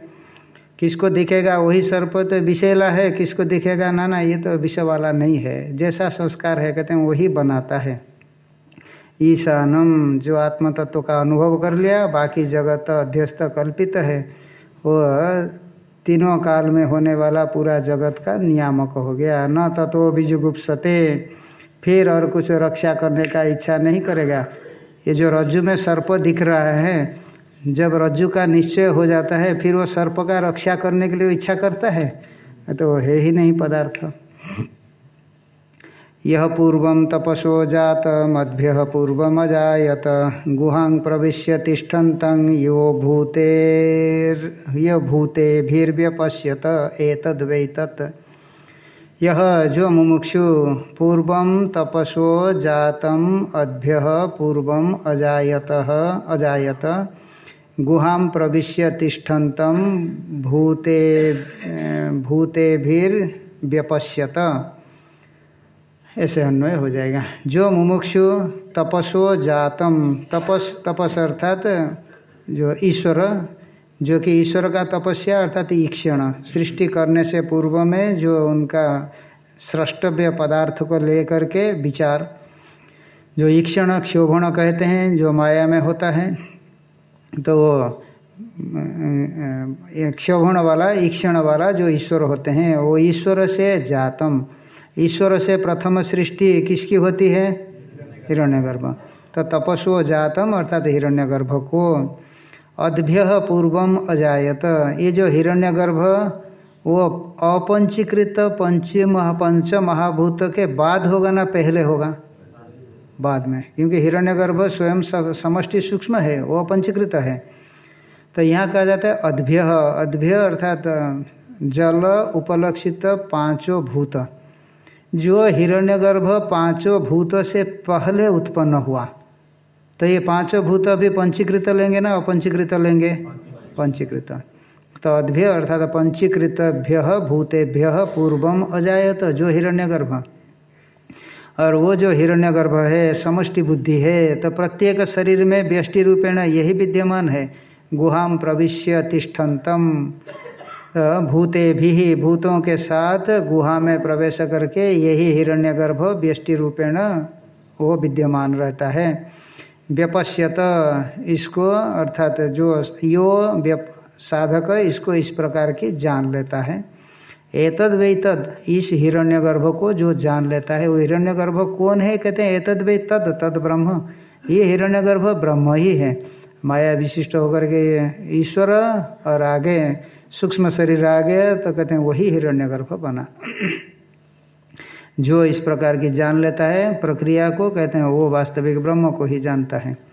[SPEAKER 1] किसको दिखेगा वही सर्प तो विषैला है, किसको दिखेगा ना ना, ये तो विषय वाला नहीं है। जैसा संस्कार है, कहते हैं, वही बनाता है। ईशानम, जो आत्म तत्व का अनुभव कर लिया, बाकी जगत अध्यस्त कल्पित है, वो तीनों काल में होने वाला पूरा जगत का नियामक हो गया। न तत्व बीजुगुप्सते फिर और कुछ रक्षा करने का इच्छा नहीं करेगा। ये जो रज्जु में सर्प दिख रहा है जब रज्जु का निश्चय हो जाता है, फिर वो सर्प का रक्षा करने के लिए इच्छा करता है तो है ही नहीं पदार्थ। यह पूर्व तपसो जात, मद्भ्य पूर्वमजात गुहां प्रवेश तिष्ठन्त यो भूतेर, य भूतेभिर्व्यपश्यत एतद्वैतत्। यह जो मुमुक्षु पूर्व तपसो जातम, अद्भ्य पूर्व अजात अजायत। गुहां प्रवेश तिष्ठन्तं भूते भूतेभिर्व्यपश्यत ऐसे अन्वय हो जाएगा। जो मुमुक्षु तपसो जातम, तपस तपस अर्थात जो ईश्वर, जो कि ईश्वर का तपस्या अर्थात ईक्षण सृष्टि करने से पूर्व में जो उनका स्रष्टव्य पदार्थ को लेकर के विचार। जो ईक्षण क्षोभण कहते हैं, जो माया में होता है तो वो क्षोभण वाला, ईक्षण वाला जो ईश्वर होते हैं, वो ईश्वर से जातम। ईश्वर से प्रथम सृष्टि किसकी होती है? हिरण्यगर्भ। तो तपस्व जातम, अर्थात हिरण्यगर्भ को अद्भ्य पूर्वम अजायत। ये जो हिरण्यगर्भ, वो अपंचीकृत पंच पंच महाभूत के बाद होगा ना पहले होगा? बाद में। क्योंकि हिरण्यगर्भ स्वयं समष्टि सूक्ष्म है, वो अपंचीकृत है। तो यहाँ कहा जाता है अद्भ्य। अद्भ्य अर्थात, जल उपलक्षित पाँचों भूत। जो हिरण्यगर्भ पाँचों भूत से पहले उत्पन्न हुआ। तो ये पाँचों भूत अभी पंचीकृत लेंगे ना, अपंचीकृत लेंगे? पंचीकृत। तो अद्भ्य अर्थात पंचीकृतभ्य, भूतेभ्य पूर्वम अजायत जो हिरण्यगर्भ। और वो जो हिरण्यगर्भ है, समष्टि बुद्धि है तो प्रत्येक शरीर में व्यष्टि रूपेण यही विद्यमान है। गुहाम प्रविश्य तिष्ठन्तम। भूते भी भूतों के साथ गुहा में प्रवेश करके यही हिरण्यगर्भ व्यष्टि रूपेण वो विद्यमान रहता है। व्यपश्यत, इसको अर्थात जो यो व्यप साधक इसको इस प्रकार की जान लेता है। एतद वे तद। इस हिरण्यगर्भ को जो जान लेता है, वो हिरण्यगर्भ कौन है? कहते हैं, एतद वे तद तद ब्रह्म। ये हिरण्यगर्भ ब्रह्म ही है। माया विशिष्ट होकर के ईश्वर और आगे, सूक्ष्म शरीर आ तो कहते हैं वही हिरण्यगर्भ बना। जो इस प्रकार की जान लेता है, प्रक्रिया को कहते हैं वो वास्तविक ब्रह्म को ही जानता है।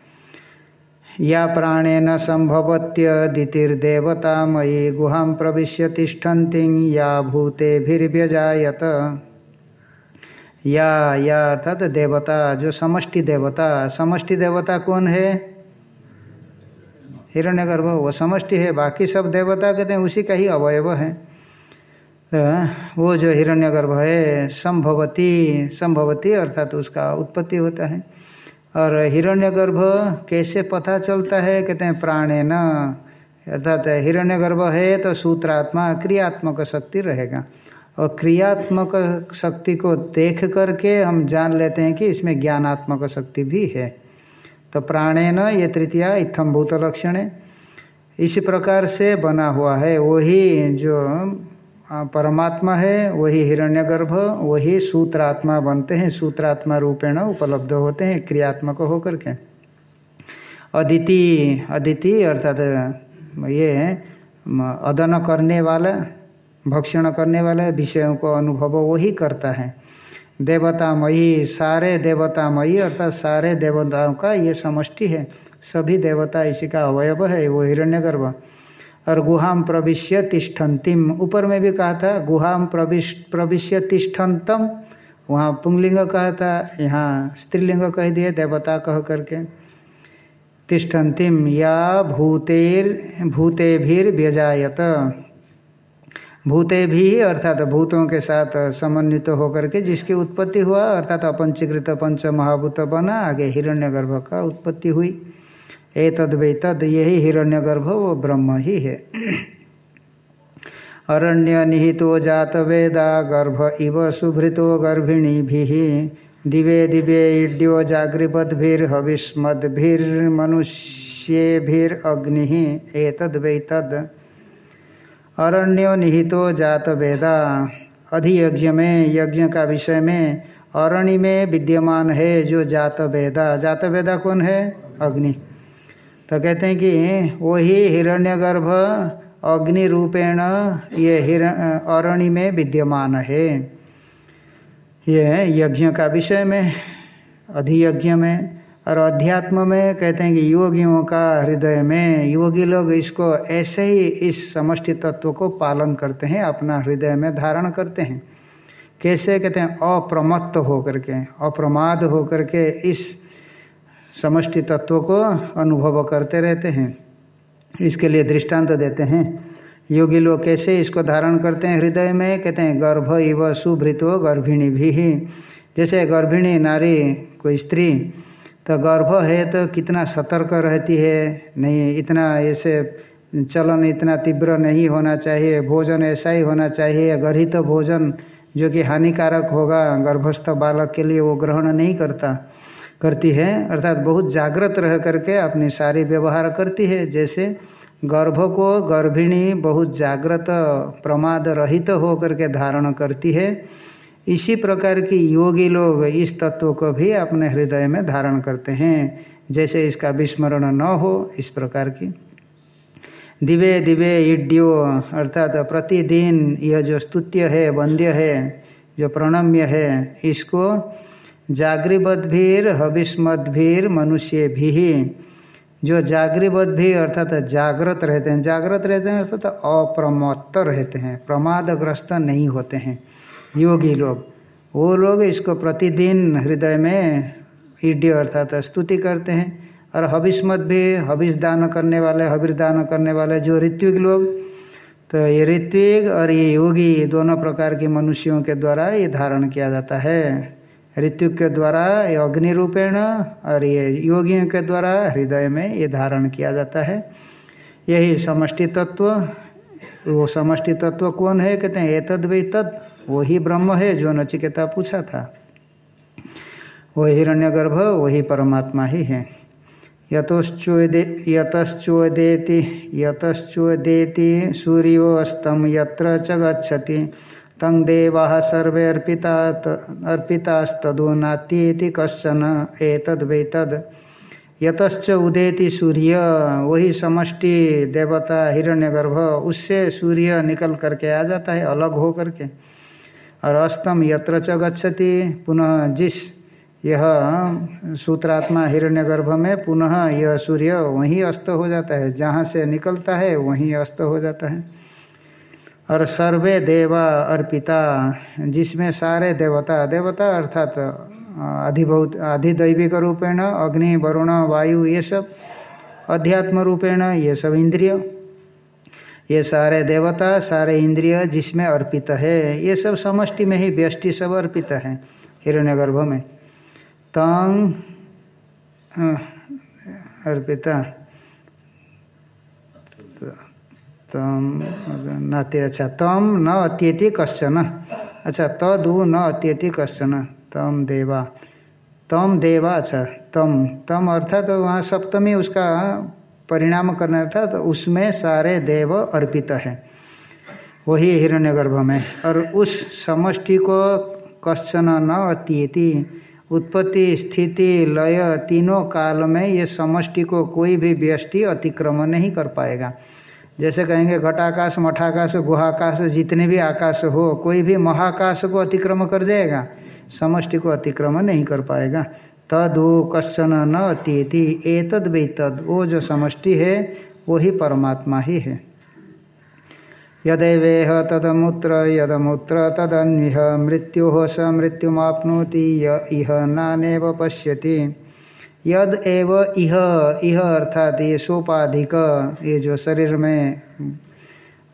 [SPEAKER 1] या प्राणेन संभवत्यदितिर्देवता मयि गुहां प्रविश्य तिष्ठन्ति या भूतेभिर्व्यजायत। या या अर्थात देवता, जो समष्टि देवता समष्टि देवता कौन है? हिरण्यगर्भ, वो समष्टि है, बाकी सब देवता कहते हैं, उसी का ही अवयव है। तो वो जो हिरण्यगर्भ है, संभवती संभवती अर्थात उसका उत्पत्ति होता है। और हिरण्यगर्भ कैसे पता चलता है? कहते हैं प्राणे न अर्थात हिरण्यगर्भ है तो सूत्रात्मा क्रियात्मक शक्ति रहेगा। और क्रियात्मक शक्ति को देख करके हम जान लेते हैं कि इसमें ज्ञानात्मक शक्ति भी है। तो प्राणे न ये तृतीया इत्थम भूत लक्षण है। इसी प्रकार से बना हुआ है। वही जो परमात्मा है, वही हिरण्यगर्भ, वही सूत्रात्मा बनते हैं, सूत्रात्मा रूपेण उपलब्ध होते हैं, क्रियात्मक होकर के। अदिति अदिति अर्थात, ये अदन करने वाला, भक्षण करने वाला विषयों को अनुभव वही करता है। देवतामयी, सारे देवतामयी अर्थात सारे देवताओं का ये समष्टि है। सभी देवता इसी का अवयव है, वो हिरण्यगर्भ। और गुहाम प्रविश्य तिष्ठन्तिम ऊपर में भी कहा था गुहाम प्रविश प्रविश्य तिष्ठन्तम वहाँ पुंगलिंग कहा था, यहाँ स्त्रीलिंग कह दिए, देवता कह करके। तिष्ठन्तिम या भूतेर, भूतेभिर व्यजायत। भूते भी अर्थात भूतों के साथ समन्वित तो होकर के जिसकी उत्पत्ति हुआ, अर्थात अपंचीकृत पंच महाभूत बना, आगे हिरण्यगर्भ का उत्पत्ति हुई। ए तद वे तद यही हिरण्यगर्भ वो ब्रह्म ही है। अरण्य निहितो जात वेदा गर्भ इव शुभृतो गर्भिणी भी दिवे दिवे इड्यो जागृपद्भिर्हविस्मद्भिर्मनुष्येभिरग्नि एतद वै तद। अरण्यो निहितो जात वेदा। अधियज्ञ में, यज्ञ का विषय में अरण्य में विद्यमान है जो जात वेदा। जात वेदा कौन है? अग्नि। तो कहते हैं कि वही हिरण्यगर्भ अग्नि रूपेण ये हिरण अरण्य में विद्यमान है। ये यज्ञ का विषय में, अधियज्ञ में और अध्यात्म में कहते हैं कि योगियों का हृदय में, योगी लोग इसको ऐसे ही इस समष्टि तत्व को पालन करते हैं, अपना हृदय में धारण करते हैं। कैसे? कहते हैं अप्रमत्त होकर के, अप्रमाद होकर के इस समष्टि तत्व को अनुभव करते रहते हैं। इसके लिए दृष्टांत देते हैं। योगी लोग कैसे इसको धारण करते हैं? हृदय में कहते हैं, गर्भ इव सुभृतो गर्भिणी भी। ही जैसे गर्भिणी नारी कोई स्त्री तो गर्भ है तो कितना सतर्क रहती है? नहीं, इतना ऐसे चलन इतना तीव्र नहीं होना चाहिए। भोजन ऐसा ही होना चाहिए। गर्हित तो भोजन जो कि हानिकारक होगा, गर्भस्थ बालक के लिए वो ग्रहण नहीं करता। करती है, अर्थात बहुत जागृत रह करके अपनी सारी व्यवहार करती है। जैसे गर्भ को गर्भिणी बहुत जागृत, प्रमाद रहित हो करके धारण करती है। इसी प्रकार की योगी लोग इस तत्व को भी अपने हृदय में धारण करते हैं। जैसे इसका विस्मरण न हो, इस प्रकार की। दिवे दिवे इड्यो, अर्थात प्रतिदिन यह जो स्तुत्य है, वंद्य है, जो प्रणम्य है, इसको जागृबद्भीर हविस्मद्भीर मनुष्य भी जो जागृबद्ध भी अर्थात जागृत रहते हैं, जागृत रहते हैं अर्थात अप्रमत्त रहते हैं, प्रमादग्रस्त नहीं होते हैं। योगी लोग, वो लोग इसको प्रतिदिन हृदय में ईड्य अर्थात स्तुति करते हैं। और हविष्मत भी हविष दान करने वाले हविर दान करने वाले जो ऋत्विक लोग तो ये ऋत्विक और ये योगी, दोनों प्रकार के मनुष्यों के द्वारा ये धारण किया जाता है। ऋत्विक के द्वारा अग्नि रूपेण और ये योगियों के द्वारा हृदय में ये धारण किया जाता है। यही समष्टि तत्व, वो समष्टि तत्व कौन है? कहते हैं, एतद वे तद, वही ब्रह्म है जो नचिकेता पूछा था। वो हिरण्यगर्भ, वही परमात्मा ही है। यतश्चोदे, यतश्चोदेति यतश्चोदेति सूर्यो अस्तम यत्र च गच्छति। तं सर्वे अर्पिता अर्पितास्तदो नात्येति कश्चन एतद्वैतद् यतश्च उदेति सूर्य, वही समष्टि देवता हिरण्यगर्भ, उससे सूर्य निकल करके आ जाता है, अलग हो करके। और अस्तम यत्र च पुनः जिस यह सूत्रात्मा हिरण्यगर्भ में पुनः यह सूर्य वहीं अस्त हो जाता है, जहाँ से निकलता है, वहीं अस्त हो जाता है। और सर्वे देवा अर्पिता, जिसमें सारे देवता देवता अर्थात अधिभौत, अधिदैविक रूपेण, अग्नि, वरुण, वायु, ये सब, अध्यात्म रूपेण, ये सब इंद्रिय। ये सारे देवता, सारे इंद्रिय जिसमें अर्पित है, ये सब समष्टि में ही व्यष्टि सब अर्पित है हिरण्यगर्भ में। तंग अर्पिता। तम नाते अच्छा तम, न अत्यति कश्चन। अच्छा तदु न अत्यति कश्चन। तम, देवा। तम, देवा अच्छा तम। तम अर्थात तो वहाँ सप्तमी उसका परिणाम करना अर्थात तो उसमें सारे देव अर्पित है। वही हिरण्यगर्भ में। और उस समष्टि को कश्चन, न अत्यति, उत्पत्ति, स्थिति, लय, तीनों काल में ये समष्टि को कोई भी व्यष्टि अतिक्रमण नहीं कर पाएगा। जैसे कहेंगे घटाकाश, मठाकाश, गुहाकाश, जितने भी आकाश हो, कोई भी महाकाश को अतिक्रम कर जाएगा, समष्टि को अतिक्रम नहीं कर पाएगा। तदु कश्चन न अत्येति एतद तद तद। वो जो समष्टि है, वही परमात्मा ही है। यदेवेह तदमूत्र, यदमूत्र तदन्विह। मृत्यु स मृत्युमाप्नोति, य इह नानेव पश्यति। यद एव इह इह अर्थात ये सोपाधिक, ये जो शरीर में,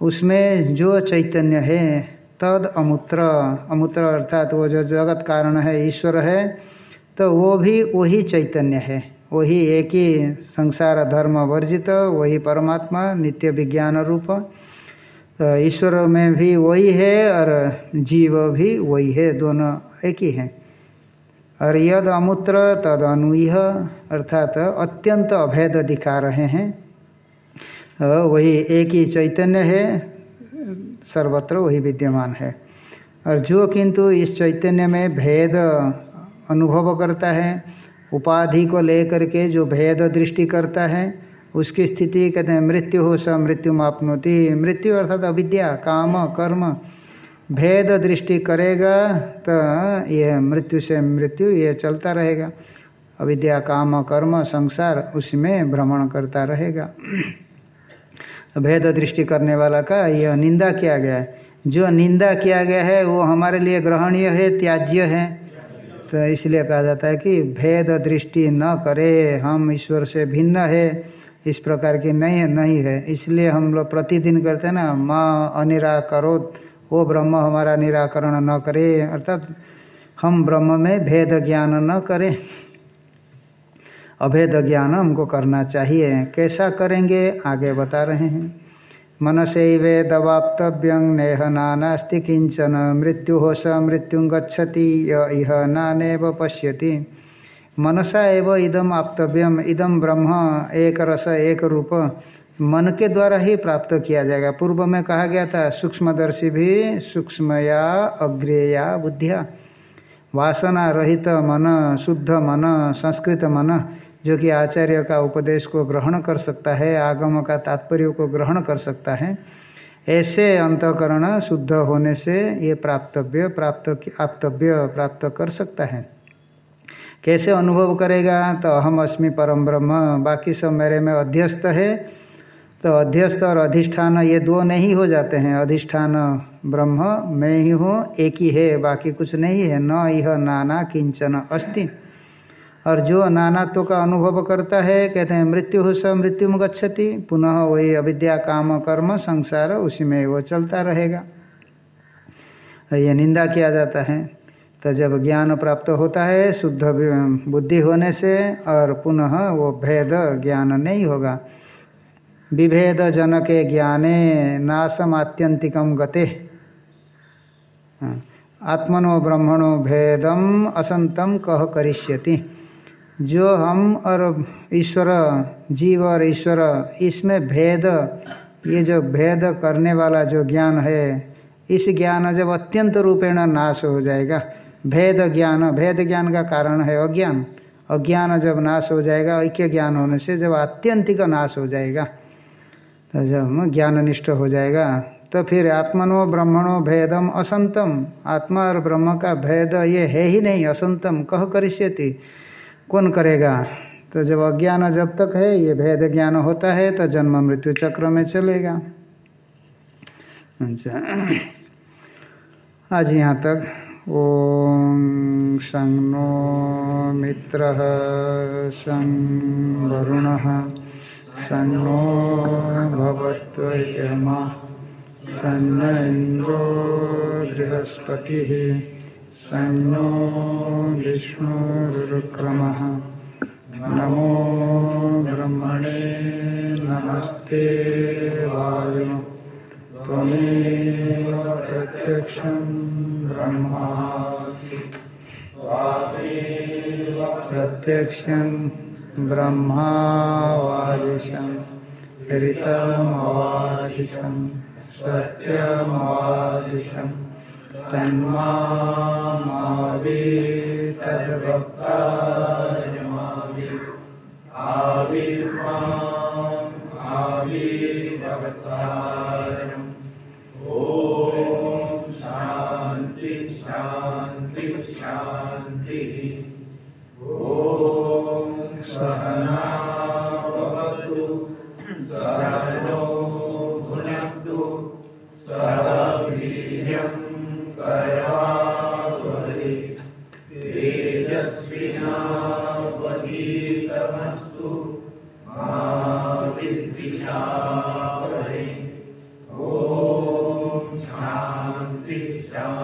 [SPEAKER 1] उसमें जो चैतन्य है, तद अमूत्र। अमूत्र अर्थात वो जो जगत कारण है, ईश्वर है तो वो भी वही चैतन्य है। वही एक ही संसार धर्म वर्जित, वही परमात्मा नित्य विज्ञान रूप। तो ईश्वर में भी वही है और जीव भी वही है, दोनों एक ही है। और यद अमूत्र तद अनुह अर्थात अत्यंत अभेद दिखा रहे हैं। वही एक ही चैतन्य है, सर्वत्र वही विद्यमान है। और जो किंतु इस चैतन्य में भेद अनुभव करता है, उपाधि को लेकर के जो भेद दृष्टि करता है, उसकी स्थिति कहते हैं, मृत्यु हो स मृत्यु मापनोति। मृत्यु अर्थात अविद्या, काम, कर्म भेद दृष्टि करेगा तो यह मृत्यु से मृत्यु, ये चलता रहेगा। अविद्या, काम, कर्म, संसार, उसमें भ्रमण करता रहेगा। भेद दृष्टि करने वाला का यह निंदा किया गया है। जो निंदा किया गया है, वो हमारे लिए ग्रहणीय है, त्याज्य है। तो इसलिए कहा जाता है कि भेद दृष्टि न करे, हम ईश्वर से भिन्न है, इस प्रकार की नहीं है नहीं है। इसलिए हम लोग प्रतिदिन करते हैं ना, माँ अनिराकरो वो ब्रह्म हमारा निराकरण न करे, अर्थात हम ब्रह्म में भेद ज्ञान न करें। अभेद ज्ञान हमको करना चाहिए। कैसा करेंगे, आगे बता रहे हैं। मन से वे दवाप्तव्यं नेह नानास्ति किंचन मृत्यु हो स मृत्यु गच्छति यह नानेव पश्यति। मनसा एव इदम आप्तव्यम इदम ब्रह्म, एक रस, एक रूप। मन के द्वारा ही प्राप्त किया जाएगा। पूर्व में कहा गया था, सूक्ष्मदर्शी भी सूक्ष्म सूक्ष्मया अग्रेया बुद्धिया। वासना रहित मन, शुद्ध मन, संस्कृत मन, जो कि आचार्य का उपदेश को ग्रहण कर सकता है, आगम का तात्पर्य को ग्रहण कर सकता है, ऐसे अंतकरण शुद्ध होने से ये प्राप्तव्य, प्राप्त आप्तव्य प्राप्त कर सकता है। कैसे अनुभव करेगा? तो अहम अस्मि परम ब्रह्म, बाकी सब मेरे में अध्यस्त है। तो अध्यस्त और अधिष्ठान ये दो नहीं हो जाते हैं। अधिष्ठान ब्रह्म, मैं ही हूँ, एक ही है, बाकी कुछ नहीं है। न यह नाना किंचन अस्ति। और जो नानात्व का अनुभव करता है, कहते हैं, मृत्यु स मृत्यु गच्छति, पुनः वही अविद्या, काम, कर्म, संसार, उसी में वो चलता रहेगा। ये निंदा किया जाता है। तो जब ज्ञान प्राप्त होता है, शुद्ध बुद्धि होने से और पुनः वो भेद ज्ञान नहीं होगा। विभेद जनके ज्ञाने नाशम आत्यंतिकम गते। हाँ, आत्मनो ब्रह्मणो भेदम असंतम कह करिष्यति। जो हम और ईश्वर जीव और ईश्वर इसमें भेद ये जो भेद करने वाला जो ज्ञान है इस ज्ञान जब अत्यंत रूपेण नाश हो जाएगा। भेद ज्ञान भेद ज्ञान का कारण है अज्ञान। अज्ञान जब नाश हो जाएगा ऐक्य ज्ञान होने से जब आत्यंतिक नाश हो जाएगा। जब ज्ञान निष्ठ हो जाएगा तो फिर आत्मनो ब्रह्मणो भेदम असंतम। आत्मा और ब्रह्म का भेद ये है ही नहीं, असंतम। कह करिष्यति, कौन करेगा? तो जब अज्ञान जब तक है, ये भेद ज्ञान होता है तो जन्म मृत्यु चक्र में चलेगा। अच्छा। आज यहाँ तक ॐ शं नो मित्रः शं वरुणः शं नो भवत्वर्यमा शं इन्द्रो बृहस्पतिः शं नो विष्णुरुक्रमः। नमो ब्रह्मणे नमस्ते वायु। त्वमेव प्रत्यक्षं ब्रह्मासि। प्रत्यक्षं ब्रह्मावादिशं ऋतमवादिशं सत्यमवादिशं तन्मामावि तद्भक्तायमावि आविर्माम् आविर्भक्तायम् ॐ शान्ति शान्ति शान्तिः। सहनावतु सहनो भुनक्तु सह करवावहै तेजस्विनावधीतमस्तु मा विद्विषावहै ॐ शान्ति शान्ति।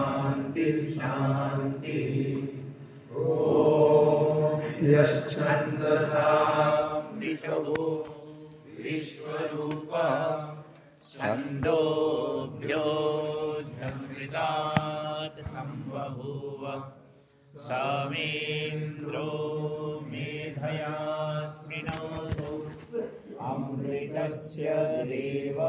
[SPEAKER 2] छन्दोभ्योऽध्यमृतात् सम्बभूव सामेन्द्रो मेधया स्पृणोतु अमृतस्य देव